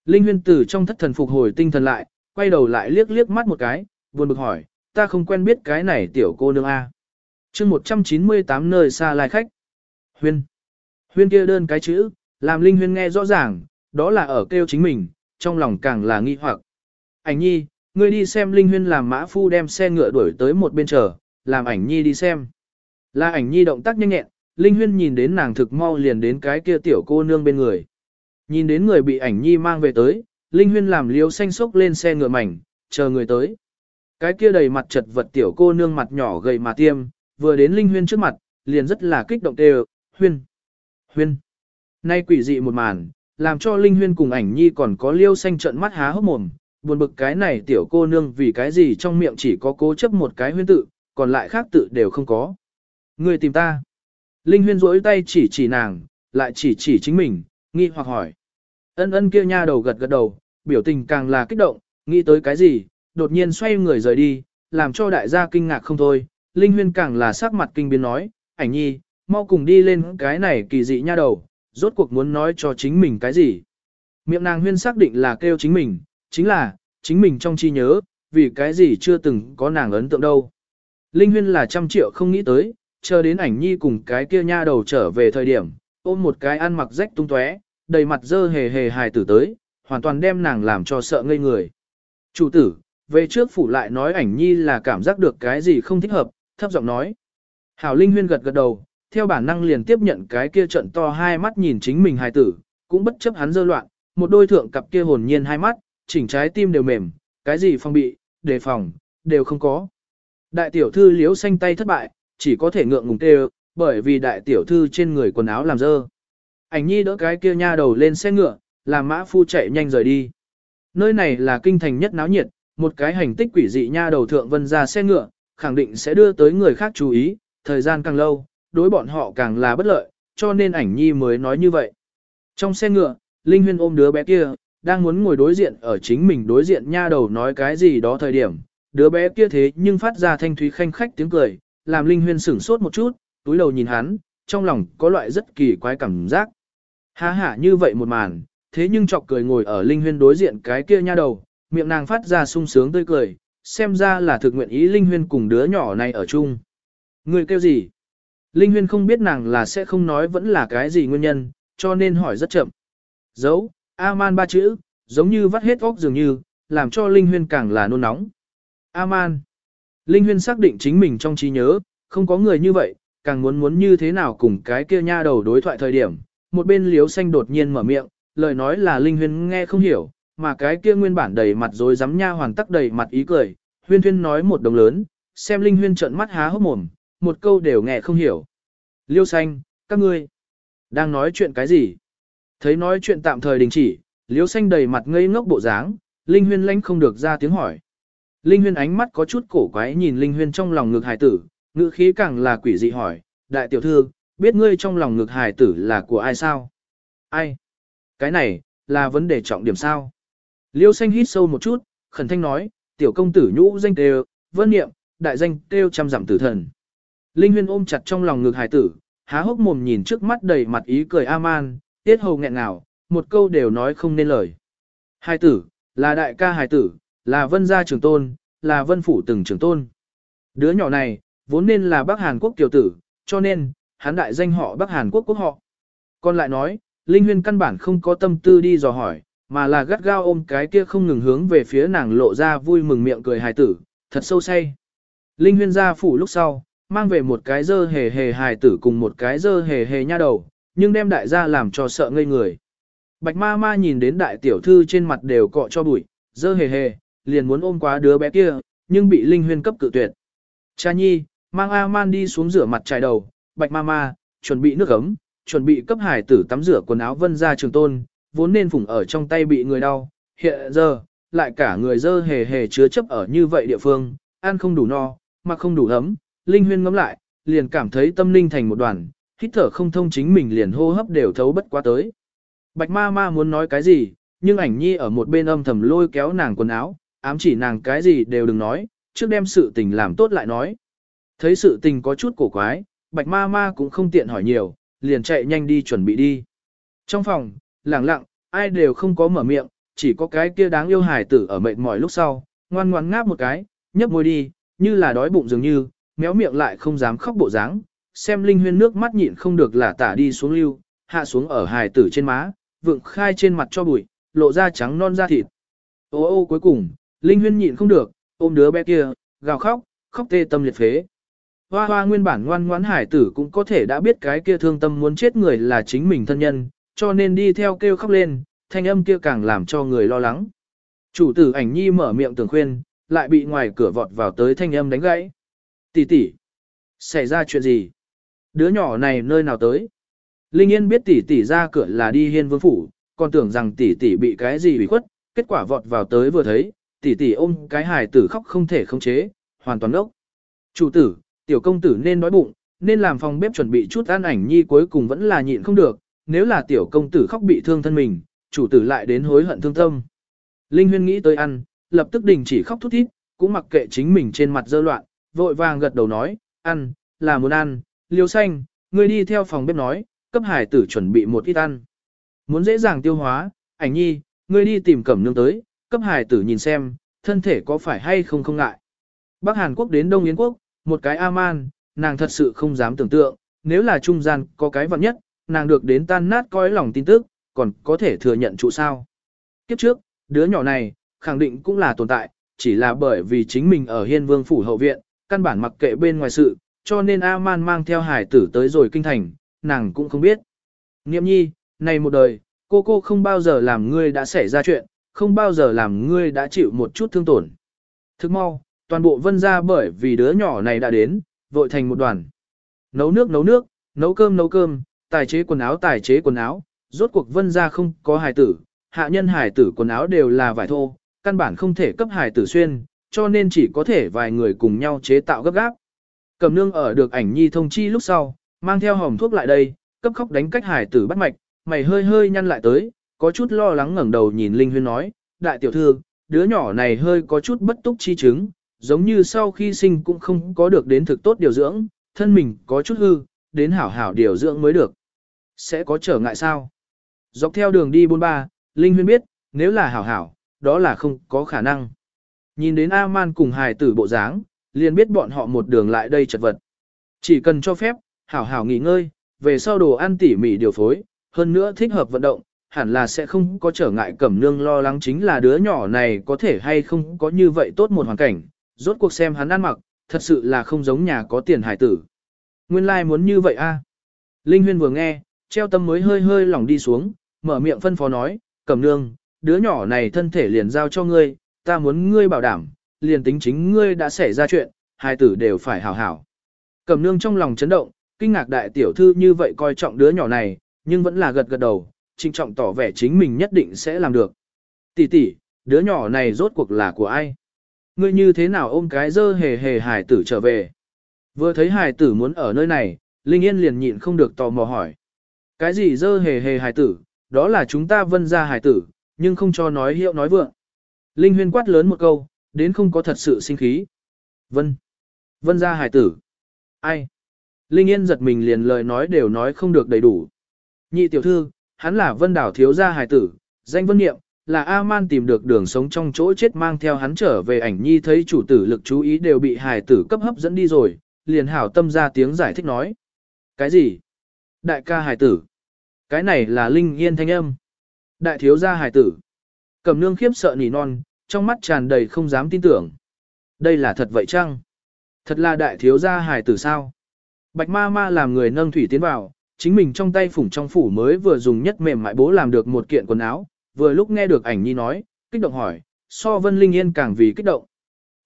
Linh huyên tử trong thất thần phục hồi tinh thần lại, quay đầu lại liếc liếc mắt một cái, buồn bực hỏi, ta không quen biết cái này tiểu cô nương A. chương 198 nơi xa lai khách. Huyên. Huyên kia đơn cái chữ, làm Linh huyên nghe rõ ràng, đó là ở kêu chính mình, trong lòng càng là nghi hoặc. Ảnh nhi, ngươi đi xem Linh huyên làm mã phu đem xe ngựa đuổi tới một bên chờ, làm ảnh nhi đi xem. Là ảnh nhi động tác nhanh nhẹn, Linh huyên nhìn đến nàng thực mau liền đến cái kia tiểu cô nương bên người. Nhìn đến người bị ảnh nhi mang về tới, Linh huyên làm liếu xanh sốc lên xe ngựa mảnh, chờ người tới. Cái kia đầy mặt chật vật tiểu cô nương mặt nhỏ gầy mà tiêm, vừa đến Linh huyên trước mặt, liền rất là kích động tê huyên, huyên. Nay quỷ dị một màn, làm cho Linh huyên cùng ảnh nhi còn có liêu xanh trận mắt há hốc mồm, buồn bực cái này tiểu cô nương vì cái gì trong miệng chỉ có cố chấp một cái huyên tự, còn lại khác tự đều không có. Người tìm ta. Linh huyên rỗi tay chỉ chỉ nàng, lại chỉ chỉ chính mình, nghi hoặc hỏi. Ân ân kia nha đầu gật gật đầu, biểu tình càng là kích động, nghĩ tới cái gì, đột nhiên xoay người rời đi, làm cho đại gia kinh ngạc không thôi. Linh huyên càng là sắc mặt kinh biến nói, ảnh nhi, mau cùng đi lên cái này kỳ dị nha đầu, rốt cuộc muốn nói cho chính mình cái gì. Miệng nàng huyên xác định là kêu chính mình, chính là, chính mình trong chi nhớ, vì cái gì chưa từng có nàng ấn tượng đâu. Linh huyên là trăm triệu không nghĩ tới, chờ đến ảnh nhi cùng cái kia nha đầu trở về thời điểm, ôm một cái ăn mặc rách tung tóe, đầy mặt dơ hề hề hài tử tới, hoàn toàn đem nàng làm cho sợ ngây người. Chủ tử, về trước phủ lại nói ảnh nhi là cảm giác được cái gì không thích hợp, thấp giọng nói. Hảo Linh huyên gật gật đầu, theo bản năng liền tiếp nhận cái kia trận to hai mắt nhìn chính mình hài tử, cũng bất chấp hắn dơ loạn, một đôi thượng cặp kia hồn nhiên hai mắt, chỉnh trái tim đều mềm, cái gì phong bị, đề phòng, đều không có. Đại tiểu thư liếu xanh tay thất bại, chỉ có thể ngượng ngùng kêu, bởi vì đại tiểu thư trên người quần áo làm dơ. Ảnh nhi đỡ cái kia nha đầu lên xe ngựa, làm mã phu chạy nhanh rời đi. Nơi này là kinh thành nhất náo nhiệt, một cái hành tích quỷ dị nha đầu thượng vân ra xe ngựa, khẳng định sẽ đưa tới người khác chú ý, thời gian càng lâu, đối bọn họ càng là bất lợi, cho nên ảnh nhi mới nói như vậy. Trong xe ngựa, Linh Huyên ôm đứa bé kia, đang muốn ngồi đối diện ở chính mình đối diện nha đầu nói cái gì đó thời điểm, đứa bé kia thế nhưng phát ra thanh thúy khanh khách tiếng cười, làm Linh Huyên sửng sốt một chút, túi đầu nhìn hắn, trong lòng có loại rất kỳ quái cảm giác. Há hả như vậy một màn, thế nhưng chọc cười ngồi ở Linh Huyên đối diện cái kia nha đầu, miệng nàng phát ra sung sướng tươi cười, xem ra là thực nguyện ý Linh Huyên cùng đứa nhỏ này ở chung. Người kêu gì? Linh Huyên không biết nàng là sẽ không nói vẫn là cái gì nguyên nhân, cho nên hỏi rất chậm. Dấu, A-man ba chữ, giống như vắt hết óc dường như, làm cho Linh Huyên càng là nôn nóng. A-man. Linh Huyên xác định chính mình trong trí nhớ, không có người như vậy, càng muốn muốn như thế nào cùng cái kia nha đầu đối thoại thời điểm. Một bên liếu xanh đột nhiên mở miệng, lời nói là Linh Huyên nghe không hiểu, mà cái kia nguyên bản đầy mặt rồi dám nha hoàn tắc đầy mặt ý cười. Huyên Huyên nói một đồng lớn, xem Linh Huyên trợn mắt há hốc mồm, một câu đều nghe không hiểu. Liêu xanh, các ngươi, đang nói chuyện cái gì? Thấy nói chuyện tạm thời đình chỉ, liêu xanh đầy mặt ngây ngốc bộ dáng, Linh Huyên lãnh không được ra tiếng hỏi. Linh Huyên ánh mắt có chút cổ quái nhìn Linh Huyên trong lòng ngực hài tử, ngữ khí càng là quỷ dị hỏi, đại tiểu thư, biết ngươi trong lòng ngực hài tử là của ai sao? Ai? Cái này, là vấn đề trọng điểm sao? Liêu xanh hít sâu một chút, khẩn thanh nói, tiểu công tử nhũ danh tê vân niệm, đại danh têu trăm giảm tử thần. Linh Huyên ôm chặt trong lòng ngực hài tử, há hốc mồm nhìn trước mắt đầy mặt ý cười A-man, tiết hầu nghẹn ngào, một câu đều nói không nên lời. Hài tử, là đại ca hài tử, là vân gia trường tôn, là vân phủ từng trường tôn. Đứa nhỏ này, vốn nên là Bắc Hàn Quốc tiểu tử, cho nên, hắn đại danh họ Bắc Hàn Quốc quốc họ. Còn lại nói, Linh Huyên căn bản không có tâm tư đi dò hỏi, mà là gắt gao ôm cái kia không ngừng hướng về phía nàng lộ ra vui mừng miệng cười hài tử, thật sâu say. Linh Huyên ra phủ lúc sau, mang về một cái dơ hề hề hài tử cùng một cái dơ hề hề nha đầu, nhưng đem đại gia làm cho sợ ngây người. Bạch ma ma nhìn đến đại tiểu thư trên mặt đều cọ cho bụi, dơ hề hề, liền muốn ôm quá đứa bé kia, nhưng bị Linh Huyên cấp cự tuyệt. Cha nhi, mang A-man đi xuống rửa mặt trải đầu, bạch ma ma, chuẩn bị nước ấm, chuẩn bị cấp hải tử tắm rửa quần áo vân ra trường tôn, vốn nên phủng ở trong tay bị người đau, hiện giờ, lại cả người dơ hề hề chứa chấp ở như vậy địa phương, ăn không đủ no, mà không đủ ấm, Linh Huyên ngắm lại, liền cảm thấy tâm linh thành một đoàn, hít thở không thông chính mình liền hô hấp đều thấu bất quá tới. Bạch ma ma muốn nói cái gì, nhưng ảnh nhi ở một bên âm thầm lôi kéo nàng quần áo, ám chỉ nàng cái gì đều đừng nói, trước đem sự tình làm tốt lại nói. Thấy sự tình có chút cổ quái, bạch ma ma cũng không tiện hỏi nhiều, liền chạy nhanh đi chuẩn bị đi. Trong phòng, lặng lặng, ai đều không có mở miệng, chỉ có cái kia đáng yêu hài tử ở mệt mỏi lúc sau, ngoan ngoan ngáp một cái, nhấp môi đi, như là đói bụng dường như, méo miệng lại không dám khóc bộ dáng, xem linh huyên nước mắt nhịn không được là tả đi xuống lưu, hạ xuống ở hài tử trên má, vượng khai trên mặt cho bụi, lộ ra trắng non da thịt. Ô ô cuối cùng, linh huyên nhịn không được, ôm đứa bé kia, gào khóc, khóc tê tâm liệt phế. Hoa hoa nguyên bản ngoan ngoãn hải tử cũng có thể đã biết cái kia thương tâm muốn chết người là chính mình thân nhân, cho nên đi theo kêu khóc lên, thanh âm kia càng làm cho người lo lắng. Chủ tử ảnh nhi mở miệng tưởng khuyên, lại bị ngoài cửa vọt vào tới thanh âm đánh gãy. Tỷ tỷ, xảy ra chuyện gì? Đứa nhỏ này nơi nào tới? Linh Yên biết tỷ tỷ ra cửa là đi hiên vương phủ, còn tưởng rằng tỷ tỷ bị cái gì bị khuất, kết quả vọt vào tới vừa thấy, tỷ tỷ ôm cái hài tử khóc không thể khống chế, hoàn toàn ốc. Chủ tử, tiểu công tử nên đói bụng, nên làm phòng bếp chuẩn bị chút ăn ảnh nhi cuối cùng vẫn là nhịn không được, nếu là tiểu công tử khóc bị thương thân mình, chủ tử lại đến hối hận thương tâm. Linh Huyên nghĩ tới ăn, lập tức đình chỉ khóc thút thít, cũng mặc kệ chính mình trên mặt dơ loạn, vội vàng gật đầu nói, ăn, là muốn ăn, liêu xanh, ngươi đi theo phòng bếp nói, cấp hải tử chuẩn bị một ít ăn. Muốn dễ dàng tiêu hóa, ảnh nhi, ngươi đi tìm cẩm nương tới, cấp hải tử nhìn xem, thân thể có phải hay không không ngại. Bắc Hàn Quốc đến Đông Yến Quốc, một cái A-man, nàng thật sự không dám tưởng tượng, nếu là trung gian có cái vật nhất, nàng được đến tan nát coi lòng tin tức, còn có thể thừa nhận trụ sao. Kiếp trước, đứa nhỏ này, khẳng định cũng là tồn tại, chỉ là bởi vì chính mình ở hiên vương phủ hậu viện, căn bản mặc kệ bên ngoài sự, cho nên A-man mang theo hải tử tới rồi kinh thành, nàng cũng không biết. Niệm nhi, này một đời, cô cô không bao giờ làm ngươi đã xảy ra chuyện, không bao giờ làm ngươi đã chịu một chút thương tổn. Thức mau, toàn bộ vân ra bởi vì đứa nhỏ này đã đến, vội thành một đoàn. Nấu nước nấu nước, nấu cơm nấu cơm, tài chế quần áo tài chế quần áo, rốt cuộc vân ra không có hài tử, hạ nhân hài tử quần áo đều là vải thô, căn bản không thể cấp hài tử xuyên, cho nên chỉ có thể vài người cùng nhau chế tạo gấp gáp. Cầm nương ở được ảnh nhi thông chi lúc sau, mang theo hòm thuốc lại đây, cấp khóc đánh cách hải tử bắt mạch, mày hơi hơi nhăn lại tới, có chút lo lắng ngẩng đầu nhìn Linh Huyên nói, đại tiểu thư, đứa nhỏ này hơi có chút bất túc chi chứng, giống như sau khi sinh cũng không có được đến thực tốt điều dưỡng, thân mình có chút hư, đến hảo hảo điều dưỡng mới được. Sẽ có trở ngại sao? Dọc theo đường đi bôn ba, Linh Huyên biết, nếu là hảo hảo, đó là không có khả năng. Nhìn đến A-man cùng hài tử bộ dáng, liền biết bọn họ một đường lại đây chật vật. Chỉ cần cho phép, hảo hảo nghỉ ngơi, về sau đồ ăn tỉ mỉ điều phối, hơn nữa thích hợp vận động, hẳn là sẽ không có trở ngại cẩm nương lo lắng chính là đứa nhỏ này có thể hay không có như vậy tốt một hoàn cảnh, rốt cuộc xem hắn ăn mặc, thật sự là không giống nhà có tiền hải tử. Nguyên lai like muốn như vậy a Linh Huyên vừa nghe, treo tâm mới hơi hơi lỏng đi xuống, mở miệng phân phó nói, cẩm nương, đứa nhỏ này thân thể liền giao cho ngươi, ta muốn ngươi bảo đảm, liền tính chính ngươi đã xảy ra chuyện, hai tử đều phải hảo hảo. Cẩm nương trong lòng chấn động, kinh ngạc đại tiểu thư như vậy coi trọng đứa nhỏ này, nhưng vẫn là gật gật đầu, trinh trọng tỏ vẻ chính mình nhất định sẽ làm được. Tỷ tỷ, đứa nhỏ này rốt cuộc là của ai? Ngươi như thế nào ôm cái dơ hề hề hải tử trở về? Vừa thấy hải tử muốn ở nơi này, Linh Yên liền nhịn không được tò mò hỏi. Cái gì dơ hề hề hải tử, đó là chúng ta vân ra hải tử, nhưng không cho nói hiệu nói vượng. Linh Huyên quát lớn một câu, đến không có thật sự sinh khí. Vân. Vân ra hải tử. Ai? Linh Yên giật mình liền lời nói đều nói không được đầy đủ. Nhị tiểu thư, hắn là vân đảo thiếu gia hải tử, danh vân niệm, là A-man tìm được đường sống trong chỗ chết mang theo hắn trở về ảnh nhi thấy chủ tử lực chú ý đều bị hải tử cấp hấp dẫn đi rồi, liền hảo tâm ra tiếng giải thích nói. Cái gì? Đại ca hải tử. Cái này là linh yên thanh âm. Đại thiếu gia hải tử. Cầm nương khiếp sợ nỉ non, trong mắt tràn đầy không dám tin tưởng. Đây là thật vậy chăng? Thật là đại thiếu gia hải tử sao? Bạch ma ma làm người nâng thủy tiến vào, Chính mình trong tay phủng trong phủ mới vừa dùng nhất mềm mại bố làm được một kiện quần áo, vừa lúc nghe được ảnh nhi nói, kích động hỏi, so Vân Linh Yên càng vì kích động.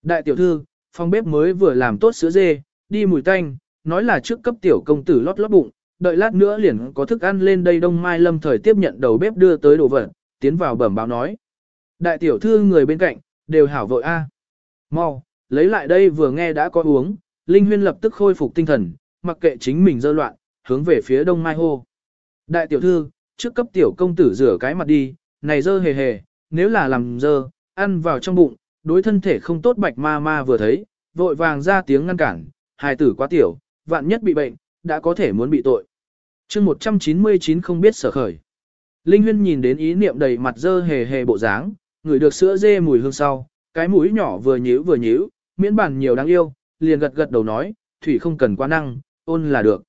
Đại tiểu thư, phòng bếp mới vừa làm tốt sữa dê, đi mùi tanh, nói là trước cấp tiểu công tử lót lót bụng, đợi lát nữa liền có thức ăn lên đây đông mai lâm thời tiếp nhận đầu bếp đưa tới đồ vật, tiến vào bẩm báo nói. Đại tiểu thư người bên cạnh, đều hảo vội a. Mau, lấy lại đây vừa nghe đã có uống, Linh Huyên lập tức khôi phục tinh thần, mặc kệ chính mình dơ loạn, hướng về phía đông mai hô. Đại tiểu thư, trước cấp tiểu công tử rửa cái mặt đi, này dơ hề hề, nếu là làm dơ, ăn vào trong bụng, đối thân thể không tốt bạch ma ma vừa thấy, vội vàng ra tiếng ngăn cản, hài tử quá tiểu, vạn nhất bị bệnh, đã có thể muốn bị tội. chương 199 không biết sở khởi. Linh Huyên nhìn đến ý niệm đầy mặt dơ hề hề bộ dáng, ngửi được sữa dê mùi hương sau, cái mũi nhỏ vừa nhíu vừa nhíu, miễn bản nhiều đáng yêu, liền gật gật đầu nói, thủy không cần quá năng, ôn là được.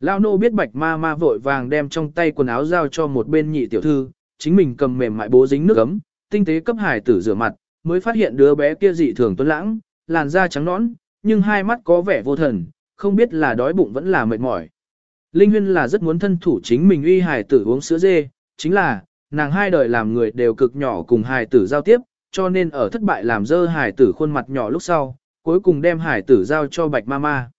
Lao nô biết bạch ma ma vội vàng đem trong tay quần áo giao cho một bên nhị tiểu thư, chính mình cầm mềm mại bố dính nước ấm, tinh tế cấp hải tử rửa mặt, mới phát hiện đứa bé kia dị thường tuấn lãng, làn da trắng nõn, nhưng hai mắt có vẻ vô thần, không biết là đói bụng vẫn là mệt mỏi. Linh Huyên là rất muốn thân thủ chính mình uy hải tử uống sữa dê, chính là, nàng hai đời làm người đều cực nhỏ cùng hải tử giao tiếp, cho nên ở thất bại làm dơ hải tử khuôn mặt nhỏ lúc sau, cuối cùng đem hải tử giao cho bạch ma ma.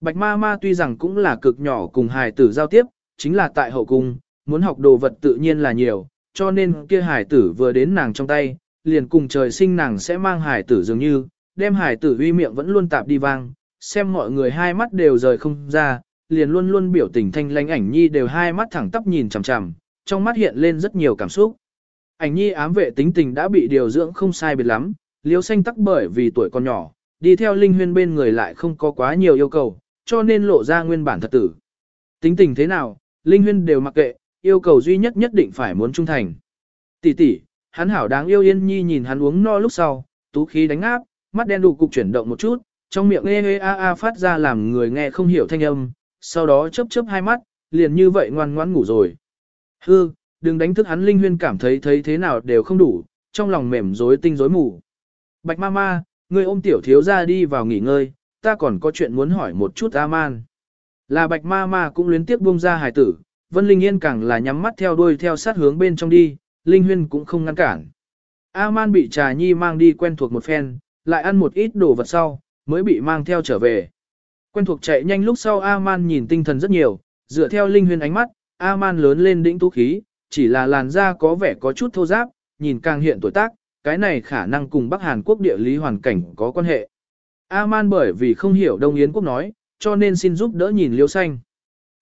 Bạch ma ma tuy rằng cũng là cực nhỏ cùng hải tử giao tiếp, chính là tại hậu cung, muốn học đồ vật tự nhiên là nhiều, cho nên kia hải tử vừa đến nàng trong tay, liền cùng trời sinh nàng sẽ mang hải tử dường như, đem hải tử uy miệng vẫn luôn tạp đi vang, xem mọi người hai mắt đều rời không ra, liền luôn luôn biểu tình thanh lãnh ảnh nhi đều hai mắt thẳng tắp nhìn chằm chằm, trong mắt hiện lên rất nhiều cảm xúc. Ảnh nhi ám vệ tính tình đã bị điều dưỡng không sai biệt lắm, liếu xanh tắc bởi vì tuổi còn nhỏ, đi theo linh huyên bên người lại không có quá nhiều yêu cầu, cho nên lộ ra nguyên bản thật tử. Tính tình thế nào, linh huyên đều mặc kệ, yêu cầu duy nhất nhất định phải muốn trung thành. Tỷ tỷ, hắn hảo đáng yêu yên nhi nhìn hắn uống no lúc sau, tú khí đánh áp, mắt đen đủ cục chuyển động một chút, trong miệng ê ê a a phát ra làm người nghe không hiểu thanh âm, sau đó chớp chớp hai mắt, liền như vậy ngoan ngoãn ngủ rồi. Hư, đừng đánh thức hắn linh huyên cảm thấy thấy thế nào đều không đủ, trong lòng mềm rối tinh rối mù. Bạch ma ma, người ôm tiểu thiếu ra đi vào nghỉ ngơi, ta còn có chuyện muốn hỏi một chút A-man. Là bạch ma ma cũng luyến tiếc buông ra hài tử, Vân Linh Yên càng là nhắm mắt theo đuôi theo sát hướng bên trong đi, Linh Huyên cũng không ngăn cản. A-man bị trà nhi mang đi quen thuộc một phen, lại ăn một ít đồ vật sau, mới bị mang theo trở về. Quen thuộc chạy nhanh lúc sau A-man nhìn tinh thần rất nhiều, dựa theo Linh Huyên ánh mắt, A-man lớn lên đỉnh tú khí, chỉ là làn da có vẻ có chút thô ráp, nhìn càng hiện tuổi tác, cái này khả năng cùng Bắc Hàn Quốc địa lý hoàn cảnh có quan hệ. A-man bởi vì không hiểu Đông Yến Quốc nói, cho nên xin giúp đỡ nhìn Liễu Xanh.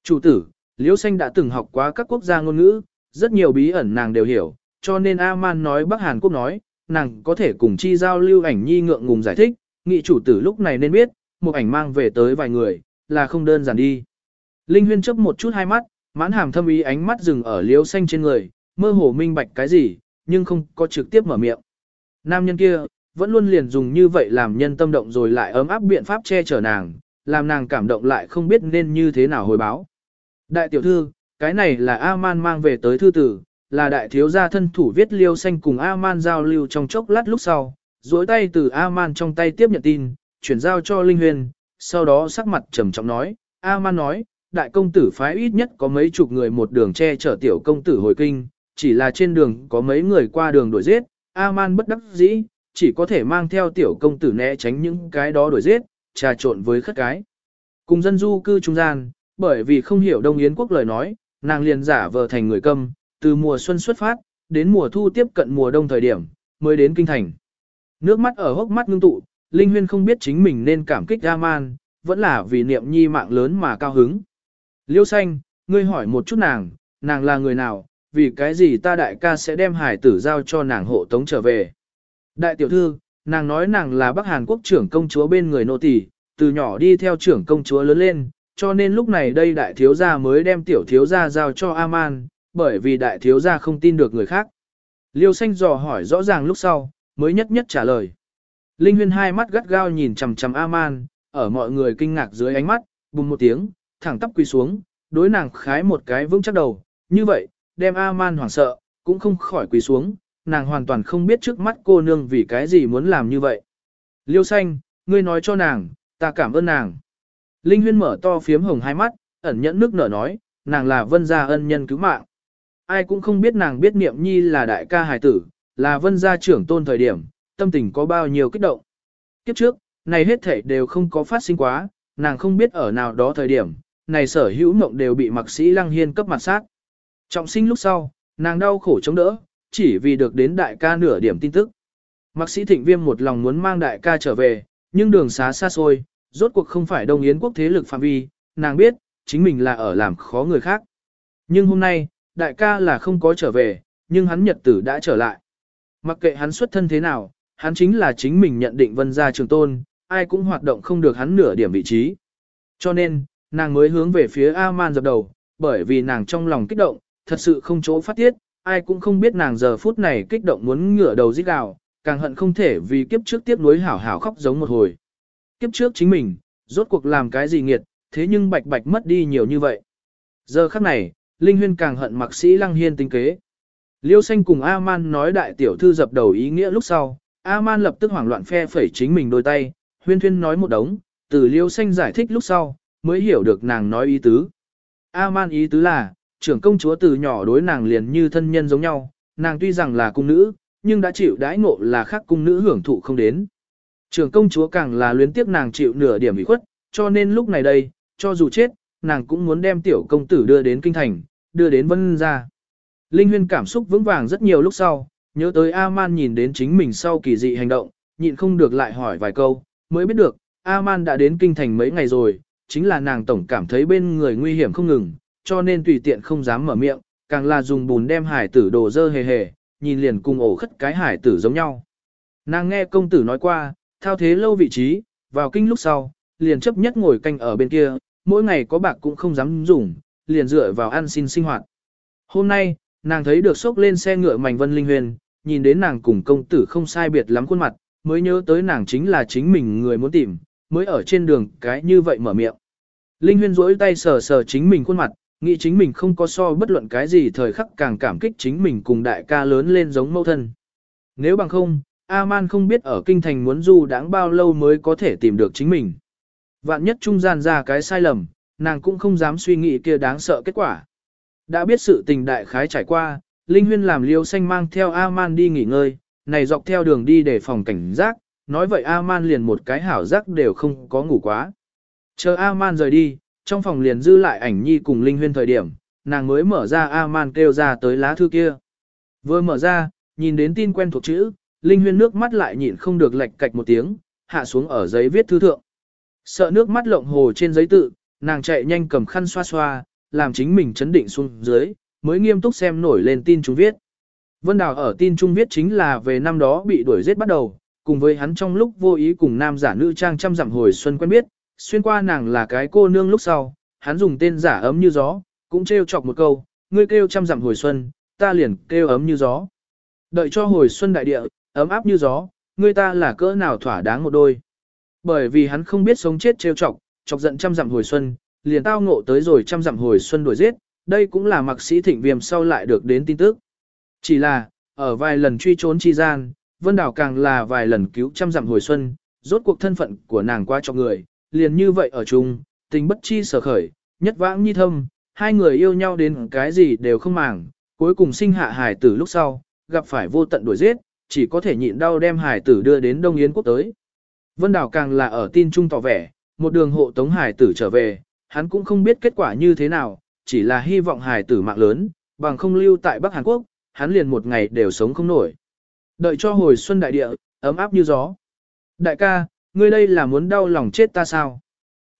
Chủ tử, Liễu Xanh đã từng học qua các quốc gia ngôn ngữ, rất nhiều bí ẩn nàng đều hiểu, cho nên A-man nói Bắc Hàn Quốc nói, nàng có thể cùng chi giao lưu ảnh nhi ngượng ngùng giải thích, nghị chủ tử lúc này nên biết, một ảnh mang về tới vài người, là không đơn giản đi. Linh Huyên chấp một chút hai mắt, mãn hàm thâm ý ánh mắt dừng ở liếu xanh trên người, mơ hồ minh bạch cái gì, nhưng không có trực tiếp mở miệng. Nam nhân kia, vẫn luôn liền dùng như vậy làm nhân tâm động rồi lại ấm áp biện pháp che chở nàng, làm nàng cảm động lại không biết nên như thế nào hồi báo. Đại tiểu thư, cái này là A-man mang về tới thư tử, là đại thiếu gia thân thủ viết liêu xanh cùng A-man giao lưu trong chốc lát lúc sau, duỗi tay từ A-man trong tay tiếp nhận tin, chuyển giao cho Linh Huyền, sau đó sắc mặt trầm trọng nói, A-man nói, đại công tử phái ít nhất có mấy chục người một đường che chở tiểu công tử hồi kinh, chỉ là trên đường có mấy người qua đường đuổi giết, A-man bất đắc dĩ, chỉ có thể mang theo tiểu công tử né tránh những cái đó đuổi giết, trà trộn với khất cái. Cùng dân du cư trung gian, bởi vì không hiểu Đông Yến quốc lời nói, nàng liền giả vờ thành người câm, từ mùa xuân xuất phát, đến mùa thu tiếp cận mùa đông thời điểm, mới đến kinh thành. Nước mắt ở hốc mắt ngưng tụ, Linh Huyên không biết chính mình nên cảm kích A-man, vẫn là vì niệm nhi mạng lớn mà cao hứng. Liêu xanh, ngươi hỏi một chút nàng, nàng là người nào, vì cái gì ta đại ca sẽ đem hải tử giao cho nàng hộ tống trở về. Đại tiểu thư, nàng nói nàng là Bắc Hàn Quốc trưởng công chúa bên người nô tỳ, từ nhỏ đi theo trưởng công chúa lớn lên, cho nên lúc này đây đại thiếu gia mới đem tiểu thiếu gia giao cho Aman, bởi vì đại thiếu gia không tin được người khác. Liêu xanh dò hỏi rõ ràng lúc sau, mới nhất nhất trả lời. Linh huyên hai mắt gắt gao nhìn chằm chằm Aman, ở mọi người kinh ngạc dưới ánh mắt, bùng một tiếng, thẳng tắp quỳ xuống, đối nàng khái một cái vững chắc đầu, như vậy, đem A-man hoảng sợ, cũng không khỏi quỳ xuống, nàng hoàn toàn không biết trước mắt cô nương vì cái gì muốn làm như vậy. Liêu xanh, ngươi nói cho nàng, ta cảm ơn nàng. Linh huyên mở to phiếm hồng hai mắt, ẩn nhẫn nước nở nói, nàng là vân gia ân nhân cứu mạng. Ai cũng không biết nàng biết niệm nhi là đại ca hài tử, là vân gia trưởng tôn thời điểm, tâm tình có bao nhiêu kích động. Kiếp trước, này hết thể đều không có phát sinh quá, nàng không biết ở nào đó thời điểm, này sở hữu mộng đều bị mặc sĩ lăng hiên cấp mặt sát. Trọng sinh lúc sau, nàng đau khổ chống đỡ, chỉ vì được đến đại ca nửa điểm tin tức. Mặc sĩ thịnh viêm một lòng muốn mang đại ca trở về, nhưng đường xá xa xôi, rốt cuộc không phải Đông Yến quốc thế lực phạm vi, nàng biết, chính mình là ở làm khó người khác. Nhưng hôm nay, đại ca là không có trở về, nhưng hắn nhật tử đã trở lại. Mặc kệ hắn xuất thân thế nào, hắn chính là chính mình nhận định vân gia trường tôn, ai cũng hoạt động không được hắn nửa điểm vị trí. Cho nên, nàng mới hướng về phía A-man dập đầu, bởi vì nàng trong lòng kích động, thật sự không chỗ phát tiết, ai cũng không biết nàng giờ phút này kích động muốn ngửa đầu giết gào, càng hận không thể vì kiếp trước tiếp nối hảo hảo khóc giống một hồi. Kiếp trước chính mình, rốt cuộc làm cái gì nghiệt, thế nhưng bạch bạch mất đi nhiều như vậy. Giờ khắc này, Linh Huyên càng hận mặc sĩ Lăng Hiên tinh kế. Liêu xanh cùng A-man nói đại tiểu thư dập đầu ý nghĩa lúc sau, A-man lập tức hoảng loạn phe phẩy chính mình đôi tay, huyên thuyên nói một đống, từ liêu xanh giải thích lúc sau, mới hiểu được nàng nói ý tứ. A-man ý tứ là, trưởng công chúa từ nhỏ đối nàng liền như thân nhân giống nhau, nàng tuy rằng là cung nữ, nhưng đã chịu đãi ngộ là khác cung nữ hưởng thụ không đến. Trưởng công chúa càng là luyến tiếc nàng chịu nửa điểm ủy khuất, cho nên lúc này đây, cho dù chết, nàng cũng muốn đem tiểu công tử đưa đến kinh thành, đưa đến vân ra. Linh huyên cảm xúc vững vàng rất nhiều lúc sau, nhớ tới A-man nhìn đến chính mình sau kỳ dị hành động, nhịn không được lại hỏi vài câu, mới biết được, A-man đã đến kinh thành mấy ngày rồi, chính là nàng tổng cảm thấy bên người nguy hiểm không ngừng, cho nên tùy tiện không dám mở miệng, càng là dùng bùn đem hải tử đồ dơ hề hề, nhìn liền cùng ổ khất cái hải tử giống nhau. Nàng nghe công tử nói qua, thao thế lâu vị trí, vào kinh lúc sau, liền chấp nhất ngồi canh ở bên kia, mỗi ngày có bạc cũng không dám dùng, liền dựa vào ăn xin sinh hoạt. Hôm nay, nàng thấy được sốc lên xe ngựa mảnh vân linh huyền, nhìn đến nàng cùng công tử không sai biệt lắm khuôn mặt, mới nhớ tới nàng chính là chính mình người muốn tìm, mới ở trên đường cái như vậy mở miệng. Linh huyên rỗi tay sờ sờ chính mình khuôn mặt, nghĩ chính mình không có so bất luận cái gì thời khắc càng cảm kích chính mình cùng đại ca lớn lên giống mâu thân. Nếu bằng không, A-man không biết ở kinh thành muốn du đáng bao lâu mới có thể tìm được chính mình. Vạn nhất trung gian ra cái sai lầm, nàng cũng không dám suy nghĩ kia đáng sợ kết quả. Đã biết sự tình đại khái trải qua, Linh Huyên làm liêu xanh mang theo A-man đi nghỉ ngơi, này dọc theo đường đi để phòng cảnh giác, nói vậy A-man liền một cái hảo giác đều không có ngủ quá. Chờ A-man rời đi, trong phòng liền dư lại ảnh nhi cùng Linh Huyên thời điểm, nàng mới mở ra A-man kêu ra tới lá thư kia. Vừa mở ra, nhìn đến tin quen thuộc chữ, Linh Huyên nước mắt lại nhịn không được lệch cạch một tiếng, hạ xuống ở giấy viết thư thượng. Sợ nước mắt lộng hồ trên giấy tự, nàng chạy nhanh cầm khăn xoa xoa, làm chính mình chấn định xuống dưới, mới nghiêm túc xem nổi lên tin chúng viết. Vân Đào ở tin trung viết chính là về năm đó bị đuổi giết bắt đầu, cùng với hắn trong lúc vô ý cùng nam giả nữ trang trăm dặm hồi xuân quen biết, xuyên qua nàng là cái cô nương lúc sau, hắn dùng tên giả ấm như gió, cũng trêu chọc một câu, ngươi kêu trăm dặm hồi xuân, ta liền kêu ấm như gió. Đợi cho hồi xuân đại địa, ấm áp như gió, ngươi ta là cỡ nào thỏa đáng một đôi. Bởi vì hắn không biết sống chết trêu chọc, chọc giận trăm dặm hồi xuân, liền tao ngộ tới rồi trăm dặm hồi xuân đuổi giết, đây cũng là mặc sĩ thịnh viêm sau lại được đến tin tức. Chỉ là, ở vài lần truy trốn chi gian, Vân đảo càng là vài lần cứu trăm dặm hồi xuân, rốt cuộc thân phận của nàng qua cho người, liền như vậy ở chung, tình bất chi sở khởi, nhất vãng nhi thâm, hai người yêu nhau đến cái gì đều không màng, cuối cùng sinh hạ hải tử lúc sau, gặp phải vô tận đuổi giết, chỉ có thể nhịn đau đem hải tử đưa đến Đông Yến quốc tới. Vân Đào càng là ở tin trung tỏ vẻ, một đường hộ tống hải tử trở về, hắn cũng không biết kết quả như thế nào, chỉ là hy vọng hải tử mạng lớn, bằng không lưu tại Bắc Hàn Quốc, hắn liền một ngày đều sống không nổi. Đợi cho hồi xuân đại địa, ấm áp như gió. Đại ca, ngươi đây là muốn đau lòng chết ta sao?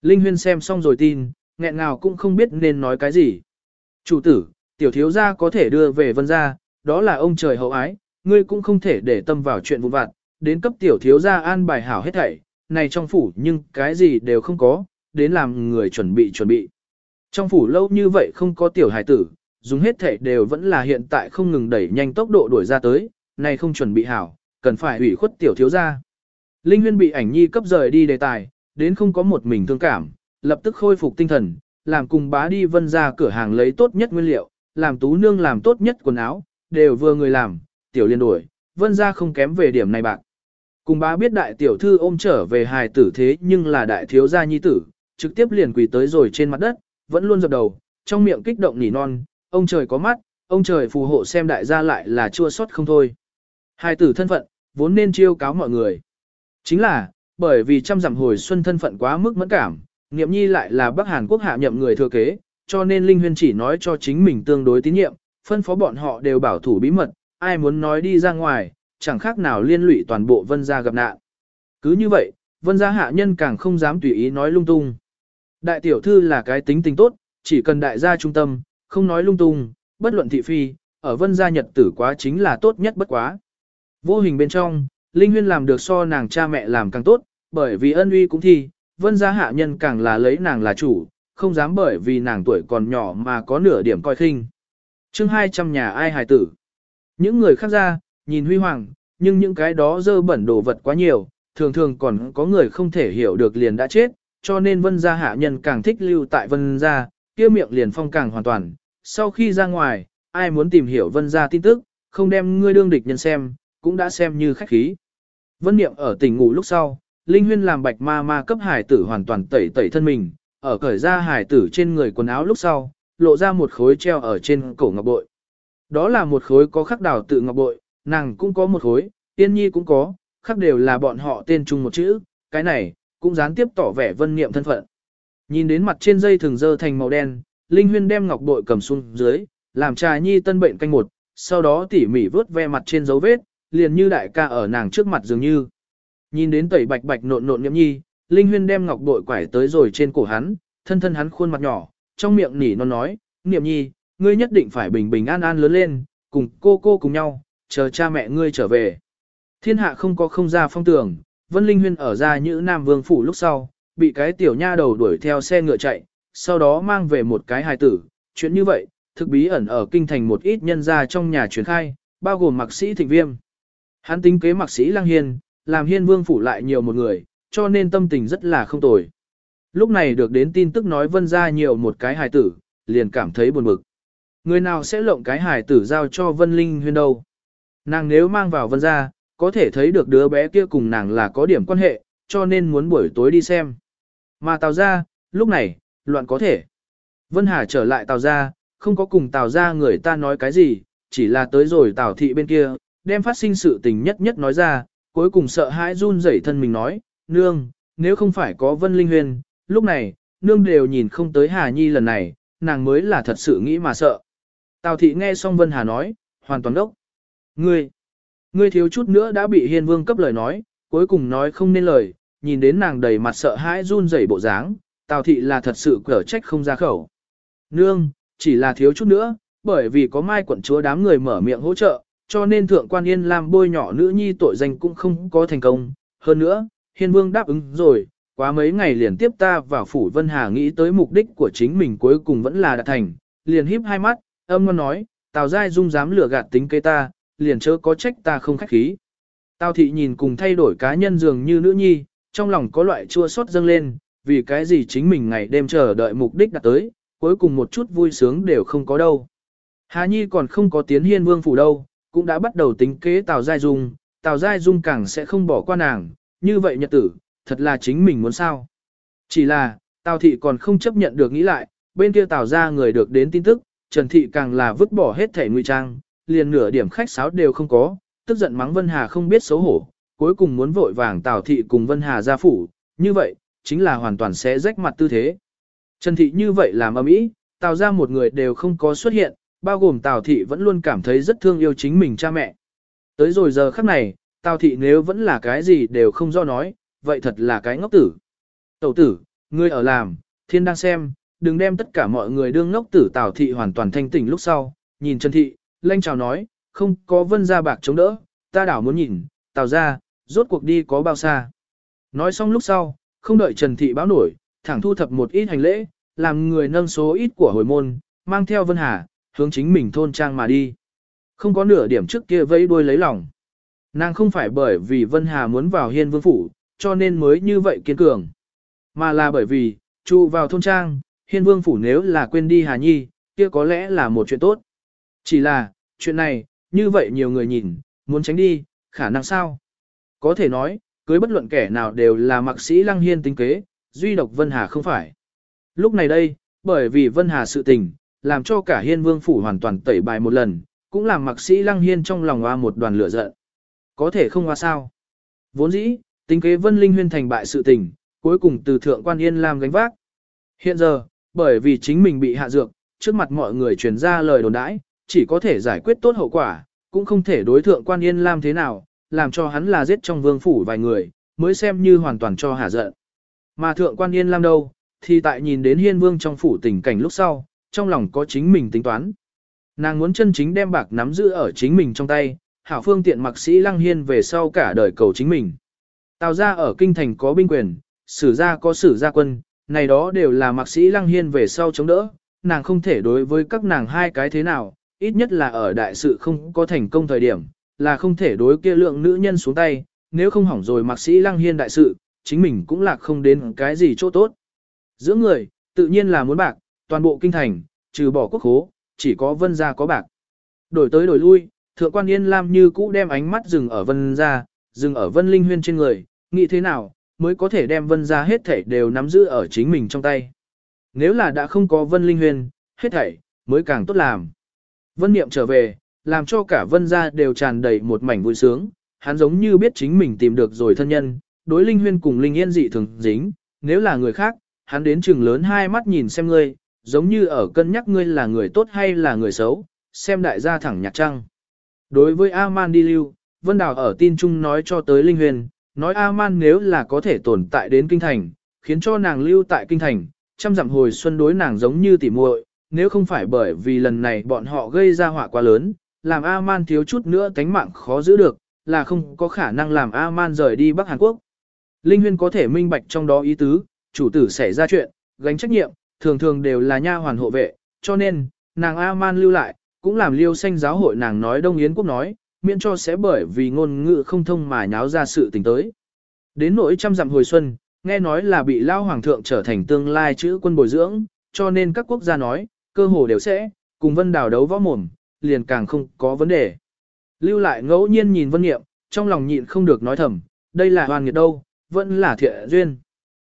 Linh Huyên xem xong rồi tin, nghẹn nào cũng không biết nên nói cái gì. Chủ tử, tiểu thiếu gia có thể đưa về vân gia, đó là ông trời hậu ái, ngươi cũng không thể để tâm vào chuyện vụn vặt, đến cấp tiểu thiếu gia an bài hảo hết thảy, này trong phủ nhưng cái gì đều không có, đến làm người chuẩn bị chuẩn bị. Trong phủ lâu như vậy không có tiểu hài tử, dùng hết thảy đều vẫn là hiện tại không ngừng đẩy nhanh tốc độ đuổi ra tới, này không chuẩn bị hảo, cần phải ủy khuất tiểu thiếu gia. Linh Huyên bị ảnh nhi cấp rời đi đề tài, đến không có một mình thương cảm, lập tức khôi phục tinh thần, làm cùng bá đi vân ra cửa hàng lấy tốt nhất nguyên liệu, làm tú nương làm tốt nhất quần áo, đều vừa người làm, tiểu liên đuổi, vân ra không kém về điểm này bạc. Cùng bá biết đại tiểu thư ôm trở về hài tử thế nhưng là đại thiếu gia nhi tử, trực tiếp liền quỳ tới rồi trên mặt đất, vẫn luôn dập đầu, trong miệng kích động nỉ non, ông trời có mắt, ông trời phù hộ xem đại gia lại là chua sót không thôi. Hài tử thân phận, vốn nên chiêu cáo mọi người. Chính là, bởi vì trăm dặm hồi xuân thân phận quá mức mẫn cảm, Niệm Nhi lại là Bắc Hàn Quốc hạ nhậm người thừa kế, cho nên Linh Huyên chỉ nói cho chính mình tương đối tín nhiệm, phân phó bọn họ đều bảo thủ bí mật, ai muốn nói đi ra ngoài, chẳng khác nào liên lụy toàn bộ vân gia gặp nạn. Cứ như vậy, vân gia hạ nhân càng không dám tùy ý nói lung tung. Đại tiểu thư là cái tính tình tốt, chỉ cần đại gia trung tâm, không nói lung tung, bất luận thị phi, ở vân gia nhật tử quá chính là tốt nhất bất quá. Vô hình bên trong, Linh Huyên làm được so nàng cha mẹ làm càng tốt, bởi vì ân uy cũng thi, vân gia hạ nhân càng là lấy nàng là chủ, không dám bởi vì nàng tuổi còn nhỏ mà có nửa điểm coi khinh. chương 200 nhà ai hài tử. Những người khác ra, nhìn huy hoàng, nhưng những cái đó dơ bẩn đồ vật quá nhiều, thường thường còn có người không thể hiểu được liền đã chết, cho nên vân gia hạ nhân càng thích lưu tại vân gia, kia miệng liền phong càng hoàn toàn. Sau khi ra ngoài, ai muốn tìm hiểu vân gia tin tức, không đem ngươi đương địch nhân xem, cũng đã xem như khách khí. Vân Niệm ở tỉnh ngủ lúc sau, Linh Huyên làm bạch ma ma cấp hải tử hoàn toàn tẩy tẩy thân mình, ở cởi ra hải tử trên người quần áo lúc sau, lộ ra một khối treo ở trên cổ ngọc bội. Đó là một khối có khắc đảo tự ngọc bội, nàng cũng có một khối, tiên nhi cũng có, khắc đều là bọn họ tên chung một chữ, cái này, cũng gián tiếp tỏ vẻ vân niệm thân phận. Nhìn đến mặt trên dây thường dơ thành màu đen, Linh Huyên đem ngọc bội cầm xuống dưới, làm trà nhi tân bệnh canh một, sau đó tỉ mỉ vớt ve mặt trên dấu vết, liền như đại ca ở nàng trước mặt dường như. Nhìn đến tẩy bạch bạch nộn nộn nhậm nhi, Linh Huyên đem ngọc bội quải tới rồi trên cổ hắn, thân thân hắn khuôn mặt nhỏ, trong miệng nỉ non nói, niệm nhi, ngươi nhất định phải bình bình an an lớn lên, cùng cô cô cùng nhau, chờ cha mẹ ngươi trở về. Thiên hạ không có không ra phong tường, Vân Linh Huyên ở ra như Nam Vương Phủ lúc sau, bị cái tiểu nha đầu đuổi theo xe ngựa chạy, sau đó mang về một cái hài tử. Chuyện như vậy, thực bí ẩn ở kinh thành một ít nhân gia trong nhà truyền khai, bao gồm mạc sĩ thịnh viêm. Hắn tính kế mạc sĩ Lăng Hiên, làm Hiên Vương Phủ lại nhiều một người, cho nên tâm tình rất là không tồi. Lúc này được đến tin tức nói vân ra nhiều một cái hài tử, liền cảm thấy buồn bực. Người nào sẽ lộng cái hài tử giao cho vân linh huyên đâu. Nàng nếu mang vào vân ra, có thể thấy được đứa bé kia cùng nàng là có điểm quan hệ, cho nên muốn buổi tối đi xem. Mà Tào ra, lúc này, loạn có thể. Vân Hà trở lại Tào ra, không có cùng Tào ra người ta nói cái gì, chỉ là tới rồi Tào thị bên kia, đem phát sinh sự tình nhất nhất nói ra, cuối cùng sợ hãi run rẩy thân mình nói, nương, nếu không phải có Vân Linh Huyền, lúc này, nương đều nhìn không tới Hà Nhi lần này, nàng mới là thật sự nghĩ mà sợ. Tào thị nghe xong Vân Hà nói, hoàn toàn đốc. Ngươi, ngươi thiếu chút nữa đã bị hiên vương cấp lời nói, cuối cùng nói không nên lời, nhìn đến nàng đầy mặt sợ hãi run rẩy bộ dáng, Tào thị là thật sự cở trách không ra khẩu. Nương, chỉ là thiếu chút nữa, bởi vì có mai quận chúa đám người mở miệng hỗ trợ, cho nên thượng quan yên làm bôi nhỏ nữ nhi tội danh cũng không có thành công. Hơn nữa, hiên vương đáp ứng rồi, quá mấy ngày liền tiếp ta vào phủ Vân Hà nghĩ tới mục đích của chính mình cuối cùng vẫn là đạt thành, liền híp hai mắt, âm ngon nói, Tào Giai Dung dám lừa gạt tính kế ta, liền chớ có trách ta không khách khí. Tào thị nhìn cùng thay đổi cá nhân dường như nữ nhi, trong lòng có loại chua xót dâng lên, vì cái gì chính mình ngày đêm chờ đợi mục đích đạt tới, cuối cùng một chút vui sướng đều không có đâu. Hà Nhi còn không có tiến hiên vương phủ đâu, cũng đã bắt đầu tính kế Tào Giai Dung, Tào Giai Dung càng sẽ không bỏ qua nàng, như vậy nhật tử, thật là chính mình muốn sao. Chỉ là, Tào Thị còn không chấp nhận được nghĩ lại, bên kia Tào ra người được đến tin tức, Trần Thị càng là vứt bỏ hết thể nguy trang, liền nửa điểm khách sáo đều không có, tức giận mắng Vân Hà không biết xấu hổ, cuối cùng muốn vội vàng Tào Thị cùng Vân Hà ra phủ, như vậy, chính là hoàn toàn sẽ rách mặt tư thế. Trần Thị như vậy làm âm ý, Tào ra một người đều không có xuất hiện, bao gồm Tào Thị vẫn luôn cảm thấy rất thương yêu chính mình cha mẹ. Tới rồi giờ khắc này, Tào Thị nếu vẫn là cái gì đều không do nói, vậy thật là cái ngốc tử. Tẩu tử, ngươi ở làm, thiên đang xem, đừng đem tất cả mọi người đương ngốc tử Tào Thị hoàn toàn thanh tỉnh lúc sau, nhìn Trần Thị, lanh chào nói, không có vân ra bạc chống đỡ, ta đảo muốn nhìn, Tào ra, rốt cuộc đi có bao xa. Nói xong lúc sau, không đợi Trần Thị báo nổi, thẳng thu thập một ít hành lễ, làm người nâng số ít của hồi môn, mang theo Vân Hà, hướng chính mình thôn trang mà đi. Không có nửa điểm trước kia vẫy đuôi lấy lòng. Nàng không phải bởi vì Vân Hà muốn vào hiên vương phủ, cho nên mới như vậy kiên cường. Mà là bởi vì, trụ vào thôn trang, hiên vương phủ nếu là quên đi Hà Nhi, kia có lẽ là một chuyện tốt. Chỉ là, chuyện này, như vậy nhiều người nhìn, muốn tránh đi, khả năng sao? Có thể nói, cưới bất luận kẻ nào đều là mạc sĩ lăng hiên tính kế, duy độc Vân Hà không phải. Lúc này đây, bởi vì Vân Hà sự tình, làm cho cả hiên vương phủ hoàn toàn tẩy bài một lần, cũng làm mạc sĩ lăng hiên trong lòng hoa một đoàn lửa giận. Có thể không hoa sao. Vốn dĩ, tính kế Vân Linh Huyên thành bại sự tình, cuối cùng từ thượng quan yên làm gánh vác. Hiện giờ, bởi vì chính mình bị hạ dược, trước mặt mọi người truyền ra lời đồn đãi, chỉ có thể giải quyết tốt hậu quả, cũng không thể đối thượng quan yên lam thế nào, làm cho hắn là giết trong vương phủ vài người, mới xem như hoàn toàn cho hạ giận. Mà thượng quan yên lam đâu, thì tại nhìn đến hiên vương trong phủ tình cảnh lúc sau, trong lòng có chính mình tính toán. Nàng muốn chân chính đem bạc nắm giữ ở chính mình trong tay, hảo phương tiện mặc sĩ lăng hiên về sau cả đời cầu chính mình. Tào ra ở kinh thành có binh quyền, sử gia có sử gia quân, này đó đều là mặc sĩ lăng hiên về sau chống đỡ, nàng không thể đối với các nàng hai cái thế nào, ít nhất là ở đại sự không có thành công thời điểm, là không thể đối kia lượng nữ nhân xuống tay, nếu không hỏng rồi mặc sĩ lăng hiên đại sự, chính mình cũng lạc không đến cái gì chỗ tốt. Giữa người, tự nhiên là muốn bạc, toàn bộ kinh thành, trừ bỏ quốc khố, chỉ có vân gia có bạc. Đổi tới đổi lui, thượng quan yên lam như cũ đem ánh mắt dừng ở vân gia, dừng ở vân linh huyên trên người, nghĩ thế nào, mới có thể đem vân gia hết thảy đều nắm giữ ở chính mình trong tay. Nếu là đã không có vân linh huyên, hết thảy, mới càng tốt làm. Vân niệm trở về, làm cho cả vân gia đều tràn đầy một mảnh vui sướng, hắn giống như biết chính mình tìm được rồi thân nhân, đối linh huyên cùng linh yên dị thường dính, nếu là người khác, hắn đến chừng lớn hai mắt nhìn xem ngươi, giống như ở cân nhắc ngươi là người tốt hay là người xấu, xem đại gia thẳng nhạc trăng. Đối với A-man đi lưu, Vân Đào ở tin chung nói cho tới Linh Huyền, nói A-man nếu là có thể tồn tại đến kinh thành, khiến cho nàng lưu tại kinh thành, trăm dặm hồi xuân đối nàng giống như tỉ muội, nếu không phải bởi vì lần này bọn họ gây ra họa quá lớn, làm A-man thiếu chút nữa tánh mạng khó giữ được, là không có khả năng làm A-man rời đi Bắc Hàn Quốc. Linh Huyên có thể minh bạch trong đó ý tứ, chủ tử xảy ra chuyện, gánh trách nhiệm, thường thường đều là nha hoàn hộ vệ, cho nên, nàng A-man lưu lại, cũng làm liêu xanh giáo hội nàng nói Đông Yến quốc nói, miễn cho sẽ bởi vì ngôn ngữ không thông mà nháo ra sự tình tới. Đến nỗi trăm dặm hồi xuân, nghe nói là bị lao hoàng thượng trở thành tương lai chữ quân bồi dưỡng, cho nên các quốc gia nói, cơ hồ đều sẽ, cùng vân đào đấu võ mồm, liền càng không có vấn đề. Lưu lại ngẫu nhiên nhìn vân nghiệm, trong lòng nhịn không được nói thầm, đây là hoàn nghiệt đâu, vẫn là thiện duyên.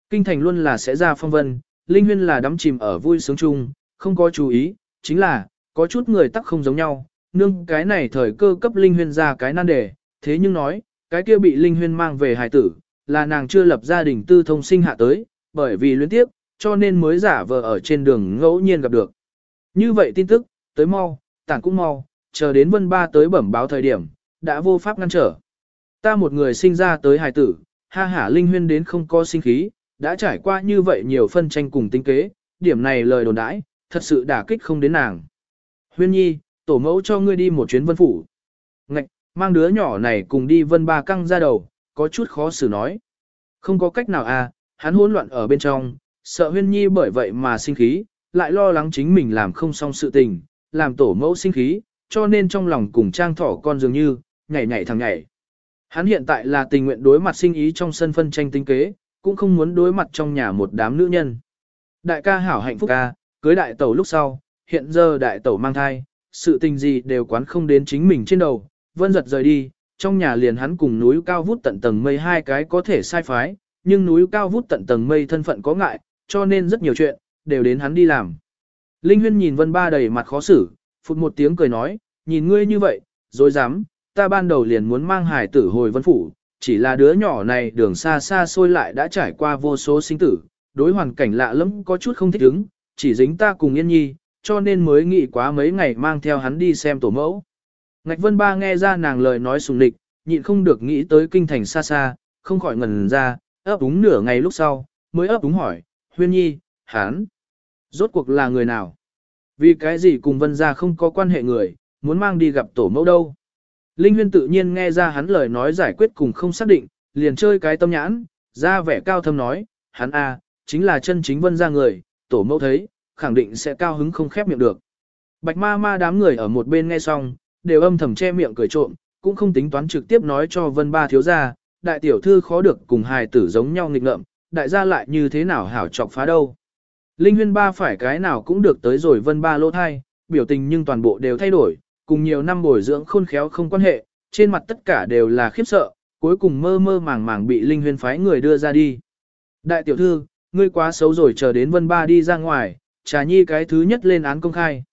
Kinh thành luôn là sẽ ra phong vân, Linh Huyên là đắm chìm ở vui sướng chung, không có chú ý, chính là, có chút người tắc không giống nhau, nương cái này thời cơ cấp Linh Huyên ra cái nan đề, thế nhưng nói, cái kia bị Linh Huyên mang về hài tử, là nàng chưa lập gia đình tư thông sinh hạ tới, bởi vì luyến tiếp, cho nên mới giả vờ ở trên đường ngẫu nhiên gặp được. Như vậy tin tức, tới mau, tản cũng mau, chờ đến vân ba tới bẩm báo thời điểm, đã vô pháp ngăn trở. Ta một người sinh ra tới hài tử, ha hả Linh Huyên đến không có sinh khí, đã trải qua như vậy nhiều phân tranh cùng tinh kế, điểm này lời đồn đãi, thật sự đả kích không đến nàng. Huyên nhi, tổ mẫu cho ngươi đi một chuyến vân phủ. Ngạch, mang đứa nhỏ này cùng đi vân ba căng ra đầu, có chút khó xử nói. Không có cách nào à, hắn hỗn loạn ở bên trong, sợ huyên nhi bởi vậy mà sinh khí, lại lo lắng chính mình làm không xong sự tình, làm tổ mẫu sinh khí, cho nên trong lòng cùng trang thỏ con dường như, nhảy nhảy thằng nhảy. Hắn hiện tại là tình nguyện đối mặt sinh ý trong sân phân tranh tinh kế, cũng không muốn đối mặt trong nhà một đám nữ nhân. Đại ca hảo hạnh phúc ca, cưới đại tẩu lúc sau, hiện giờ đại tẩu mang thai, sự tình gì đều quán không đến chính mình trên đầu, vân giật rời đi, trong nhà liền hắn cùng núi cao vút tận tầng mây hai cái có thể sai phái, nhưng núi cao vút tận tầng mây thân phận có ngại, cho nên rất nhiều chuyện, đều đến hắn đi làm. Linh huyên nhìn vân ba đầy mặt khó xử, phụt một tiếng cười nói, nhìn ngươi như vậy, rồi dám, ta ban đầu liền muốn mang hải tử hồi vân phủ, chỉ là đứa nhỏ này đường xa xa xôi lại đã trải qua vô số sinh tử, đối hoàn cảnh lạ lẫm có chút không thích ứng, chỉ dính ta cùng yên nhi, cho nên mới nghĩ quá mấy ngày mang theo hắn đi xem tổ mẫu. Ngạch Vân Ba nghe ra nàng lời nói sùng địch, nhịn không được nghĩ tới kinh thành xa xa, không khỏi ngần ra, ấp úng nửa ngày lúc sau, mới ấp úng hỏi, huyên nhi, hắn, rốt cuộc là người nào? Vì cái gì cùng Vân gia không có quan hệ người, muốn mang đi gặp tổ mẫu đâu? Linh Huyên tự nhiên nghe ra hắn lời nói giải quyết cùng không xác định, liền chơi cái tâm nhãn, ra vẻ cao thâm nói, hắn a, chính là chân chính vân ra người, tổ mẫu thấy, khẳng định sẽ cao hứng không khép miệng được. Bạch ma ma đám người ở một bên nghe xong, đều âm thầm che miệng cười trộm, cũng không tính toán trực tiếp nói cho vân ba thiếu gia, đại tiểu thư khó được cùng hài tử giống nhau nghịch ngợm, đại gia lại như thế nào hảo chọc phá đâu. Linh huyên ba phải cái nào cũng được tới rồi vân ba lỗ thai, biểu tình nhưng toàn bộ đều thay đổi, cùng nhiều năm bồi dưỡng khôn khéo không quan hệ, trên mặt tất cả đều là khiếp sợ, cuối cùng mơ mơ màng màng bị Linh Huyên phái người đưa ra đi. Đại tiểu thư, ngươi quá xấu rồi chờ đến Vân Ba đi ra ngoài, trà nhi cái thứ nhất lên án công khai.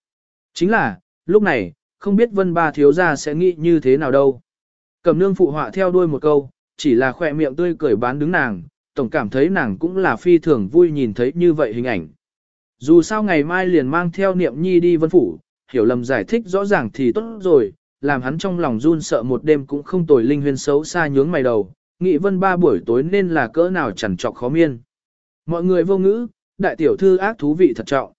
Chính là, lúc này, không biết vân ba thiếu gia sẽ nghĩ như thế nào đâu. Cầm nương phụ họa theo đuôi một câu, chỉ là khỏe miệng tươi cười bán đứng nàng, tổng cảm thấy nàng cũng là phi thường vui nhìn thấy như vậy hình ảnh. Dù sao ngày mai liền mang theo niệm nhi đi vân phủ, hiểu lầm giải thích rõ ràng thì tốt rồi, làm hắn trong lòng run sợ một đêm cũng không tồi linh huyên xấu xa nhướng mày đầu, nghị vân ba buổi tối nên là cỡ nào chẳng trọc khó miên. Mọi người vô ngữ, đại tiểu thư ác thú vị thật trọng.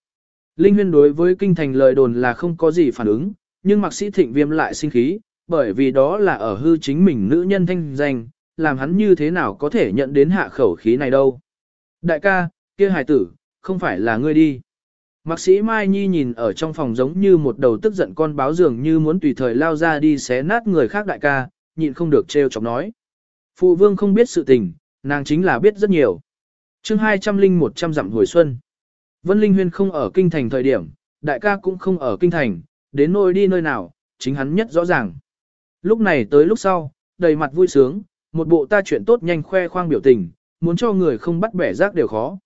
Linh huyên đối với kinh thành lời đồn là không có gì phản ứng, nhưng mạc sĩ thịnh viêm lại sinh khí, bởi vì đó là ở hư chính mình nữ nhân thanh danh, làm hắn như thế nào có thể nhận đến hạ khẩu khí này đâu. Đại ca, kia hài tử, không phải là ngươi đi. Mạc sĩ Mai Nhi nhìn ở trong phòng giống như một đầu tức giận con báo dường như muốn tùy thời lao ra đi xé nát người khác đại ca, nhịn không được trêu chọc nói. Phụ vương không biết sự tình, nàng chính là biết rất nhiều. chương 200 linh 100 dặm hồi xuân. Vân Linh Huyên không ở kinh thành thời điểm, đại ca cũng không ở kinh thành, đến nơi đi nơi nào, chính hắn nhất rõ ràng. Lúc này tới lúc sau, đầy mặt vui sướng, một bộ ta chuyện tốt nhanh khoe khoang biểu tình, muốn cho người không bắt bẻ rác đều khó.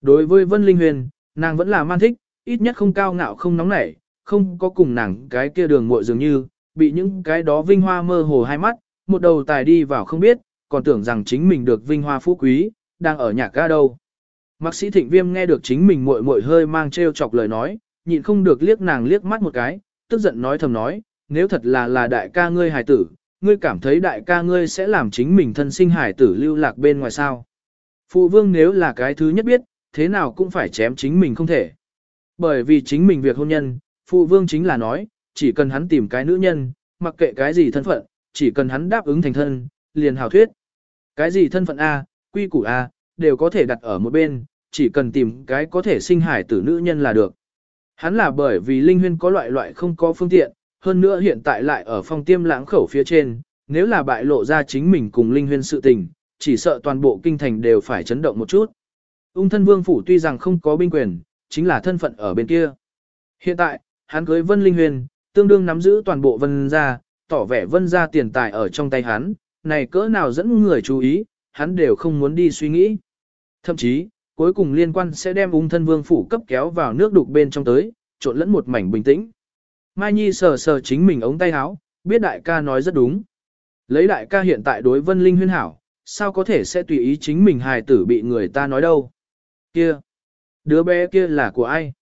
Đối với Vân Linh Huyền, nàng vẫn là man thích, ít nhất không cao ngạo không nóng nảy, không có cùng nàng cái kia đường muội dường như, bị những cái đó vinh hoa mơ hồ hai mắt, một đầu tài đi vào không biết, còn tưởng rằng chính mình được vinh hoa phú quý, đang ở nhạc ga đâu. Mạc sĩ thịnh viêm nghe được chính mình muội muội hơi mang treo chọc lời nói, nhịn không được liếc nàng liếc mắt một cái, tức giận nói thầm nói, nếu thật là là đại ca ngươi hài tử, ngươi cảm thấy đại ca ngươi sẽ làm chính mình thân sinh hài tử lưu lạc bên ngoài sao. Phụ vương nếu là cái thứ nhất biết, thế nào cũng phải chém chính mình không thể. Bởi vì chính mình việc hôn nhân, phụ vương chính là nói, chỉ cần hắn tìm cái nữ nhân, mặc kệ cái gì thân phận, chỉ cần hắn đáp ứng thành thân, liền hào thuyết. Cái gì thân phận A, quy củ A, đều có thể đặt ở một bên, chỉ cần tìm cái có thể sinh hải tử nữ nhân là được. Hắn là bởi vì Linh Huyên có loại loại không có phương tiện, hơn nữa hiện tại lại ở phong tiêm lãng khẩu phía trên, nếu là bại lộ ra chính mình cùng Linh Huyên sự tình, chỉ sợ toàn bộ kinh thành đều phải chấn động một chút. Ung thân vương phủ tuy rằng không có binh quyền, chính là thân phận ở bên kia. Hiện tại, hắn cưới Vân Linh Huyền, tương đương nắm giữ toàn bộ Vân gia, tỏ vẻ Vân gia tiền tài ở trong tay hắn, này cỡ nào dẫn người chú ý, hắn đều không muốn đi suy nghĩ. Thậm chí, cuối cùng liên quan sẽ đem ung thân vương phủ cấp kéo vào nước đục bên trong tới, trộn lẫn một mảnh bình tĩnh. Mai Nhi sờ sờ chính mình ống tay áo, biết đại ca nói rất đúng. Lấy đại ca hiện tại đối Vân Linh huyên hảo, sao có thể sẽ tùy ý chính mình hài tử bị người ta nói đâu. Kia, đứa bé kia là của ai?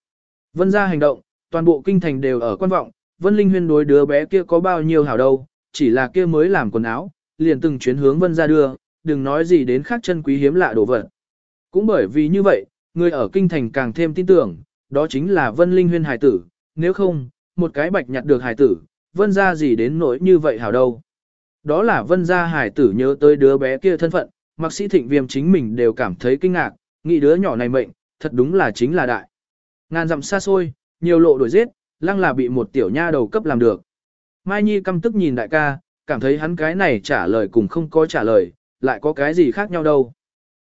Vân ra hành động, toàn bộ kinh thành đều ở quan vọng, Vân Linh huyên đối đứa bé kia có bao nhiêu hảo đâu, chỉ là kia mới làm quần áo, liền từng chuyến hướng Vân ra đưa, đừng nói gì đến khác chân quý hiếm lạ đồ vật. Cũng bởi vì như vậy, người ở kinh thành càng thêm tin tưởng, đó chính là Vân Linh huyên hài tử, nếu không, một cái bạch nhặt được hài tử, Vân ra gì đến nỗi như vậy hảo đâu. Đó là Vân gia hài tử nhớ tới đứa bé kia thân phận, mặc sĩ thịnh viêm chính mình đều cảm thấy kinh ngạc, nghĩ đứa nhỏ này mệnh, thật đúng là chính là đại. Ngàn dặm xa xôi, nhiều lộ đổi giết, lăng là bị một tiểu nha đầu cấp làm được. Mai Nhi căm tức nhìn đại ca, cảm thấy hắn cái này trả lời cùng không có trả lời, lại có cái gì khác nhau đâu.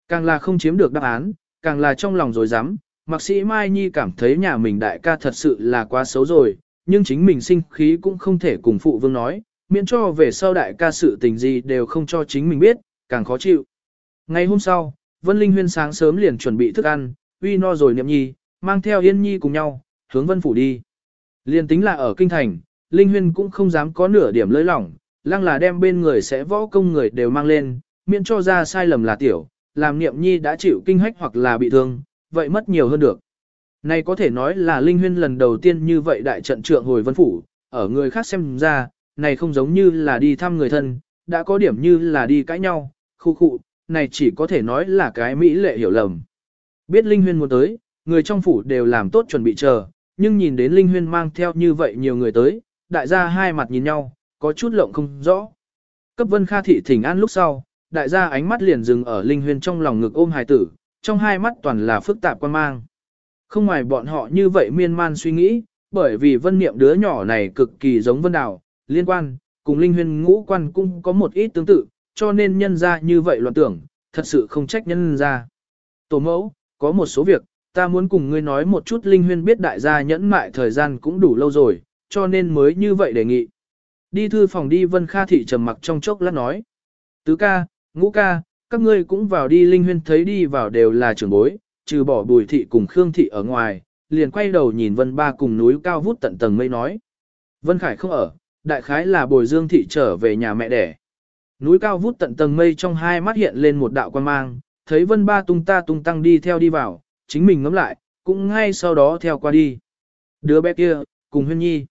Càng là không chiếm được đáp án, càng là trong lòng rồi dám, Mạc sĩ Mai Nhi cảm thấy nhà mình đại ca thật sự là quá xấu rồi, nhưng chính mình sinh khí cũng không thể cùng phụ vương nói, miễn cho về sau đại ca sự tình gì đều không cho chính mình biết, càng khó chịu. Ngày hôm sau, Vân Linh Huyên sáng sớm liền chuẩn bị thức ăn, uy no rồi niệm nhi, mang theo Yên Nhi cùng nhau, hướng Vân Phủ đi. Liên tính là ở Kinh Thành, Linh Huyên cũng không dám có nửa điểm lơi lỏng, lăng là đem bên người sẽ võ công người đều mang lên, miễn cho ra sai lầm là tiểu, làm niệm nhi đã chịu kinh hách hoặc là bị thương, vậy mất nhiều hơn được. Này có thể nói là Linh Huyên lần đầu tiên như vậy đại trận trượng hồi Vân Phủ, ở người khác xem ra, này không giống như là đi thăm người thân, đã có điểm như là đi cãi nhau, khu khu, này chỉ có thể nói là cái mỹ lệ hiểu lầm. Biết Linh Huyên muốn tới, người trong phủ đều làm tốt chuẩn bị chờ, nhưng nhìn đến Linh Huyên mang theo như vậy nhiều người tới, đại gia hai mặt nhìn nhau, có chút lộng không rõ. Cấp Vân Kha thị thỉnh an lúc sau, đại gia ánh mắt liền dừng ở Linh Huyên trong lòng ngực ôm hài tử, trong hai mắt toàn là phức tạp quan mang. Không ngoài bọn họ như vậy miên man suy nghĩ, bởi vì vân niệm đứa nhỏ này cực kỳ giống vân đào, liên quan, cùng linh huyên ngũ quan cũng có một ít tương tự, cho nên nhân ra như vậy loạn tưởng, thật sự không trách nhân ra. Tổ mẫu, có một số việc, ta muốn cùng ngươi nói một chút linh huyên biết đại gia nhẫn mại thời gian cũng đủ lâu rồi, cho nên mới như vậy đề nghị. Đi thư phòng đi Vân Kha Thị trầm mặc trong chốc lát nói. Tứ ca, ngũ ca, các ngươi cũng vào đi linh huyên thấy đi vào đều là trưởng bối, trừ bỏ bùi thị cùng Khương Thị ở ngoài, liền quay đầu nhìn Vân Ba cùng núi cao vút tận tầng mây nói. Vân Khải không ở, đại khái là bồi dương thị trở về nhà mẹ đẻ. Núi cao vút tận tầng mây trong hai mắt hiện lên một đạo quan mang, thấy Vân Ba tung ta tung tăng đi theo đi vào, chính mình ngắm lại, cũng ngay sau đó theo qua đi. Đứa bé kia, cùng Huyên Nhi.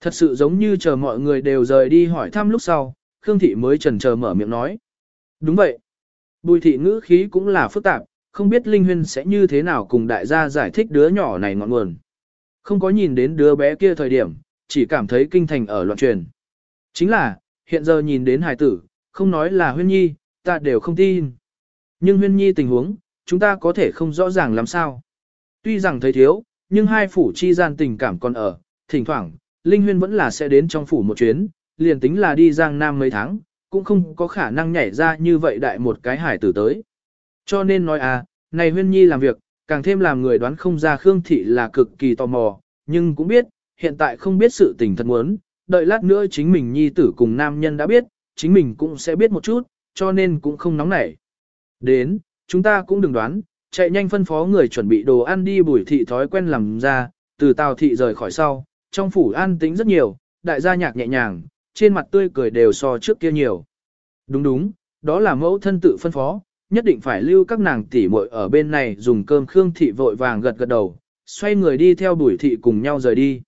Thật sự giống như chờ mọi người đều rời đi hỏi thăm lúc sau, Khương Thị mới trần chờ mở miệng nói. Đúng vậy. Bùi thị ngữ khí cũng là phức tạp, không biết Linh Huyên sẽ như thế nào cùng đại gia giải thích đứa nhỏ này ngọn nguồn. Không có nhìn đến đứa bé kia thời điểm, chỉ cảm thấy kinh thành ở loạn truyền. Chính là, hiện giờ nhìn đến hài tử, không nói là Huyên Nhi, ta đều không tin. Nhưng Huyên Nhi tình huống, chúng ta có thể không rõ ràng làm sao. Tuy rằng thấy thiếu, nhưng hai phủ chi gian tình cảm còn ở, thỉnh thoảng, Linh Huyên vẫn là sẽ đến trong phủ một chuyến, liền tính là đi Giang Nam mấy tháng, cũng không có khả năng nhảy ra như vậy đại một cái hải tử tới. Cho nên nói à, này Huyên Nhi làm việc, càng thêm làm người đoán không ra Khương Thị là cực kỳ tò mò, nhưng cũng biết, hiện tại không biết sự tình thật muốn, đợi lát nữa chính mình Nhi tử cùng nam nhân đã biết, chính mình cũng sẽ biết một chút, cho nên cũng không nóng nảy. Đến, chúng ta cũng đừng đoán, chạy nhanh phân phó người chuẩn bị đồ ăn đi bùi thị thói quen làm ra, từ tàu thị rời khỏi sau, trong phủ an tính rất nhiều, đại gia nhạc nhẹ nhàng, trên mặt tươi cười đều so trước kia nhiều. Đúng đúng, đó là mẫu thân tự phân phó, nhất định phải lưu các nàng tỷ muội ở bên này dùng cơm Khương thị vội vàng gật gật đầu, xoay người đi theo bùi thị cùng nhau rời đi.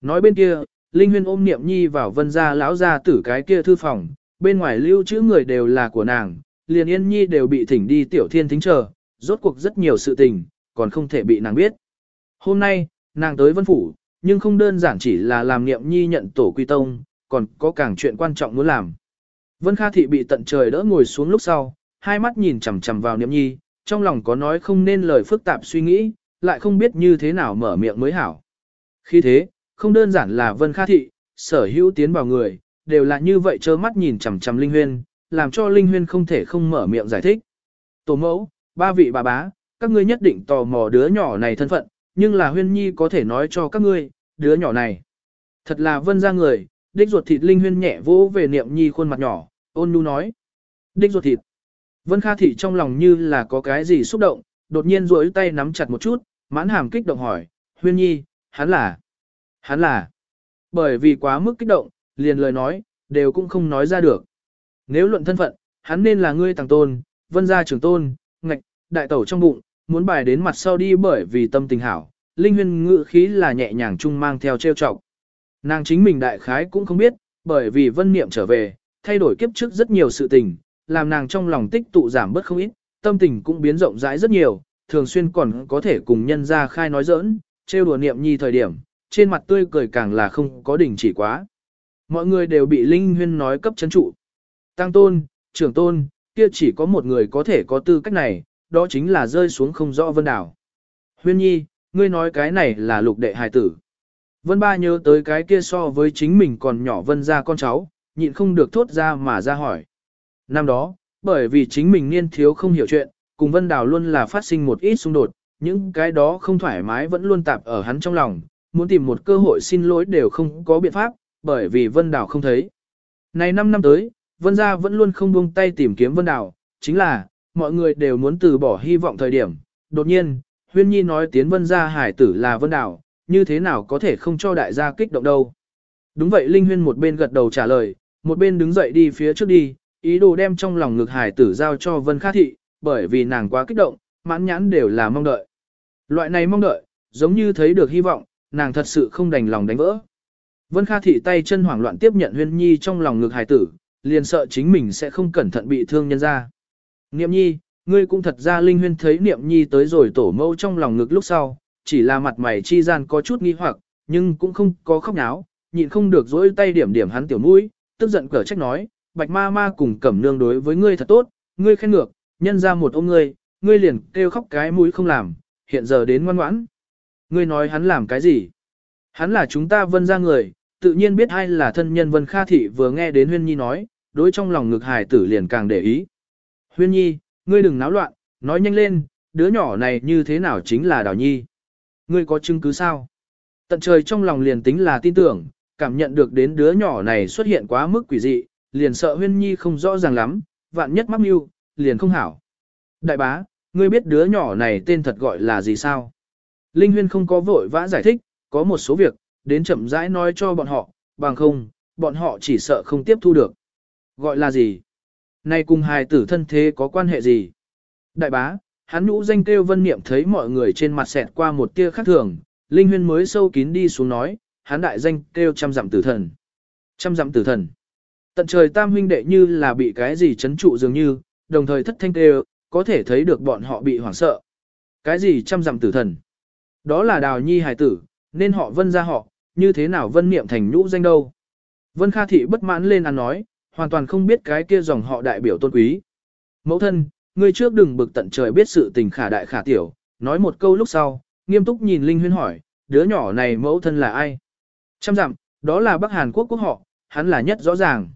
Nói bên kia, Linh Huyên ôm Niệm Nhi vào vân gia lão gia tử cái kia thư phòng, bên ngoài lưu trữ người đều là của nàng, liền Yên Nhi đều bị thỉnh đi tiểu thiên thính chờ, rốt cuộc rất nhiều sự tình, còn không thể bị nàng biết. Hôm nay, nàng tới vân phủ, nhưng không đơn giản chỉ là làm Niệm Nhi nhận tổ quy tông, còn có càng chuyện quan trọng muốn làm. Vân Kha Thị bị tận trời đỡ ngồi xuống lúc sau, hai mắt nhìn chằm chằm vào Niệm Nhi, trong lòng có nói không nên lời phức tạp suy nghĩ, lại không biết như thế nào mở miệng mới hảo. Khi thế, không đơn giản là Vân Kha Thị, sở hữu tiến vào người, đều là như vậy trơ mắt nhìn chằm chằm Linh Huyên, làm cho Linh Huyên không thể không mở miệng giải thích. Tổ mẫu, ba vị bà bá, các ngươi nhất định tò mò đứa nhỏ này thân phận, nhưng là Huyên Nhi có thể nói cho các ngươi, đứa nhỏ này. Thật là vân ra người, đích ruột thịt Linh Huyên nhẹ vỗ về niệm Nhi khuôn mặt nhỏ, ôn nhu nói. Đích ruột thịt. Vân Kha Thị trong lòng như là có cái gì xúc động, đột nhiên duỗi tay nắm chặt một chút, mãn hàm kích động hỏi, Huyên Nhi, hắn là, hắn là. Bởi vì quá mức kích động, liền lời nói, đều cũng không nói ra được. Nếu luận thân phận, hắn nên là ngươi tàng tôn, vân gia trưởng tôn, ngạch, đại tẩu trong bụng, muốn bài đến mặt sau đi bởi vì tâm tình hảo, linh huyên ngự khí là nhẹ nhàng chung mang theo trêu chọc. Nàng chính mình đại khái cũng không biết, bởi vì vân niệm trở về, thay đổi kiếp trước rất nhiều sự tình, làm nàng trong lòng tích tụ giảm bớt không ít, tâm tình cũng biến rộng rãi rất nhiều, thường xuyên còn có thể cùng nhân ra khai nói giỡn, trêu đùa niệm nhi thời điểm, trên mặt tươi cười càng là không có đỉnh chỉ quá. Mọi người đều bị Linh Huyên nói cấp chấn trụ. Tăng tôn, trưởng tôn, kia chỉ có một người có thể có tư cách này, đó chính là rơi xuống không rõ vân đảo. Huyên nhi, ngươi nói cái này là lục đệ hài tử. Vân ba nhớ tới cái kia so với chính mình còn nhỏ vân ra con cháu, nhịn không được thốt ra mà ra hỏi. Năm đó, bởi vì chính mình niên thiếu không hiểu chuyện, cùng vân đào luôn là phát sinh một ít xung đột, những cái đó không thoải mái vẫn luôn tạp ở hắn trong lòng, muốn tìm một cơ hội xin lỗi đều không có biện pháp, bởi vì vân đào không thấy. Này 5 năm tới, vân gia vẫn luôn không buông tay tìm kiếm vân đào, chính là, mọi người đều muốn từ bỏ hy vọng thời điểm. Đột nhiên, huyên nhi nói tiến vân gia hải tử là vân đào, như thế nào có thể không cho đại gia kích động đâu. Đúng vậy Linh Huyên một bên gật đầu trả lời, một bên đứng dậy đi phía trước đi, ý đồ đem trong lòng ngực hải tử giao cho Vân Khả Thị, bởi vì nàng quá kích động, mãn nhãn đều là mong đợi. Loại này mong đợi, giống như thấy được hy vọng, nàng thật sự không đành lòng đánh vỡ. Vân Kha Thị tay chân hoảng loạn tiếp nhận Huyên Nhi trong lòng ngực hải tử, liền sợ chính mình sẽ không cẩn thận bị thương nhân ra. Niệm Nhi, ngươi cũng thật ra Linh Huyên thấy Niệm Nhi tới rồi tổ mâu trong lòng ngực lúc sau, chỉ là mặt mày chi gian có chút nghi hoặc, nhưng cũng không có khóc náo, nhịn không được dỗi tay điểm điểm hắn tiểu mũi, tức giận cở trách nói, bạch ma ma cùng cẩm nương đối với ngươi thật tốt, ngươi khen ngược, nhân ra một ông ngươi, ngươi liền kêu khóc cái mũi không làm, hiện giờ đến ngoan ngoãn. Ngươi nói hắn làm cái gì? Hắn là chúng ta vân ra người, tự nhiên biết ai là thân nhân vân kha thị vừa nghe đến huyên nhi nói, đối trong lòng ngực hài tử liền càng để ý. Huyên nhi, ngươi đừng náo loạn, nói nhanh lên, đứa nhỏ này như thế nào chính là đào nhi. Ngươi có chứng cứ sao? Tận trời trong lòng liền tính là tin tưởng, cảm nhận được đến đứa nhỏ này xuất hiện quá mức quỷ dị, liền sợ huyên nhi không rõ ràng lắm, vạn nhất mắc mưu, liền không hảo. Đại bá, ngươi biết đứa nhỏ này tên thật gọi là gì sao? Linh Huyên không có vội vã giải thích, có một số việc, đến chậm rãi nói cho bọn họ, bằng không, bọn họ chỉ sợ không tiếp thu được. Gọi là gì? Này cùng hài tử thân thế có quan hệ gì? Đại bá, hắn nhũ danh kêu vân niệm thấy mọi người trên mặt xẹt qua một tia khác thường, Linh Huyên mới sâu kín đi xuống nói, hắn đại danh kêu trăm dặm tử thần. Trăm dặm tử thần. Tận trời tam huynh đệ như là bị cái gì chấn trụ dường như, đồng thời thất thanh kêu, có thể thấy được bọn họ bị hoảng sợ. Cái gì trăm dặm tử thần? Đó là đào nhi hài tử, nên họ vân ra họ, như thế nào vân niệm thành nhũ danh đâu. Vân Kha Thị bất mãn lên ăn nói, hoàn toàn không biết cái kia dòng họ đại biểu tôn quý. Mẫu thân, ngươi trước đừng bực tận trời biết sự tình khả đại khả tiểu, nói một câu lúc sau, nghiêm túc nhìn Linh Huyên hỏi, đứa nhỏ này mẫu thân là ai? Trăm dặm, đó là Bắc Hàn Quốc quốc họ, hắn là nhất rõ ràng.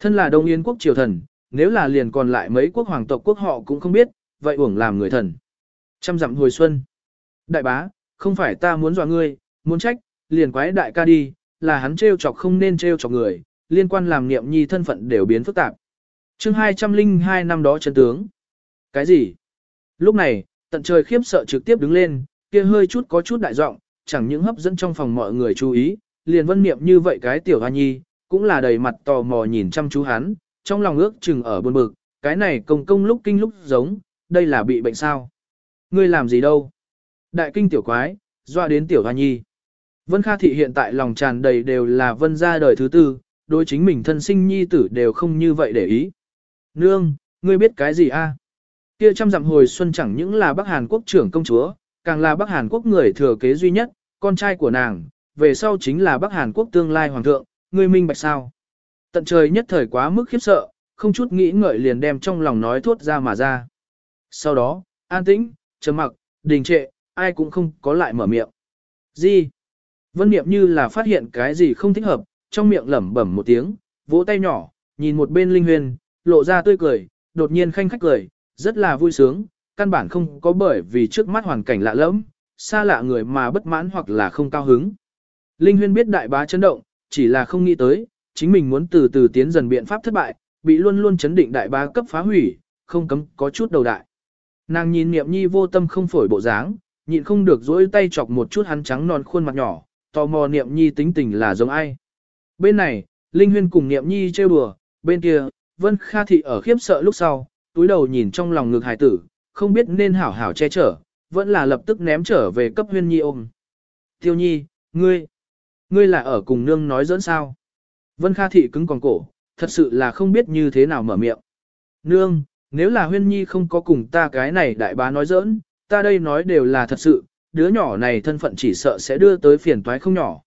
Thân là Đông Yên quốc triều thần, nếu là liền còn lại mấy quốc hoàng tộc quốc họ cũng không biết, vậy uổng làm người thần. Trăm dặm hồi xuân. Đại bá, không phải ta muốn dọa ngươi, muốn trách, liền quái đại ca đi, là hắn trêu chọc không nên trêu chọc người, liên quan làm niệm nhi thân phận đều biến phức tạp. chương 202 năm đó chân tướng. Cái gì? Lúc này, tận trời khiếp sợ trực tiếp đứng lên, kia hơi chút có chút đại giọng, chẳng những hấp dẫn trong phòng mọi người chú ý, liền vân niệm như vậy cái tiểu hoa nhi, cũng là đầy mặt tò mò nhìn chăm chú hắn, trong lòng ước chừng ở buồn bực, cái này công công lúc kinh lúc giống, đây là bị bệnh sao? Ngươi làm gì đâu? Đại kinh tiểu quái, doa đến tiểu hoa nhi. Vân Kha Thị hiện tại lòng tràn đầy đều là vân gia đời thứ tư, đối chính mình thân sinh nhi tử đều không như vậy để ý. Nương, ngươi biết cái gì a? Kia trăm dặm hồi xuân chẳng những là Bắc Hàn Quốc trưởng công chúa, càng là Bắc Hàn Quốc người thừa kế duy nhất, con trai của nàng, về sau chính là Bắc Hàn Quốc tương lai hoàng thượng, ngươi minh bạch sao? Tận trời nhất thời quá mức khiếp sợ, không chút nghĩ ngợi liền đem trong lòng nói thốt ra mà ra. Sau đó, an tĩnh, trầm mặc, đình trệ, ai cũng không có lại mở miệng. Gì? Vân Niệm như là phát hiện cái gì không thích hợp, trong miệng lẩm bẩm một tiếng, vỗ tay nhỏ, nhìn một bên Linh Huyền, lộ ra tươi cười, đột nhiên khanh khách cười, rất là vui sướng, căn bản không có bởi vì trước mắt hoàn cảnh lạ lẫm, xa lạ người mà bất mãn hoặc là không cao hứng. Linh Huyên biết đại bá chấn động, chỉ là không nghĩ tới, chính mình muốn từ từ tiến dần biện pháp thất bại, bị luôn luôn chấn định đại bá cấp phá hủy, không cấm có chút đầu đại. Nàng nhìn Niệm Nhi vô tâm không phổi bộ dáng, nhịn không được dỗi tay chọc một chút hắn trắng non khuôn mặt nhỏ, tò mò Niệm Nhi tính tình là giống ai. Bên này, Linh Huyên cùng Niệm Nhi trêu đùa, bên kia, Vân Kha Thị ở khiếp sợ lúc sau, túi đầu nhìn trong lòng ngực hài tử, không biết nên hảo hảo che chở, vẫn là lập tức ném trở về cấp Huyên Nhi ôm. Tiêu Nhi, ngươi, ngươi là ở cùng nương nói dẫn sao? Vân Kha Thị cứng còn cổ, thật sự là không biết như thế nào mở miệng. Nương, nếu là Huyên Nhi không có cùng ta cái này đại bá nói giỡn, ta đây nói đều là thật sự, đứa nhỏ này thân phận chỉ sợ sẽ đưa tới phiền toái không nhỏ.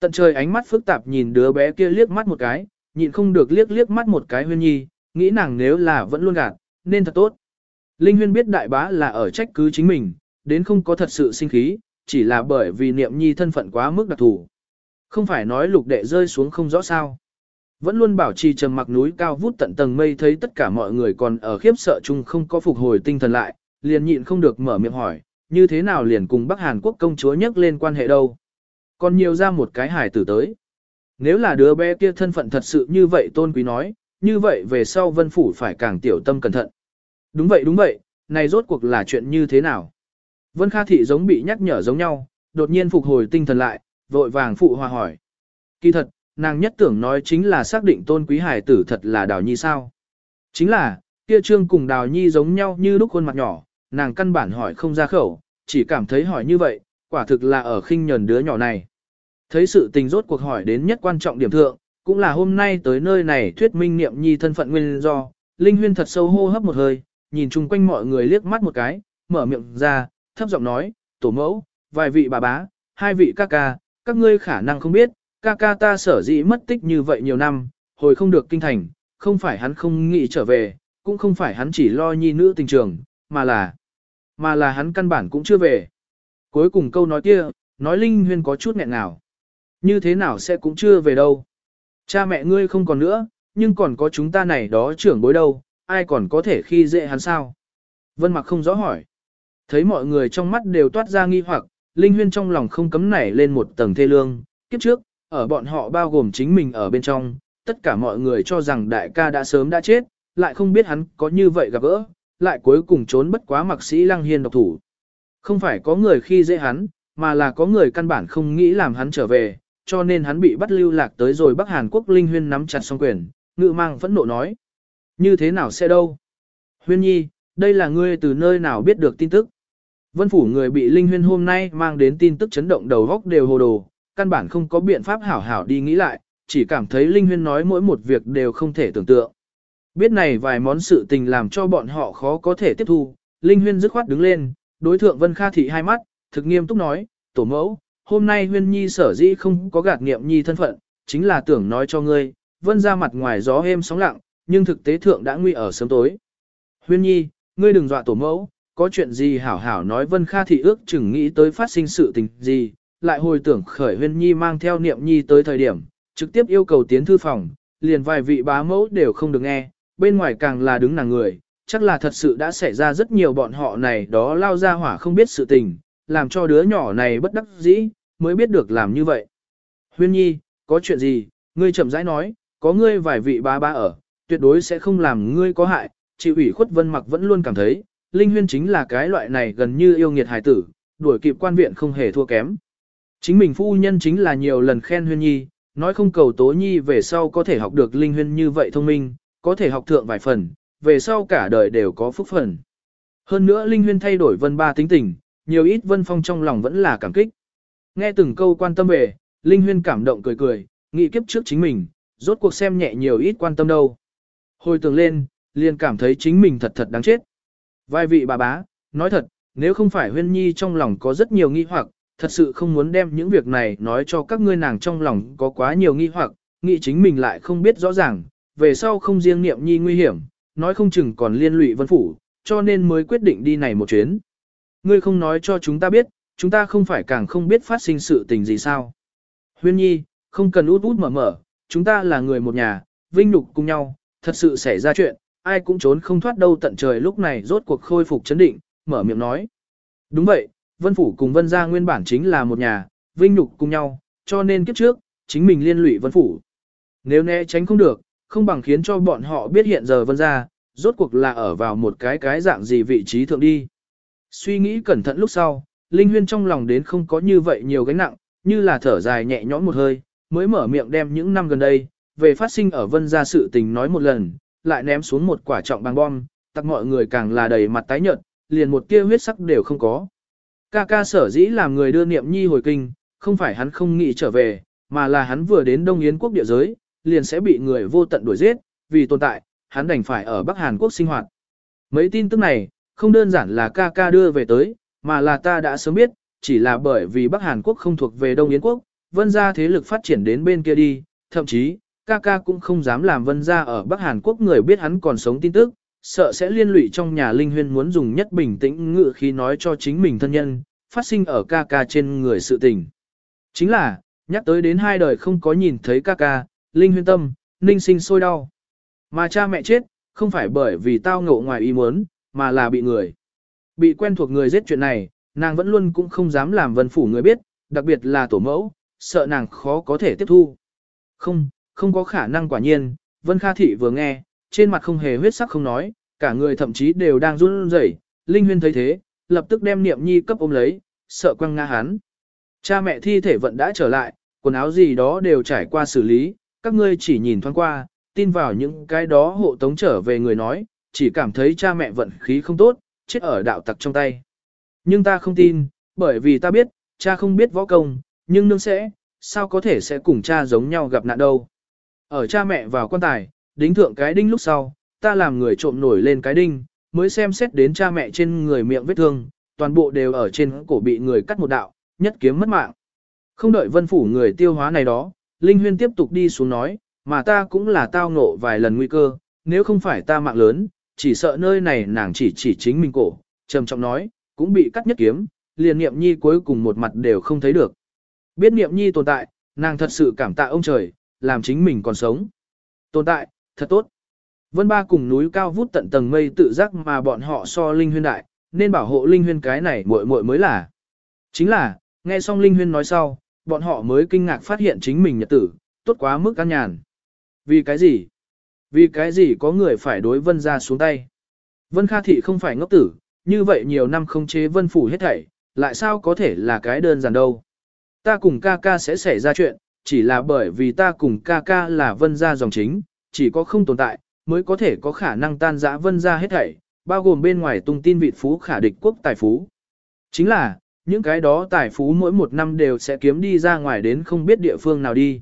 Tận trời ánh mắt phức tạp nhìn đứa bé kia liếc mắt một cái, nhịn không được liếc liếc mắt một cái Huyên Nhi, nghĩ nàng nếu là vẫn luôn gạt, nên thật tốt. Linh Huyên biết đại bá là ở trách cứ chính mình, đến không có thật sự sinh khí, chỉ là bởi vì niệm nhi thân phận quá mức đặc thù. Không phải nói lục đệ rơi xuống không rõ sao. Vẫn luôn bảo trì trầm mặc núi cao vút tận tầng mây thấy tất cả mọi người còn ở khiếp sợ chung không có phục hồi tinh thần lại, liền nhịn không được mở miệng hỏi, như thế nào liền cùng Bắc Hàn Quốc công chúa nhắc lên quan hệ đâu. Còn nhiều ra một cái hải tử tới. Nếu là đứa bé kia thân phận thật sự như vậy tôn quý nói, như vậy về sau vân phủ phải càng tiểu tâm cẩn thận. Đúng vậy đúng vậy, này rốt cuộc là chuyện như thế nào? Vân Kha Thị giống bị nhắc nhở giống nhau, đột nhiên phục hồi tinh thần lại, vội vàng phụ hòa hỏi. Kỳ thật, nàng nhất tưởng nói chính là xác định tôn quý hải tử thật là đào nhi sao. Chính là, kia trương cùng đào nhi giống nhau như lúc khuôn mặt nhỏ, nàng căn bản hỏi không ra khẩu, chỉ cảm thấy hỏi như vậy, quả thực là ở khinh nhờn đứa nhỏ này. Thấy sự tình rốt cuộc hỏi đến nhất quan trọng điểm thượng, cũng là hôm nay tới nơi này thuyết minh niệm nhi thân phận nguyên do, Linh Huyên thật sâu hô hấp một hơi, nhìn chung quanh mọi người liếc mắt một cái, mở miệng ra, thấp giọng nói, tổ mẫu, vài vị bà bá, hai vị ca ca, các ngươi khả năng không biết, ca ca ta sở dĩ mất tích như vậy nhiều năm, hồi không được kinh thành, không phải hắn không nghĩ trở về, cũng không phải hắn chỉ lo nhi nữ tình trường, mà là, mà là hắn căn bản cũng chưa về. Cuối cùng câu nói kia, nói Linh Huyên có chút nghẹn nào. Như thế nào sẽ cũng chưa về đâu. Cha mẹ ngươi không còn nữa, nhưng còn có chúng ta này đó trưởng bối đâu, ai còn có thể khi dễ hắn sao? Vân mặc không rõ hỏi. Thấy mọi người trong mắt đều toát ra nghi hoặc, Linh Huyên trong lòng không cấm nảy lên một tầng thê lương. Kiếp trước, ở bọn họ bao gồm chính mình ở bên trong, tất cả mọi người cho rằng đại ca đã sớm đã chết, lại không biết hắn có như vậy gặp gỡ, lại cuối cùng trốn bất quá mặc sĩ lăng hiên độc thủ. Không phải có người khi dễ hắn, mà là có người căn bản không nghĩ làm hắn trở về, cho nên hắn bị bắt lưu lạc tới rồi Bắc Hàn Quốc Linh Huyên nắm chặt song quyền, ngự mang phẫn nộ nói. Như thế nào sẽ đâu? Huyên nhi, đây là ngươi từ nơi nào biết được tin tức? Vân phủ người bị Linh Huyên hôm nay mang đến tin tức chấn động đầu góc đều hồ đồ, căn bản không có biện pháp hảo hảo đi nghĩ lại, chỉ cảm thấy Linh Huyên nói mỗi một việc đều không thể tưởng tượng. Biết này vài món sự tình làm cho bọn họ khó có thể tiếp thu, Linh Huyên dứt khoát đứng lên, đối thượng Vân Kha Thị hai mắt, thực nghiêm túc nói, tổ mẫu, hôm nay Huyên Nhi sở dĩ không có gạt nghiệm Nhi thân phận, chính là tưởng nói cho ngươi, Vân ra mặt ngoài gió êm sóng lặng, nhưng thực tế thượng đã nguy ở sớm tối. Huyên Nhi, ngươi đừng dọa tổ mẫu, có chuyện gì hảo hảo nói Vân Kha Thị ước chừng nghĩ tới phát sinh sự tình gì, lại hồi tưởng khởi Huyên Nhi mang theo niệm Nhi tới thời điểm, trực tiếp yêu cầu tiến thư phòng, liền vài vị bá mẫu đều không được nghe, bên ngoài càng là đứng nàng người, chắc là thật sự đã xảy ra rất nhiều bọn họ này đó lao ra hỏa không biết sự tình, làm cho đứa nhỏ này bất đắc dĩ, mới biết được làm như vậy. Huyên Nhi, có chuyện gì, ngươi chậm rãi nói, có ngươi vài vị bá ba ở, tuyệt đối sẽ không làm ngươi có hại, chịu ủy khuất vân mặc vẫn luôn cảm thấy, Linh Huyên chính là cái loại này gần như yêu nghiệt hài tử, đuổi kịp quan viện không hề thua kém. Chính mình phu nhân chính là nhiều lần khen Huyên Nhi, nói không cầu Tố Nhi về sau có thể học được Linh Huyên như vậy thông minh, có thể học thượng vài phần, về sau cả đời đều có phúc phần. Hơn nữa Linh Huyên thay đổi vân ba tính tình, nhiều ít vân phong trong lòng vẫn là cảm kích. Nghe từng câu quan tâm về, Linh Huyên cảm động cười cười, nghĩ kiếp trước chính mình, rốt cuộc xem nhẹ nhiều ít quan tâm đâu. Hồi tưởng lên, liền cảm thấy chính mình thật thật đáng chết. vai vị bà bá, nói thật, nếu không phải Huyên Nhi trong lòng có rất nhiều nghi hoặc, thật sự không muốn đem những việc này nói cho các ngươi nàng trong lòng có quá nhiều nghi hoặc, nghĩ chính mình lại không biết rõ ràng, về sau không riêng niệm nhi nguy hiểm, nói không chừng còn liên lụy vân phủ, cho nên mới quyết định đi này một chuyến. Ngươi không nói cho chúng ta biết, chúng ta không phải càng không biết phát sinh sự tình gì sao. Huyên nhi, không cần út út mở mở, chúng ta là người một nhà, vinh nhục cùng nhau, thật sự xảy ra chuyện, ai cũng trốn không thoát đâu tận trời lúc này rốt cuộc khôi phục chấn định, mở miệng nói. Đúng vậy, vân phủ cùng vân gia nguyên bản chính là một nhà, vinh nhục cùng nhau, cho nên kiếp trước, chính mình liên lụy vân phủ. Nếu né tránh không được, không bằng khiến cho bọn họ biết hiện giờ vân ra, rốt cuộc là ở vào một cái cái dạng gì vị trí thượng đi. Suy nghĩ cẩn thận lúc sau, Linh Huyên trong lòng đến không có như vậy nhiều gánh nặng, như là thở dài nhẹ nhõm một hơi, mới mở miệng đem những năm gần đây, về phát sinh ở vân ra sự tình nói một lần, lại ném xuống một quả trọng bằng bom, tặc mọi người càng là đầy mặt tái nhợt, liền một tia huyết sắc đều không có. Ca ca sở dĩ làm người đưa niệm nhi hồi kinh, không phải hắn không nghĩ trở về, mà là hắn vừa đến Đông Yến quốc địa giới, liền sẽ bị người vô tận đuổi giết, vì tồn tại, hắn đành phải ở Bắc Hàn Quốc sinh hoạt. Mấy tin tức này, không đơn giản là ca ca đưa về tới, mà là ta đã sớm biết, chỉ là bởi vì Bắc Hàn Quốc không thuộc về Đông Yến Quốc, vân gia thế lực phát triển đến bên kia đi, thậm chí, ca ca cũng không dám làm vân gia ở Bắc Hàn Quốc người biết hắn còn sống tin tức, sợ sẽ liên lụy trong nhà linh huyên muốn dùng nhất bình tĩnh ngự khi nói cho chính mình thân nhân, phát sinh ở ca ca trên người sự tình. Chính là, nhắc tới đến hai đời không có nhìn thấy ca ca, linh huyên tâm, ninh sinh sôi đau. Mà cha mẹ chết, không phải bởi vì tao ngộ ngoài ý muốn, mà là bị người. Bị quen thuộc người giết chuyện này, nàng vẫn luôn cũng không dám làm vân phủ người biết, đặc biệt là tổ mẫu, sợ nàng khó có thể tiếp thu. Không, không có khả năng quả nhiên, vân kha thị vừa nghe, trên mặt không hề huyết sắc không nói, cả người thậm chí đều đang run rẩy. Linh huyên thấy thế, lập tức đem niệm nhi cấp ôm lấy, sợ quăng nga hắn. Cha mẹ thi thể vẫn đã trở lại, quần áo gì đó đều trải qua xử lý, các ngươi chỉ nhìn thoáng qua, tin vào những cái đó hộ tống trở về người nói, chỉ cảm thấy cha mẹ vận khí không tốt, chết ở đạo tặc trong tay. Nhưng ta không tin, bởi vì ta biết, cha không biết võ công, nhưng nương sẽ, sao có thể sẽ cùng cha giống nhau gặp nạn đâu. Ở cha mẹ vào quan tài, đính thượng cái đinh lúc sau, ta làm người trộm nổi lên cái đinh, mới xem xét đến cha mẹ trên người miệng vết thương, toàn bộ đều ở trên cổ bị người cắt một đạo, nhất kiếm mất mạng. Không đợi vân phủ người tiêu hóa này đó, Linh Huyên tiếp tục đi xuống nói, mà ta cũng là tao ngộ vài lần nguy cơ, nếu không phải ta mạng lớn, chỉ sợ nơi này nàng chỉ chỉ chính mình cổ, trầm trọng nói, cũng bị cắt nhất kiếm, liền niệm nhi cuối cùng một mặt đều không thấy được. Biết niệm nhi tồn tại, nàng thật sự cảm tạ ông trời, làm chính mình còn sống. Tồn tại, thật tốt. Vân ba cùng núi cao vút tận tầng mây tự giác mà bọn họ so Linh Huyên đại, nên bảo hộ Linh Huyên cái này muội muội mới là. Chính là, nghe xong Linh Huyên nói sau, bọn họ mới kinh ngạc phát hiện chính mình nhật tử, tốt quá mức căn nhàn. Vì cái gì? Vì cái gì có người phải đối vân ra xuống tay? Vân Kha Thị không phải ngốc tử, như vậy nhiều năm không chế vân phủ hết thảy, lại sao có thể là cái đơn giản đâu. Ta cùng ca ca sẽ xảy ra chuyện, chỉ là bởi vì ta cùng ca ca là vân gia dòng chính, chỉ có không tồn tại, mới có thể có khả năng tan rã vân gia hết thảy, bao gồm bên ngoài tung tin vị phú khả địch quốc tài phú. Chính là, những cái đó tài phú mỗi một năm đều sẽ kiếm đi ra ngoài đến không biết địa phương nào đi.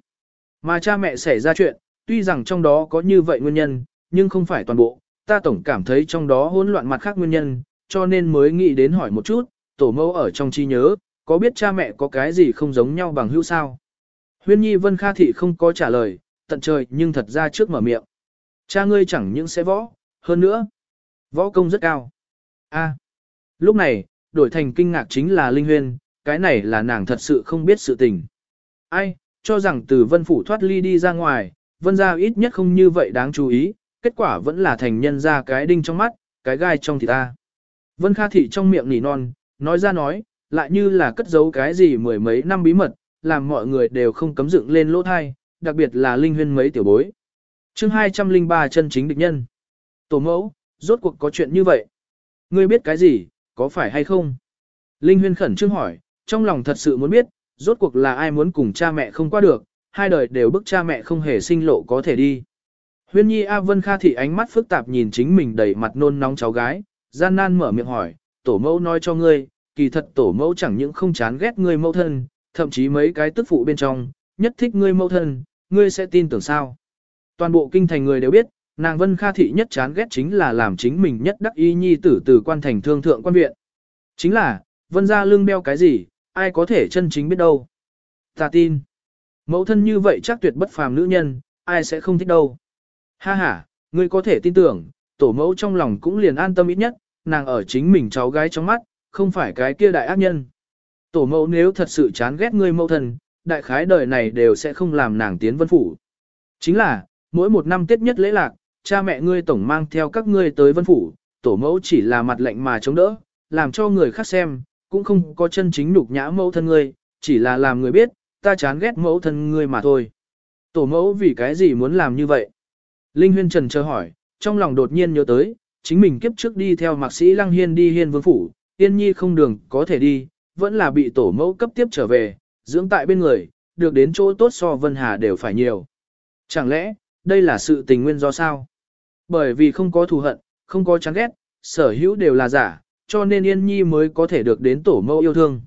Mà cha mẹ xảy ra chuyện, tuy rằng trong đó có như vậy nguyên nhân, nhưng không phải toàn bộ, ta tổng cảm thấy trong đó hỗn loạn mặt khác nguyên nhân, cho nên mới nghĩ đến hỏi một chút, tổ mẫu ở trong trí nhớ, có biết cha mẹ có cái gì không giống nhau bằng hữu sao? Huyên Nhi Vân Kha Thị không có trả lời, tận trời nhưng thật ra trước mở miệng. Cha ngươi chẳng những sẽ võ, hơn nữa, võ công rất cao. A. lúc này, đổi thành kinh ngạc chính là Linh Huyên, cái này là nàng thật sự không biết sự tình. Ai, cho rằng từ Vân Phủ thoát ly đi ra ngoài, Vân gia ít nhất không như vậy đáng chú ý, kết quả vẫn là thành nhân ra cái đinh trong mắt, cái gai trong thịt ta. Vân Kha Thị trong miệng nỉ non, nói ra nói, lại như là cất giấu cái gì mười mấy năm bí mật, làm mọi người đều không cấm dựng lên lỗ thai, đặc biệt là linh huyên mấy tiểu bối. chương 203 chân chính địch nhân. Tổ mẫu, rốt cuộc có chuyện như vậy. Ngươi biết cái gì, có phải hay không? Linh huyên khẩn trương hỏi, trong lòng thật sự muốn biết, rốt cuộc là ai muốn cùng cha mẹ không qua được, hai đời đều bức cha mẹ không hề sinh lộ có thể đi. Huyên nhi A Vân Kha thị ánh mắt phức tạp nhìn chính mình đầy mặt nôn nóng cháu gái, gian nan mở miệng hỏi, tổ mẫu nói cho ngươi, kỳ thật tổ mẫu chẳng những không chán ghét ngươi mẫu thân, thậm chí mấy cái tức phụ bên trong, nhất thích ngươi mẫu thân, ngươi sẽ tin tưởng sao. Toàn bộ kinh thành người đều biết, nàng Vân Kha thị nhất chán ghét chính là làm chính mình nhất đắc y nhi tử từ quan thành thương thượng quan viện. Chính là, Vân ra lưng đeo cái gì, ai có thể chân chính biết đâu. Ta tin. Mẫu thân như vậy chắc tuyệt bất phàm nữ nhân, ai sẽ không thích đâu. Ha ha, ngươi có thể tin tưởng, tổ mẫu trong lòng cũng liền an tâm ít nhất, nàng ở chính mình cháu gái trong mắt, không phải cái kia đại ác nhân. Tổ mẫu nếu thật sự chán ghét ngươi mẫu thân, đại khái đời này đều sẽ không làm nàng tiến vân phủ. Chính là, mỗi một năm Tết nhất lễ lạc, cha mẹ ngươi tổng mang theo các ngươi tới vân phủ, tổ mẫu chỉ là mặt lệnh mà chống đỡ, làm cho người khác xem, cũng không có chân chính nhục nhã mẫu thân ngươi, chỉ là làm người biết, ta chán ghét mẫu thân ngươi mà thôi. Tổ mẫu vì cái gì muốn làm như vậy? Linh Huyên Trần chờ hỏi, trong lòng đột nhiên nhớ tới, chính mình kiếp trước đi theo mạc sĩ Lăng Hiên đi Hiên Vương Phủ, Yên Nhi không đường có thể đi, vẫn là bị tổ mẫu cấp tiếp trở về, dưỡng tại bên người, được đến chỗ tốt so Vân Hà đều phải nhiều. Chẳng lẽ, đây là sự tình nguyên do sao? Bởi vì không có thù hận, không có chán ghét, sở hữu đều là giả, cho nên Yên Nhi mới có thể được đến tổ mẫu yêu thương.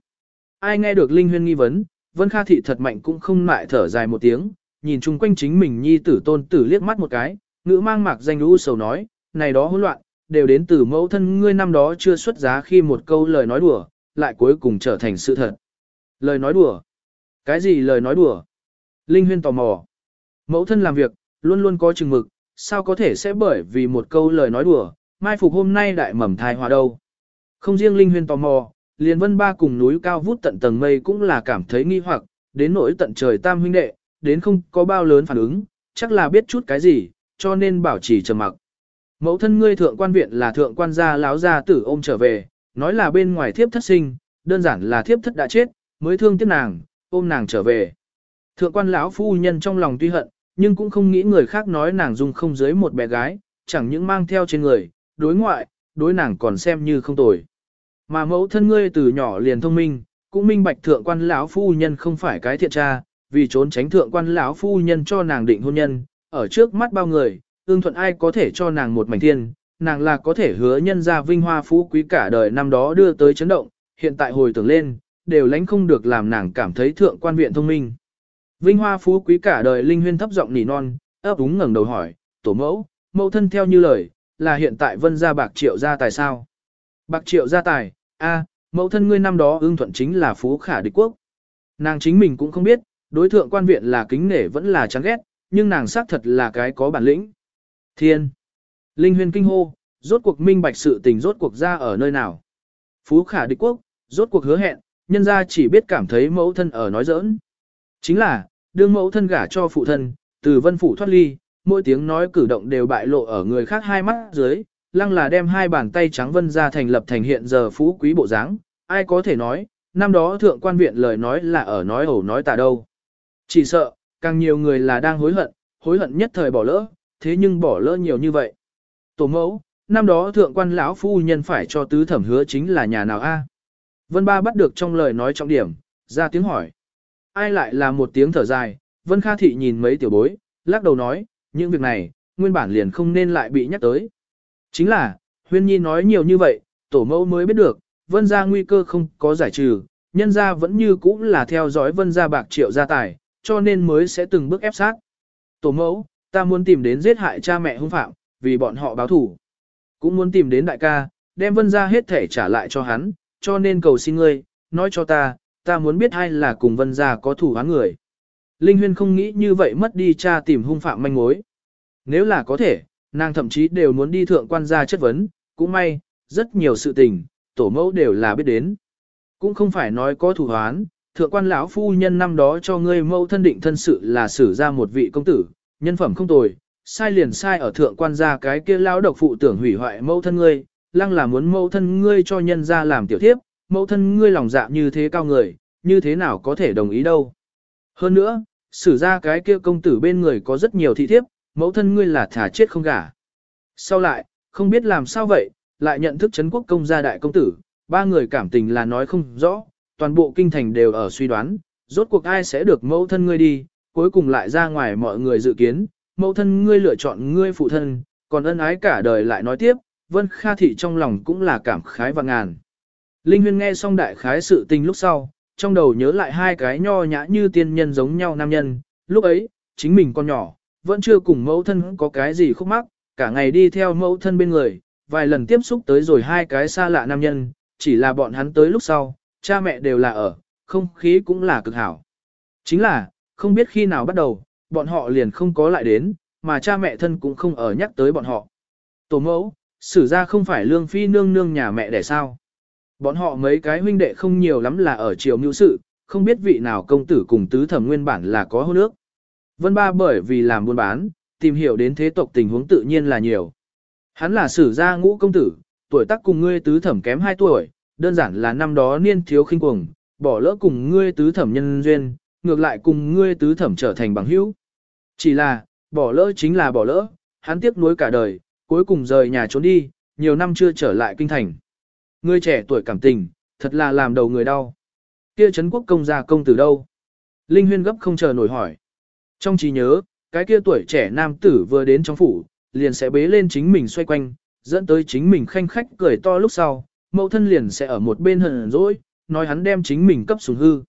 Ai nghe được Linh Huyên nghi vấn, Vân Kha Thị thật mạnh cũng không lại thở dài một tiếng, nhìn chung quanh chính mình Nhi tử tôn tử liếc mắt một cái, ngữ mang mạc danh lũ sầu nói, này đó hỗn loạn, đều đến từ mẫu thân ngươi năm đó chưa xuất giá khi một câu lời nói đùa, lại cuối cùng trở thành sự thật. Lời nói đùa? Cái gì lời nói đùa? Linh Huyên tò mò. Mẫu thân làm việc, luôn luôn có chừng mực, sao có thể sẽ bởi vì một câu lời nói đùa, mai phục hôm nay đại mầm thai hòa đâu. Không riêng Linh Huyên tò mò, liền vân ba cùng núi cao vút tận tầng mây cũng là cảm thấy nghi hoặc, đến nỗi tận trời tam huynh đệ, đến không có bao lớn phản ứng, chắc là biết chút cái gì, cho nên bảo trì trầm mặc. Mẫu thân ngươi thượng quan viện là thượng quan gia láo gia tử ôm trở về, nói là bên ngoài thiếp thất sinh, đơn giản là thiếp thất đã chết, mới thương tiếc nàng, ôm nàng trở về. Thượng quan lão phu nhân trong lòng tuy hận, nhưng cũng không nghĩ người khác nói nàng dung không dưới một bé gái, chẳng những mang theo trên người, đối ngoại, đối nàng còn xem như không tồi. Mà mẫu thân ngươi từ nhỏ liền thông minh, cũng minh bạch thượng quan lão phu nhân không phải cái thiện tra, vì trốn tránh thượng quan lão phu nhân cho nàng định hôn nhân, ở trước mắt bao người, ương thuận ai có thể cho nàng một mảnh thiên, nàng là có thể hứa nhân ra vinh hoa phú quý cả đời năm đó đưa tới chấn động, hiện tại hồi tưởng lên, đều lánh không được làm nàng cảm thấy thượng quan viện thông minh. Vinh hoa phú quý cả đời linh huyên thấp giọng nỉ non, ấp úng ngẩng đầu hỏi, tổ mẫu, mẫu thân theo như lời, là hiện tại vân gia bạc triệu gia tài sao? Bạc triệu gia tài, a, mẫu thân ngươi năm đó ưng thuận chính là phú khả địch quốc. Nàng chính mình cũng không biết, đối thượng quan viện là kính nể vẫn là chán ghét, nhưng nàng xác thật là cái có bản lĩnh. Thiên. Linh huyền kinh hô, rốt cuộc minh bạch sự tình rốt cuộc ra ở nơi nào. Phú khả địch quốc, rốt cuộc hứa hẹn, nhân ra chỉ biết cảm thấy mẫu thân ở nói giỡn. Chính là, đương mẫu thân gả cho phụ thân, từ vân phủ thoát ly, mỗi tiếng nói cử động đều bại lộ ở người khác hai mắt dưới, lăng là đem hai bàn tay trắng vân ra thành lập thành hiện giờ phú quý bộ dáng, ai có thể nói, năm đó thượng quan viện lời nói là ở nói ẩu nói tà đâu. Chỉ sợ, càng nhiều người là đang hối hận, hối hận nhất thời bỏ lỡ, thế nhưng bỏ lỡ nhiều như vậy. Tổ mẫu, năm đó thượng quan lão phu nhân phải cho tứ thẩm hứa chính là nhà nào a? Vân Ba bắt được trong lời nói trọng điểm, ra tiếng hỏi. Ai lại là một tiếng thở dài, Vân Kha Thị nhìn mấy tiểu bối, lắc đầu nói, những việc này, nguyên bản liền không nên lại bị nhắc tới. Chính là, Huyên Nhi nói nhiều như vậy, tổ mẫu mới biết được, Vân gia nguy cơ không có giải trừ, nhân gia vẫn như cũ là theo dõi Vân gia bạc triệu gia tài, cho nên mới sẽ từng bước ép sát. Tổ mẫu, ta muốn tìm đến giết hại cha mẹ hung phạm, vì bọn họ báo thù. Cũng muốn tìm đến đại ca, đem Vân gia hết thể trả lại cho hắn, cho nên cầu xin ngươi, nói cho ta, ta muốn biết ai là cùng Vân gia có thủ án người. Linh Huyên không nghĩ như vậy mất đi cha tìm hung phạm manh mối. Nếu là có thể, nàng thậm chí đều muốn đi thượng quan gia chất vấn, cũng may, rất nhiều sự tình, tổ mẫu đều là biết đến. Cũng không phải nói có thủ án, thượng quan lão phu nhân năm đó cho ngươi mẫu thân định thân sự là xử ra một vị công tử, nhân phẩm không tồi, sai liền sai ở thượng quan gia cái kia lão độc phụ tưởng hủy hoại mẫu thân ngươi, lăng là muốn mẫu thân ngươi cho nhân gia làm tiểu thiếp, mẫu thân ngươi lòng dạ như thế cao người, như thế nào có thể đồng ý đâu. Hơn nữa, xử ra cái kia công tử bên người có rất nhiều thị thiếp, mẫu thân ngươi là thả chết không gả. Sau lại, không biết làm sao vậy, lại nhận thức Trấn quốc công gia đại công tử, ba người cảm tình là nói không rõ, toàn bộ kinh thành đều ở suy đoán, rốt cuộc ai sẽ được mẫu thân ngươi đi, cuối cùng lại ra ngoài mọi người dự kiến, mẫu thân ngươi lựa chọn ngươi phụ thân, còn ân ái cả đời lại nói tiếp, Vân Kha Thị trong lòng cũng là cảm khái và ngàn. Linh Huyên nghe xong đại khái sự tình lúc sau, trong đầu nhớ lại hai cái nho nhã như tiên nhân giống nhau nam nhân, lúc ấy, chính mình con nhỏ, vẫn chưa cùng mẫu thân có cái gì khúc mắc, cả ngày đi theo mẫu thân bên người, vài lần tiếp xúc tới rồi hai cái xa lạ nam nhân, chỉ là bọn hắn tới lúc sau, cha mẹ đều là ở, không khí cũng là cực hảo. Chính là, không biết khi nào bắt đầu, bọn họ liền không có lại đến, mà cha mẹ thân cũng không ở nhắc tới bọn họ. Tổ mẫu, xử ra không phải lương phi nương nương nhà mẹ để sao. Bọn họ mấy cái huynh đệ không nhiều lắm là ở triều mưu sự, không biết vị nào công tử cùng tứ thẩm nguyên bản là có hôn nước. Vân ba bởi vì làm buôn bán, tìm hiểu đến thế tộc tình huống tự nhiên là nhiều. Hắn là sử gia ngũ công tử, tuổi tác cùng ngươi tứ thẩm kém 2 tuổi, đơn giản là năm đó niên thiếu khinh cuồng, bỏ lỡ cùng ngươi tứ thẩm nhân duyên, ngược lại cùng ngươi tứ thẩm trở thành bằng hữu. Chỉ là, bỏ lỡ chính là bỏ lỡ, hắn tiếc nuối cả đời, cuối cùng rời nhà trốn đi, nhiều năm chưa trở lại kinh thành. Người trẻ tuổi cảm tình, thật là làm đầu người đau. Kia Trấn Quốc công gia công tử đâu? Linh Huyên gấp không chờ nổi hỏi. Trong trí nhớ, cái kia tuổi trẻ nam tử vừa đến trong phủ, liền sẽ bế lên chính mình xoay quanh, dẫn tới chính mình khanh khách cười to lúc sau, mẫu thân liền sẽ ở một bên hờn dỗi, nói hắn đem chính mình cấp sủng hư.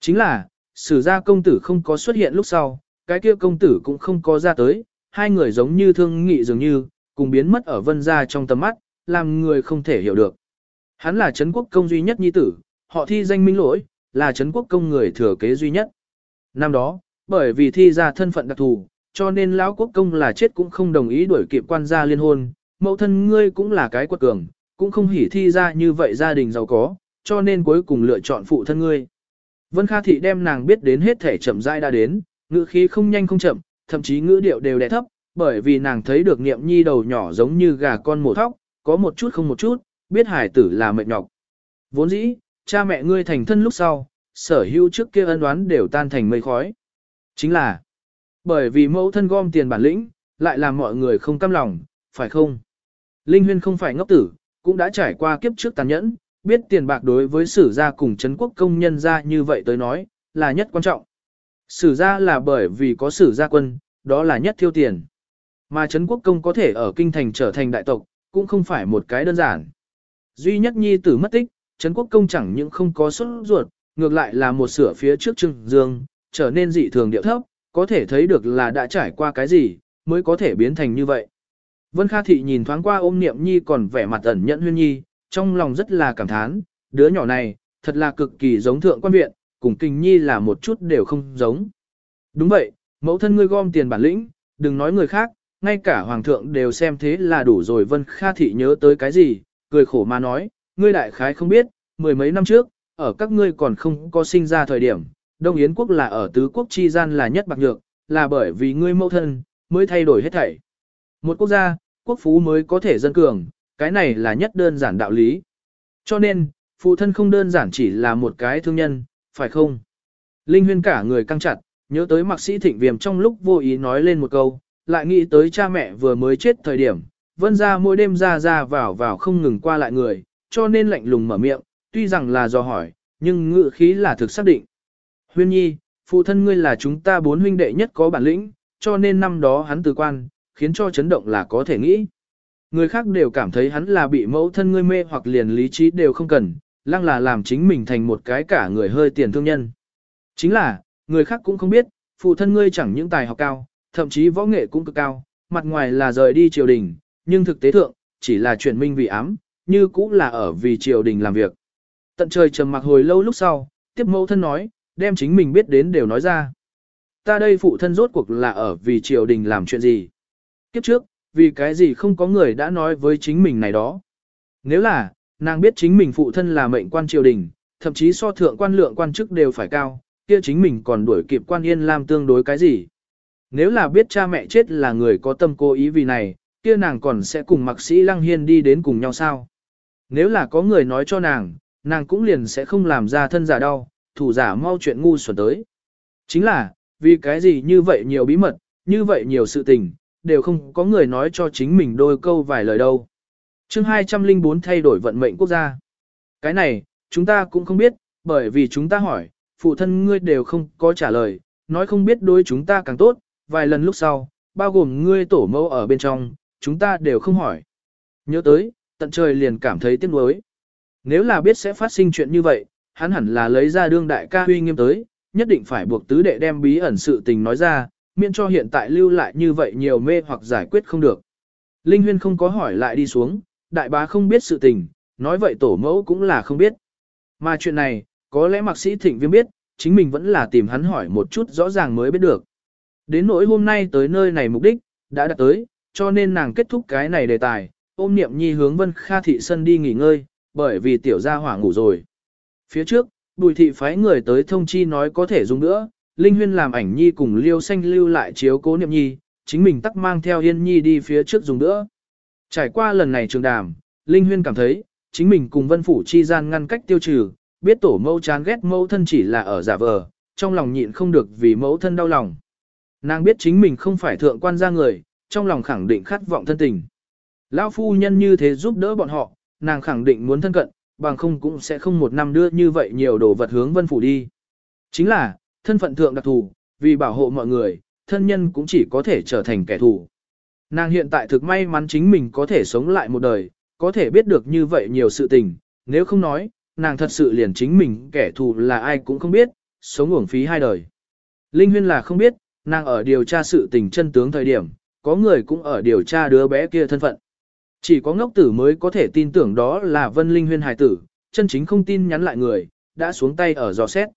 Chính là, sử gia công tử không có xuất hiện lúc sau, cái kia công tử cũng không có ra tới, hai người giống như thương nghị dường như, cùng biến mất ở vân gia trong tầm mắt, làm người không thể hiểu được. Hắn là Trấn quốc công duy nhất nhi tử, họ thi danh minh lỗi, là Trấn quốc công người thừa kế duy nhất. Năm đó, bởi vì thi ra thân phận đặc thù, cho nên lão quốc công là chết cũng không đồng ý đuổi kịp quan gia liên hôn, mẫu thân ngươi cũng là cái quật cường, cũng không hỉ thi ra như vậy gia đình giàu có, cho nên cuối cùng lựa chọn phụ thân ngươi. Vân Kha Thị đem nàng biết đến hết thể chậm rãi đã đến, ngữ khí không nhanh không chậm, thậm chí ngữ điệu đều đè thấp, bởi vì nàng thấy được niệm nhi đầu nhỏ giống như gà con mổ thóc, có một chút không một chút, biết hải tử là mệt nhọc. Vốn dĩ, cha mẹ ngươi thành thân lúc sau, sở hữu trước kia ân đoán đều tan thành mây khói. Chính là, bởi vì mẫu thân gom tiền bản lĩnh, lại làm mọi người không căm lòng, phải không? Linh Huyên không phải ngốc tử, cũng đã trải qua kiếp trước tàn nhẫn, biết tiền bạc đối với sử gia cùng Trấn quốc công nhân gia như vậy tới nói, là nhất quan trọng. Sử gia là bởi vì có sử gia quân, đó là nhất thiêu tiền. Mà Trấn quốc công có thể ở kinh thành trở thành đại tộc, cũng không phải một cái đơn giản. Duy nhất nhi tử mất tích, Trấn quốc công chẳng những không có xuất ruột, ngược lại là một sửa phía trước Trương dương, trở nên dị thường điệu thấp, có thể thấy được là đã trải qua cái gì, mới có thể biến thành như vậy. Vân Kha Thị nhìn thoáng qua ôm niệm nhi còn vẻ mặt ẩn nhẫn huyên nhi, trong lòng rất là cảm thán, đứa nhỏ này, thật là cực kỳ giống thượng quan viện, cùng kinh nhi là một chút đều không giống. Đúng vậy, mẫu thân ngươi gom tiền bản lĩnh, đừng nói người khác, ngay cả hoàng thượng đều xem thế là đủ rồi Vân Kha Thị nhớ tới cái gì, cười khổ mà nói, ngươi đại khái không biết, mười mấy năm trước, ở các ngươi còn không có sinh ra thời điểm, Đông Yến quốc là ở tứ quốc chi gian là nhất bạc nhược, là bởi vì ngươi mẫu thân, mới thay đổi hết thảy. Một quốc gia, quốc phú mới có thể dân cường, cái này là nhất đơn giản đạo lý. Cho nên, phụ thân không đơn giản chỉ là một cái thương nhân, phải không? Linh huyên cả người căng chặt, nhớ tới mạc sĩ thịnh viêm trong lúc vô ý nói lên một câu, lại nghĩ tới cha mẹ vừa mới chết thời điểm, vân ra mỗi đêm ra ra vào vào không ngừng qua lại người, cho nên lạnh lùng mở miệng, tuy rằng là do hỏi, nhưng ngự khí là thực xác định. Huyên nhi, phụ thân ngươi là chúng ta bốn huynh đệ nhất có bản lĩnh, cho nên năm đó hắn từ quan, khiến cho chấn động là có thể nghĩ. Người khác đều cảm thấy hắn là bị mẫu thân ngươi mê hoặc liền lý trí đều không cần, lăng là làm chính mình thành một cái cả người hơi tiền thương nhân. Chính là, người khác cũng không biết, phụ thân ngươi chẳng những tài học cao, thậm chí võ nghệ cũng cực cao, mặt ngoài là rời đi triều đình, nhưng thực tế thượng, chỉ là chuyển minh vì ám, như cũng là ở vì triều đình làm việc. Tận trời trầm mặc hồi lâu lúc sau, tiếp mẫu thân nói, đem chính mình biết đến đều nói ra. Ta đây phụ thân rốt cuộc là ở vì triều đình làm chuyện gì? Kiếp trước, vì cái gì không có người đã nói với chính mình này đó? Nếu là, nàng biết chính mình phụ thân là mệnh quan triều đình, thậm chí so thượng quan lượng quan chức đều phải cao, kia chính mình còn đuổi kịp quan yên làm tương đối cái gì? Nếu là biết cha mẹ chết là người có tâm cố ý vì này, kia nàng còn sẽ cùng mạc sĩ Lăng Hiên đi đến cùng nhau sao? Nếu là có người nói cho nàng, nàng cũng liền sẽ không làm ra thân giả đau, thủ giả mau chuyện ngu xuẩn tới. Chính là, vì cái gì như vậy nhiều bí mật, như vậy nhiều sự tình, đều không có người nói cho chính mình đôi câu vài lời đâu. chương 204 thay đổi vận mệnh quốc gia. Cái này, chúng ta cũng không biết, bởi vì chúng ta hỏi, phụ thân ngươi đều không có trả lời, nói không biết đối chúng ta càng tốt, vài lần lúc sau, bao gồm ngươi tổ mẫu ở bên trong, chúng ta đều không hỏi. Nhớ tới, tận trời liền cảm thấy tiếc nuối. Nếu là biết sẽ phát sinh chuyện như vậy, hắn hẳn là lấy ra đương đại ca huy nghiêm tới, nhất định phải buộc tứ đệ đem bí ẩn sự tình nói ra, miễn cho hiện tại lưu lại như vậy nhiều mê hoặc giải quyết không được. Linh Huyên không có hỏi lại đi xuống, đại bá không biết sự tình, nói vậy tổ mẫu cũng là không biết. Mà chuyện này, có lẽ mạc sĩ thịnh viêm biết, chính mình vẫn là tìm hắn hỏi một chút rõ ràng mới biết được. Đến nỗi hôm nay tới nơi này mục đích, đã đạt tới, cho nên nàng kết thúc cái này đề tài, ôm niệm nhi hướng vân kha thị sân đi nghỉ ngơi, bởi vì tiểu gia hỏa ngủ rồi. Phía trước, bùi thị phái người tới thông chi nói có thể dùng nữa, Linh Huyên làm ảnh nhi cùng liêu xanh lưu lại chiếu cố niệm nhi, chính mình tắc mang theo yên nhi đi phía trước dùng nữa. Trải qua lần này trường đàm, Linh Huyên cảm thấy, chính mình cùng vân phủ chi gian ngăn cách tiêu trừ, biết tổ mẫu chán ghét mẫu thân chỉ là ở giả vờ, trong lòng nhịn không được vì mẫu thân đau lòng. Nàng biết chính mình không phải thượng quan gia người, trong lòng khẳng định khát vọng thân tình. Lão phu nhân như thế giúp đỡ bọn họ, nàng khẳng định muốn thân cận, bằng không cũng sẽ không một năm đưa như vậy nhiều đồ vật hướng vân phủ đi. Chính là, thân phận thượng đặc thù, vì bảo hộ mọi người, thân nhân cũng chỉ có thể trở thành kẻ thù. Nàng hiện tại thực may mắn chính mình có thể sống lại một đời, có thể biết được như vậy nhiều sự tình, nếu không nói, nàng thật sự liền chính mình kẻ thù là ai cũng không biết, sống uổng phí hai đời. Linh Huyên là không biết, nàng ở điều tra sự tình chân tướng thời điểm, có người cũng ở điều tra đứa bé kia thân phận. Chỉ có ngốc tử mới có thể tin tưởng đó là Vân Linh Huyên hài tử, chân chính không tin nhắn lại người, đã xuống tay ở dò xét.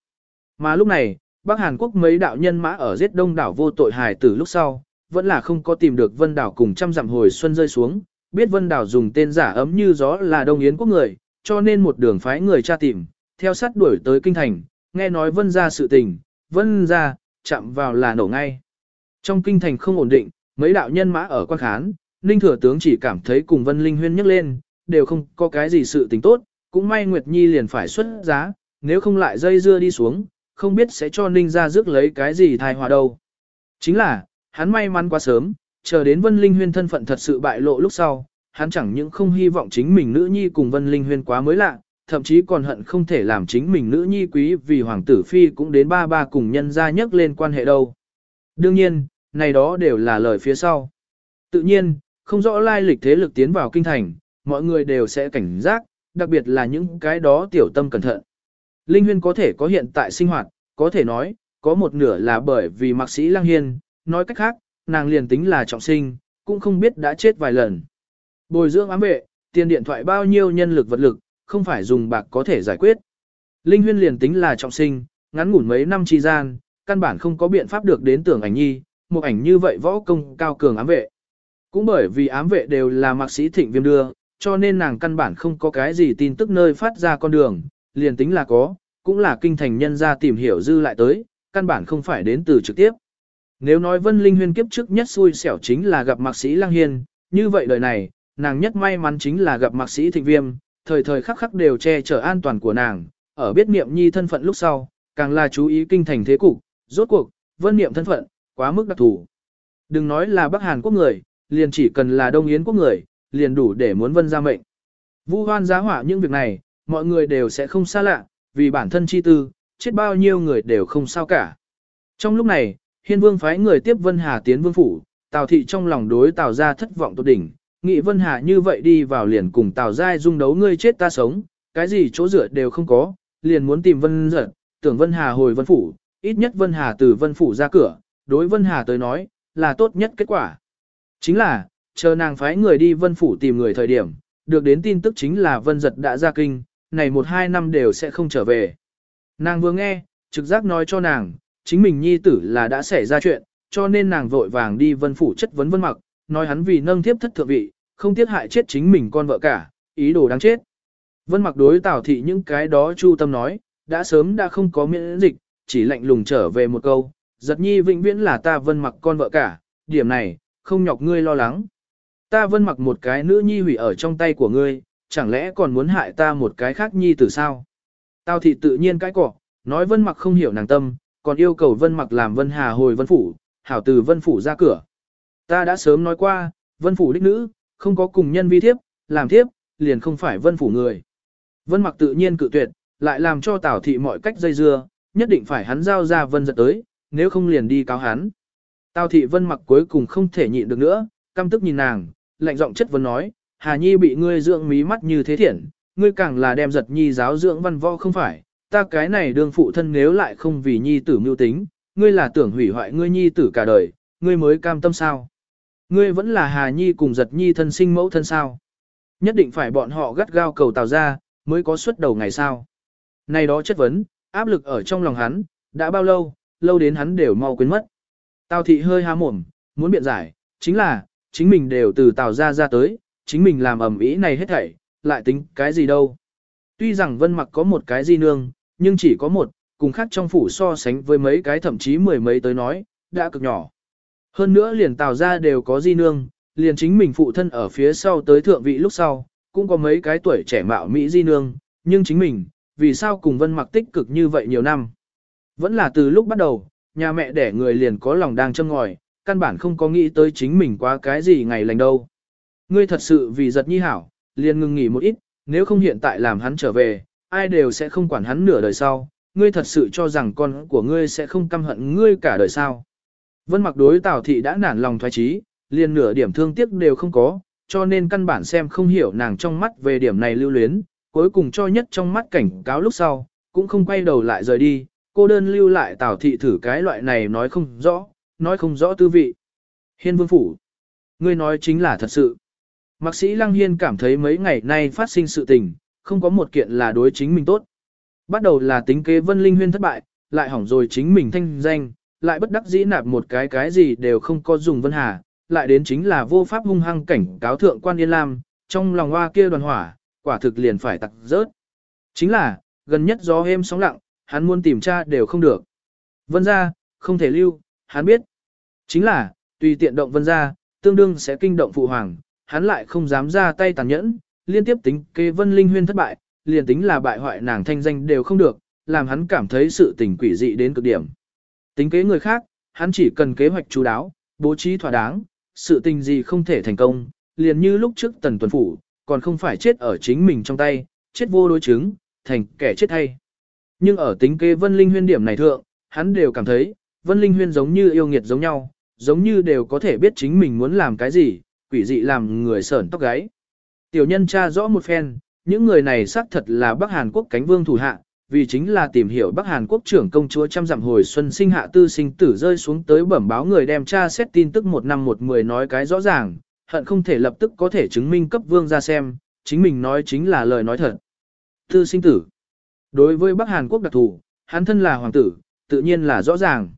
Mà lúc này, Bắc Hàn Quốc mấy đạo nhân mã ở giết đông đảo vô tội hài tử lúc sau, vẫn là không có tìm được Vân Đảo cùng trăm dặm hồi xuân rơi xuống, biết Vân Đảo dùng tên giả ấm như gió là Đông Yến quốc người, cho nên một đường phái người tra tìm, theo sát đuổi tới kinh thành, nghe nói Vân ra sự tình, Vân ra, chạm vào là nổ ngay. Trong kinh thành không ổn định, mấy đạo nhân mã ở quan khán, Ninh Thừa Tướng chỉ cảm thấy cùng Vân Linh Huyên nhắc lên, đều không có cái gì sự tình tốt, cũng may Nguyệt Nhi liền phải xuất giá, nếu không lại dây dưa đi xuống, không biết sẽ cho Ninh ra rước lấy cái gì thai hòa đâu. Chính là, hắn may mắn quá sớm, chờ đến Vân Linh Huyên thân phận thật sự bại lộ lúc sau, hắn chẳng những không hy vọng chính mình nữ nhi cùng Vân Linh Huyên quá mới lạ, thậm chí còn hận không thể làm chính mình nữ nhi quý vì hoàng tử phi cũng đến ba ba cùng nhân gia nhắc lên quan hệ đâu. Đương nhiên, này đó đều là lời phía sau. Tự nhiên, không rõ lai lịch thế lực tiến vào kinh thành, mọi người đều sẽ cảnh giác, đặc biệt là những cái đó tiểu tâm cẩn thận. Linh Huyên có thể có hiện tại sinh hoạt, có thể nói, có một nửa là bởi vì mạc sĩ lang Hiên, nói cách khác, nàng liền tính là trọng sinh, cũng không biết đã chết vài lần. Bồi dưỡng ám vệ, tiền điện thoại bao nhiêu nhân lực vật lực, không phải dùng bạc có thể giải quyết. Linh Huyên liền tính là trọng sinh, ngắn ngủn mấy năm chi gian, căn bản không có biện pháp được đến tưởng ảnh nhi, một ảnh như vậy võ công cao cường ám vệ. Cũng bởi vì ám vệ đều là mạc sĩ thịnh viêm đưa, cho nên nàng căn bản không có cái gì tin tức nơi phát ra con đường, liền tính là có, cũng là kinh thành nhân ra tìm hiểu dư lại tới, căn bản không phải đến từ trực tiếp. Nếu nói Vân Linh Huyên kiếp trước nhất xui xẻo chính là gặp mạc sĩ Lăng Hiên, như vậy đời này, nàng nhất may mắn chính là gặp mạc sĩ Thịnh Viêm, thời thời khắc khắc đều che chở an toàn của nàng, ở biết niệm nhi thân phận lúc sau, càng là chú ý kinh thành thế cục, rốt cuộc, Vân niệm thân phận, quá mức đặc thù. Đừng nói là Bắc Hàn quốc người, liền chỉ cần là Đông Yến quốc người, liền đủ để muốn vân ra mệnh. Vu hoan giá hỏa những việc này, mọi người đều sẽ không xa lạ, vì bản thân chi tư, chết bao nhiêu người đều không sao cả. Trong lúc này, Hiên Vương phái người tiếp Vân Hà tiến vương phủ, Tào thị trong lòng đối Tào gia thất vọng tột đỉnh, nghĩ Vân Hà như vậy đi vào liền cùng Tào giai dung đấu ngươi chết ta sống, cái gì chỗ dựa đều không có, liền muốn tìm Vân giật, tưởng Vân Hà hồi Vân phủ, ít nhất Vân Hà từ Vân phủ ra cửa, đối Vân Hà tới nói, là tốt nhất kết quả. Chính là, chờ nàng phái người đi Vân phủ tìm người thời điểm, được đến tin tức chính là Vân giật đã ra kinh, này một hai năm đều sẽ không trở về. Nàng vừa nghe, trực giác nói cho nàng, chính mình nhi tử là đã xảy ra chuyện, cho nên nàng vội vàng đi vân phủ chất vấn vân mặc, nói hắn vì nâng thiếp thất thượng vị, không tiếc hại chết chính mình con vợ cả, ý đồ đáng chết. Vân mặc đối tào thị những cái đó chu tâm nói, đã sớm đã không có miễn dịch, chỉ lạnh lùng trở về một câu, giật nhi vĩnh viễn là ta vân mặc con vợ cả, điểm này, không nhọc ngươi lo lắng. Ta vân mặc một cái nữ nhi hủy ở trong tay của ngươi, chẳng lẽ còn muốn hại ta một cái khác nhi tử sao? tao thị tự nhiên cái cọ, nói vân mặc không hiểu nàng tâm, còn yêu cầu vân mặc làm vân hà hồi vân phủ, hảo từ vân phủ ra cửa. Ta đã sớm nói qua, vân phủ đích nữ, không có cùng nhân vi thiếp, làm thiếp, liền không phải vân phủ người. Vân mặc tự nhiên cự tuyệt, lại làm cho tào thị mọi cách dây dưa, nhất định phải hắn giao ra vân giật tới, nếu không liền đi cáo hắn. Tào thị vân mặc cuối cùng không thể nhịn được nữa, căm tức nhìn nàng, lạnh giọng chất vấn nói, Hà Nhi bị ngươi dưỡng mí mắt như thế thiện, ngươi càng là đem giật nhi giáo dưỡng văn võ không phải, ta cái này đương phụ thân nếu lại không vì nhi tử mưu tính, ngươi là tưởng hủy hoại ngươi nhi tử cả đời, ngươi mới cam tâm sao? Ngươi vẫn là Hà Nhi cùng giật nhi thân sinh mẫu thân sao? Nhất định phải bọn họ gắt gao cầu tào ra, mới có suất đầu ngày sao? Này đó chất vấn, áp lực ở trong lòng hắn, đã bao lâu, lâu đến hắn đều mau quên mất. Tào thị hơi há mồm, muốn biện giải, chính là, chính mình đều từ tào ra ra tới, chính mình làm ẩm ý này hết thảy, lại tính cái gì đâu. Tuy rằng vân mặc có một cái di nương, nhưng chỉ có một, cùng khác trong phủ so sánh với mấy cái thậm chí mười mấy tới nói, đã cực nhỏ. Hơn nữa liền tào ra đều có di nương, liền chính mình phụ thân ở phía sau tới thượng vị lúc sau, cũng có mấy cái tuổi trẻ mạo Mỹ di nương, nhưng chính mình, vì sao cùng vân mặc tích cực như vậy nhiều năm. Vẫn là từ lúc bắt đầu, nhà mẹ đẻ người liền có lòng đang châm ngòi, căn bản không có nghĩ tới chính mình quá cái gì ngày lành đâu. Ngươi thật sự vì giật nhi hảo, liền ngừng nghỉ một ít, nếu không hiện tại làm hắn trở về, ai đều sẽ không quản hắn nửa đời sau, ngươi thật sự cho rằng con của ngươi sẽ không căm hận ngươi cả đời sao. Vân mặc đối Tào thị đã nản lòng thoái trí, liền nửa điểm thương tiếc đều không có, cho nên căn bản xem không hiểu nàng trong mắt về điểm này lưu luyến, cuối cùng cho nhất trong mắt cảnh cáo lúc sau, cũng không quay đầu lại rời đi, cô đơn lưu lại Tào thị thử cái loại này nói không rõ, nói không rõ tư vị. Hiên vương phủ, ngươi nói chính là thật sự. Mạc sĩ Lăng Hiên cảm thấy mấy ngày nay phát sinh sự tình, không có một kiện là đối chính mình tốt. Bắt đầu là tính kế Vân Linh Huyên thất bại, lại hỏng rồi chính mình thanh danh, lại bất đắc dĩ nạp một cái cái gì đều không có dùng Vân Hà, lại đến chính là vô pháp hung hăng cảnh cáo thượng quan Yên Lam, trong lòng hoa kia đoàn hỏa, quả thực liền phải tặc rớt. Chính là, gần nhất gió êm sóng lặng, hắn muốn tìm tra đều không được. Vân ra, không thể lưu, hắn biết. Chính là, tùy tiện động vân ra, tương đương sẽ kinh động phụ hoàng, hắn lại không dám ra tay tàn nhẫn, liên tiếp tính kế vân linh huyên thất bại, liền tính là bại hoại nàng thanh danh đều không được, làm hắn cảm thấy sự tình quỷ dị đến cực điểm. Tính kế người khác, hắn chỉ cần kế hoạch chú đáo, bố trí thỏa đáng, sự tình gì không thể thành công, liền như lúc trước tần tuần phủ, còn không phải chết ở chính mình trong tay, chết vô đối chứng, thành kẻ chết thay. Nhưng ở tính kế vân linh huyên điểm này thượng, hắn đều cảm thấy, vân linh huyên giống như yêu nghiệt giống nhau, giống như đều có thể biết chính mình muốn làm cái gì, quỷ dị làm người sởn tóc gáy. Tiểu nhân tra rõ một phen, những người này xác thật là Bắc Hàn Quốc cánh vương thủ hạ, vì chính là tìm hiểu Bắc Hàn Quốc trưởng công chúa trăm dặm hồi xuân sinh hạ tư sinh tử rơi xuống tới bẩm báo người đem tra xét tin tức một năm một mười nói cái rõ ràng, hận không thể lập tức có thể chứng minh cấp vương ra xem, chính mình nói chính là lời nói thật. Tư sinh tử. Đối với Bắc Hàn Quốc đặc thù, hắn thân là hoàng tử, tự nhiên là rõ ràng.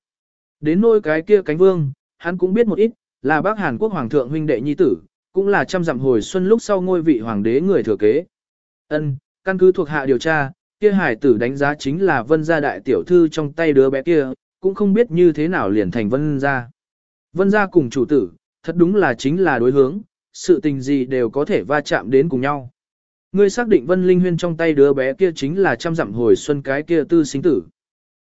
Đến nôi cái kia cánh vương, hắn cũng biết một ít, là Bắc Hàn Quốc hoàng thượng huynh đệ nhi tử, cũng là trăm dặm hồi xuân lúc sau ngôi vị hoàng đế người thừa kế. Ân, căn cứ thuộc hạ điều tra, kia hải tử đánh giá chính là vân gia đại tiểu thư trong tay đứa bé kia, cũng không biết như thế nào liền thành vân gia. Vân gia cùng chủ tử, thật đúng là chính là đối hướng, sự tình gì đều có thể va chạm đến cùng nhau. Ngươi xác định vân linh huyên trong tay đứa bé kia chính là trăm dặm hồi xuân cái kia tư sinh tử.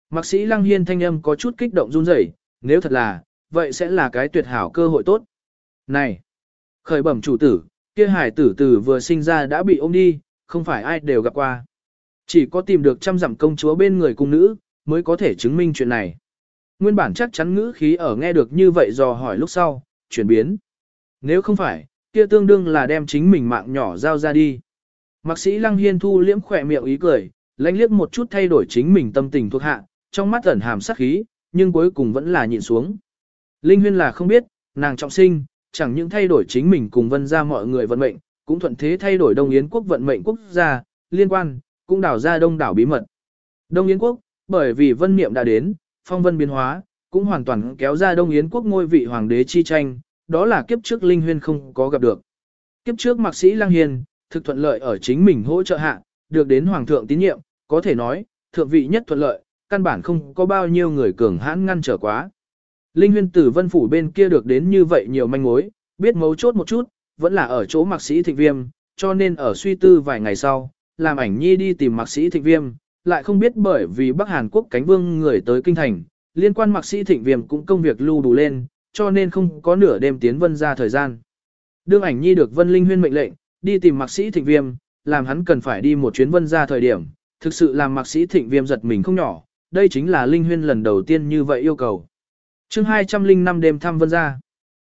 Mạc sĩ lăng hiên thanh âm có chút kích động run rẩy, nếu thật là, vậy sẽ là cái tuyệt hảo cơ hội tốt. Này, Khởi bẩm chủ tử, kia hải tử tử vừa sinh ra đã bị ôm đi, không phải ai đều gặp qua. Chỉ có tìm được trăm dặm công chúa bên người cung nữ, mới có thể chứng minh chuyện này. Nguyên bản chắc chắn ngữ khí ở nghe được như vậy dò hỏi lúc sau, chuyển biến. Nếu không phải, kia tương đương là đem chính mình mạng nhỏ giao ra đi. Mạc sĩ Lăng Hiên thu liễm khỏe miệng ý cười, lãnh liếc một chút thay đổi chính mình tâm tình thuộc hạ, trong mắt ẩn hàm sát khí, nhưng cuối cùng vẫn là nhịn xuống. Linh Huyên là không biết, nàng trọng sinh, chẳng những thay đổi chính mình cùng vân ra mọi người vận mệnh, cũng thuận thế thay đổi Đông Yến quốc vận mệnh quốc gia, liên quan, cũng đảo ra đông đảo bí mật. Đông Yến quốc, bởi vì vân niệm đã đến, phong vân biến hóa, cũng hoàn toàn kéo ra Đông Yến quốc ngôi vị hoàng đế chi tranh, đó là kiếp trước Linh Huyên không có gặp được. Kiếp trước mạc sĩ Lăng Hiền, thực thuận lợi ở chính mình hỗ trợ hạ, được đến hoàng thượng tín nhiệm, có thể nói, thượng vị nhất thuận lợi, căn bản không có bao nhiêu người cường hãn ngăn trở quá. Linh huyên tử vân phủ bên kia được đến như vậy nhiều manh mối, biết mấu chốt một chút, vẫn là ở chỗ mạc sĩ thịnh viêm, cho nên ở suy tư vài ngày sau, làm ảnh nhi đi tìm mạc sĩ thịnh viêm, lại không biết bởi vì Bắc Hàn Quốc cánh vương người tới kinh thành, liên quan mạc sĩ thịnh viêm cũng công việc lưu đủ lên, cho nên không có nửa đêm tiến vân ra thời gian. Đương ảnh nhi được vân linh huyên mệnh lệnh, đi tìm mạc sĩ thịnh viêm, làm hắn cần phải đi một chuyến vân ra thời điểm, thực sự làm mạc sĩ thịnh viêm giật mình không nhỏ, đây chính là linh huyên lần đầu tiên như vậy yêu cầu. chương 205 đêm thăm vân ra.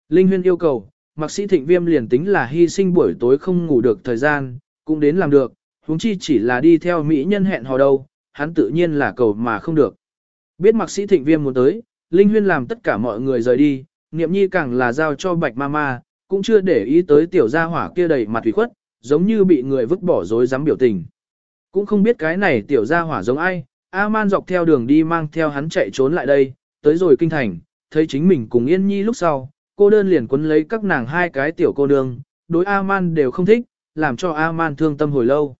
Linh huyên yêu cầu, mạc sĩ thịnh viêm liền tính là hy sinh buổi tối không ngủ được thời gian, cũng đến làm được, huống chi chỉ là đi theo mỹ nhân hẹn hò đâu, hắn tự nhiên là cầu mà không được. Biết mạc sĩ thịnh viêm muốn tới, Linh huyên làm tất cả mọi người rời đi, niệm nhi càng là giao cho bạch mama, cũng chưa để ý tới tiểu gia hỏa kia đầy mặt thủy khuất, giống như bị người vứt bỏ dối dám biểu tình. Cũng không biết cái này tiểu gia hỏa giống ai, A-man dọc theo đường đi mang theo hắn chạy trốn lại đây, tới rồi kinh thành, thấy chính mình cùng Yên Nhi lúc sau, cô đơn liền quấn lấy các nàng hai cái tiểu cô nương, đối A-man đều không thích, làm cho A-man thương tâm hồi lâu.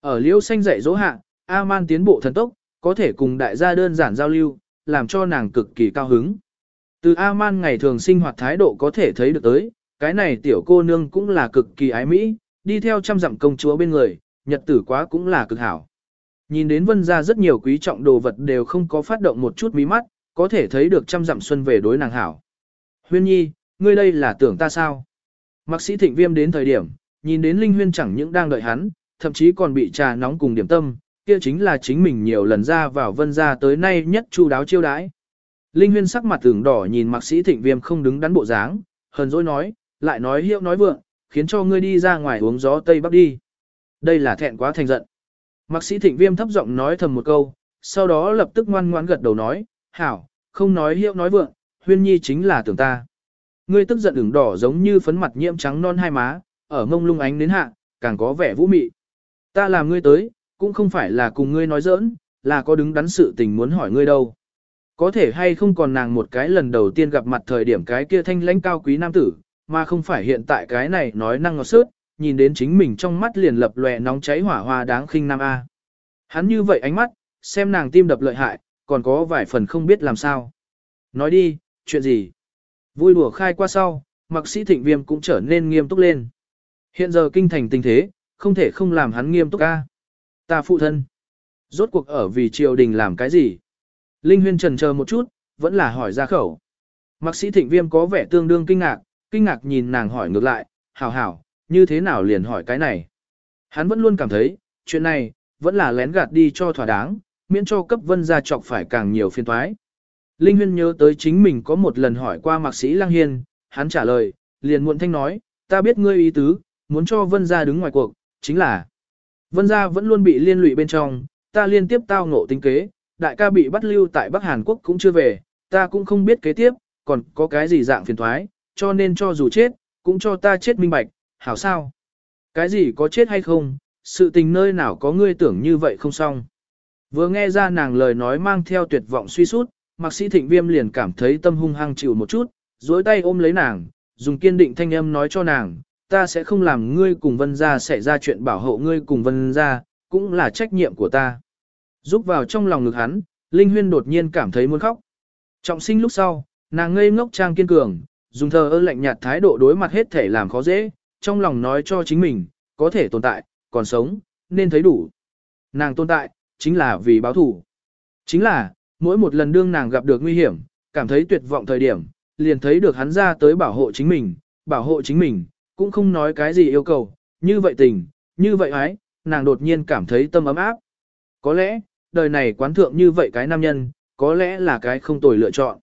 Ở liễu xanh dạy dỗ hạ, A-man tiến bộ thần tốc, có thể cùng đại gia đơn giản giao lưu, làm cho nàng cực kỳ cao hứng. Từ A-man ngày thường sinh hoạt thái độ có thể thấy được tới, cái này tiểu cô nương cũng là cực kỳ ái mỹ, đi theo trăm dặm công chúa bên người, nhật tử quá cũng là cực hảo. Nhìn đến vân ra rất nhiều quý trọng đồ vật đều không có phát động một chút mí mắt, có thể thấy được trăm dặm xuân về đối nàng hảo. Huyên nhi, ngươi đây là tưởng ta sao? Mạc sĩ thịnh viêm đến thời điểm, nhìn đến Linh Huyên chẳng những đang đợi hắn, thậm chí còn bị trà nóng cùng điểm tâm, kia chính là chính mình nhiều lần ra vào vân ra tới nay nhất chu đáo chiêu đãi. Linh Huyên sắc mặt tưởng đỏ nhìn mạc sĩ thịnh viêm không đứng đắn bộ dáng, hờn dỗi nói, lại nói hiệu nói vượng, khiến cho ngươi đi ra ngoài uống gió Tây Bắc đi. Đây là thẹn quá thành giận. Mạc sĩ thịnh viêm thấp giọng nói thầm một câu, sau đó lập tức ngoan ngoãn gật đầu nói, hảo, không nói hiệu nói vượng, huyên nhi chính là tưởng ta. Ngươi tức giận ửng đỏ giống như phấn mặt nhiễm trắng non hai má, ở mông lung ánh đến hạ, càng có vẻ vũ mị. Ta làm ngươi tới, cũng không phải là cùng ngươi nói giỡn, là có đứng đắn sự tình muốn hỏi ngươi đâu. Có thể hay không còn nàng một cái lần đầu tiên gặp mặt thời điểm cái kia thanh lãnh cao quý nam tử, mà không phải hiện tại cái này nói năng ngọt sớt, nhìn đến chính mình trong mắt liền lập lòe nóng cháy hỏa hoa đáng khinh nam A. Hắn như vậy ánh mắt, xem nàng tim đập lợi hại, còn có vài phần không biết làm sao. Nói đi, chuyện gì? Vui đùa khai qua sau, mặc sĩ thịnh viêm cũng trở nên nghiêm túc lên. Hiện giờ kinh thành tình thế, không thể không làm hắn nghiêm túc ca. Ta phụ thân. Rốt cuộc ở vì triều đình làm cái gì? Linh huyên trần chờ một chút, vẫn là hỏi ra khẩu. Mặc sĩ thịnh viêm có vẻ tương đương kinh ngạc, kinh ngạc nhìn nàng hỏi ngược lại, hảo hảo, như thế nào liền hỏi cái này. Hắn vẫn luôn cảm thấy, chuyện này, vẫn là lén gạt đi cho thỏa đáng, miễn cho cấp vân gia chọc phải càng nhiều phiên thoái. Linh Huyên nhớ tới chính mình có một lần hỏi qua mạc sĩ Lăng Hiên, hắn trả lời, liền muộn thanh nói, ta biết ngươi ý tứ, muốn cho vân gia đứng ngoài cuộc, chính là vân gia vẫn luôn bị liên lụy bên trong, ta liên tiếp tao ngộ tính kế, đại ca bị bắt lưu tại Bắc Hàn Quốc cũng chưa về, ta cũng không biết kế tiếp, còn có cái gì dạng phiền thoái, cho nên cho dù chết, cũng cho ta chết minh bạch, hảo sao? Cái gì có chết hay không, sự tình nơi nào có ngươi tưởng như vậy không xong. Vừa nghe ra nàng lời nói mang theo tuyệt vọng suy sút, mạc sĩ thịnh viêm liền cảm thấy tâm hung hăng chịu một chút, duỗi tay ôm lấy nàng, dùng kiên định thanh âm nói cho nàng, ta sẽ không làm ngươi cùng vân gia xảy ra chuyện bảo hộ ngươi cùng vân gia, cũng là trách nhiệm của ta. Giúp vào trong lòng ngực hắn, Linh Huyên đột nhiên cảm thấy muốn khóc. Trọng sinh lúc sau, nàng ngây ngốc trang kiên cường, dùng thờ ơ lạnh nhạt thái độ đối mặt hết thể làm khó dễ, trong lòng nói cho chính mình, có thể tồn tại, còn sống, nên thấy đủ. Nàng tồn tại, chính là vì báo thủ. Chính là, mỗi một lần đương nàng gặp được nguy hiểm, cảm thấy tuyệt vọng thời điểm, liền thấy được hắn ra tới bảo hộ chính mình, bảo hộ chính mình, cũng không nói cái gì yêu cầu, như vậy tình, như vậy ái, nàng đột nhiên cảm thấy tâm ấm áp. Có lẽ, đời này quán thượng như vậy cái nam nhân, có lẽ là cái không tồi lựa chọn.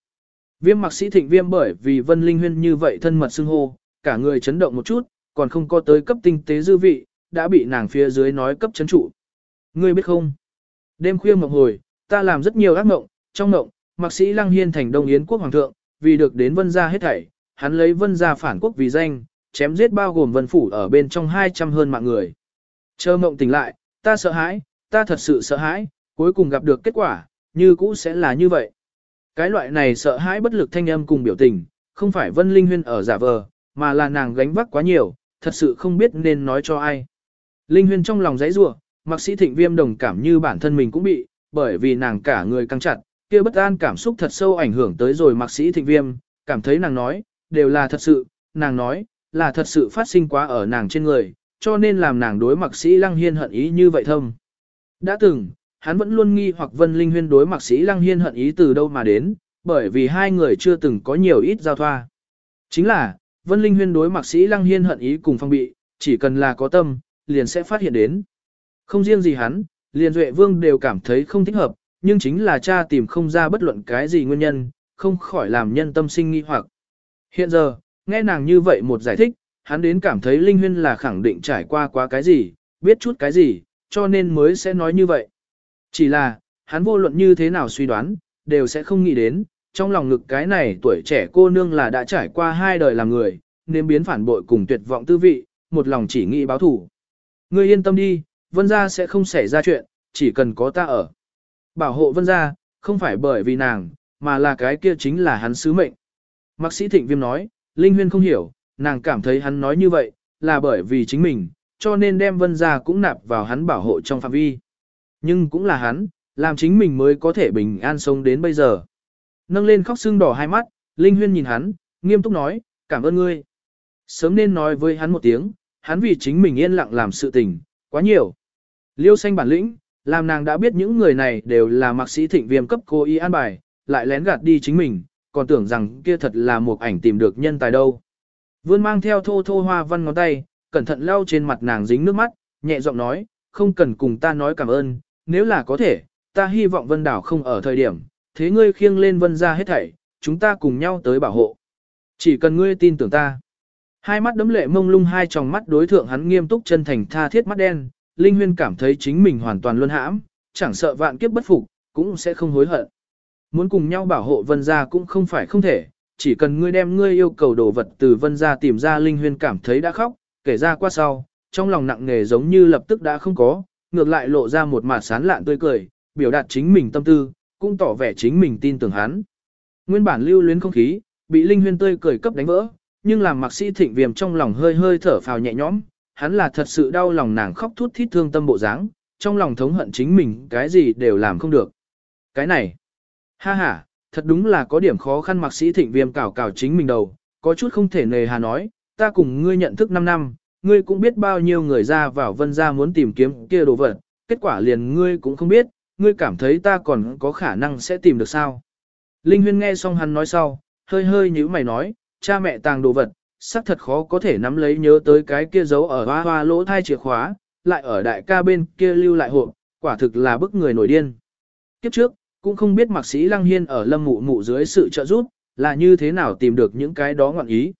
Viêm mặc sĩ thịnh viêm bởi vì Vân Linh Huyên như vậy thân mật xưng hô, cả người chấn động một chút, còn không có tới cấp tinh tế dư vị, đã bị nàng phía dưới nói cấp chấn trụ. Ngươi biết không? Đêm khuya mộng hồi, ta làm rất nhiều ác mộng, trong mộng, mặc sĩ Lăng Hiên thành Đông Yến quốc hoàng thượng, vì được đến vân gia hết thảy, hắn lấy vân gia phản quốc vì danh, chém giết bao gồm vân phủ ở bên trong 200 hơn mạng người. Chờ mộng tỉnh lại, ta sợ hãi, ta thật sự sợ hãi, cuối cùng gặp được kết quả, như cũ sẽ là như vậy. Cái loại này sợ hãi bất lực thanh âm cùng biểu tình, không phải Vân Linh Huyên ở giả vờ, mà là nàng gánh vác quá nhiều, thật sự không biết nên nói cho ai. Linh Huyên trong lòng giấy rủa, Mạc Sĩ Thịnh Viêm đồng cảm như bản thân mình cũng bị, bởi vì nàng cả người căng chặt, kia bất an cảm xúc thật sâu ảnh hưởng tới rồi Mạc Sĩ Thịnh Viêm, cảm thấy nàng nói, đều là thật sự, nàng nói, là thật sự phát sinh quá ở nàng trên người, cho nên làm nàng đối Mạc Sĩ Lăng Hiên hận ý như vậy thâm. Đã từng, hắn vẫn luôn nghi hoặc Vân Linh Huyên đối Mạc Sĩ Lăng Hiên hận ý từ đâu mà đến, bởi vì hai người chưa từng có nhiều ít giao thoa. Chính là, Vân Linh Huyên đối Mạc Sĩ Lăng Hiên hận ý cùng phong bị, chỉ cần là có tâm, liền sẽ phát hiện đến. Không riêng gì hắn, liền Duệ Vương đều cảm thấy không thích hợp, nhưng chính là cha tìm không ra bất luận cái gì nguyên nhân, không khỏi làm nhân tâm sinh nghi hoặc. Hiện giờ, nghe nàng như vậy một giải thích, hắn đến cảm thấy Linh Huyên là khẳng định trải qua quá cái gì, biết chút cái gì, cho nên mới sẽ nói như vậy. Chỉ là, hắn vô luận như thế nào suy đoán, đều sẽ không nghĩ đến, trong lòng ngực cái này tuổi trẻ cô nương là đã trải qua hai đời làm người, nên biến phản bội cùng tuyệt vọng tư vị, một lòng chỉ nghĩ báo thủ. Ngươi yên tâm đi, vân gia sẽ không xảy ra chuyện, chỉ cần có ta ở. Bảo hộ vân gia, không phải bởi vì nàng, mà là cái kia chính là hắn sứ mệnh. Mạc sĩ thịnh viêm nói, Linh Huyên không hiểu, nàng cảm thấy hắn nói như vậy, là bởi vì chính mình, cho nên đem vân gia cũng nạp vào hắn bảo hộ trong phạm vi. Nhưng cũng là hắn, làm chính mình mới có thể bình an sống đến bây giờ. Nâng lên khóc sưng đỏ hai mắt, Linh Huyên nhìn hắn, nghiêm túc nói, cảm ơn ngươi. Sớm nên nói với hắn một tiếng, hắn vì chính mình yên lặng làm sự tình, quá nhiều. Liêu xanh bản lĩnh, làm nàng đã biết những người này đều là mạc sĩ thịnh viêm cấp cô y an bài, lại lén gạt đi chính mình, còn tưởng rằng kia thật là một ảnh tìm được nhân tài đâu. Vươn mang theo thô thô hoa văn ngón tay, cẩn thận lau trên mặt nàng dính nước mắt, nhẹ giọng nói, không cần cùng ta nói cảm ơn, nếu là có thể, ta hy vọng vân đảo không ở thời điểm, thế ngươi khiêng lên vân ra hết thảy, chúng ta cùng nhau tới bảo hộ. Chỉ cần ngươi tin tưởng ta. Hai mắt đấm lệ mông lung hai tròng mắt đối thượng hắn nghiêm túc chân thành tha thiết mắt đen, Linh Huyên cảm thấy chính mình hoàn toàn luân hãm, chẳng sợ vạn kiếp bất phục, cũng sẽ không hối hận. Muốn cùng nhau bảo hộ vân gia cũng không phải không thể, chỉ cần ngươi đem ngươi yêu cầu đồ vật từ vân gia tìm ra Linh Huyên cảm thấy đã khóc, kể ra qua sau, trong lòng nặng nề giống như lập tức đã không có, ngược lại lộ ra một mặt sán lạn tươi cười, biểu đạt chính mình tâm tư, cũng tỏ vẻ chính mình tin tưởng hắn. Nguyên bản lưu luyến không khí, bị Linh Huyên tươi cười cấp đánh vỡ, nhưng làm Mạc Sĩ Thịnh Viêm trong lòng hơi hơi thở phào nhẹ nhõm, hắn là thật sự đau lòng nàng khóc thút thít thương tâm bộ dáng, trong lòng thống hận chính mình, cái gì đều làm không được. Cái này, ha ha, thật đúng là có điểm khó khăn Mạc Sĩ Thịnh Viêm cào cào chính mình đầu, có chút không thể nề hà nói, ta cùng ngươi nhận thức 5 năm, ngươi cũng biết bao nhiêu người ra vào vân ra muốn tìm kiếm kia đồ vật, kết quả liền ngươi cũng không biết, ngươi cảm thấy ta còn có khả năng sẽ tìm được sao. Linh Huyên nghe xong hắn nói sau, hơi hơi như mày nói, cha mẹ tàng đồ vật, xác thật khó có thể nắm lấy nhớ tới cái kia giấu ở hoa hoa lỗ thai chìa khóa, lại ở đại ca bên kia lưu lại hộp, quả thực là bức người nổi điên. Kiếp trước, cũng không biết mạc sĩ Lăng Hiên ở lâm mụ mụ dưới sự trợ giúp, là như thế nào tìm được những cái đó ngọn ý.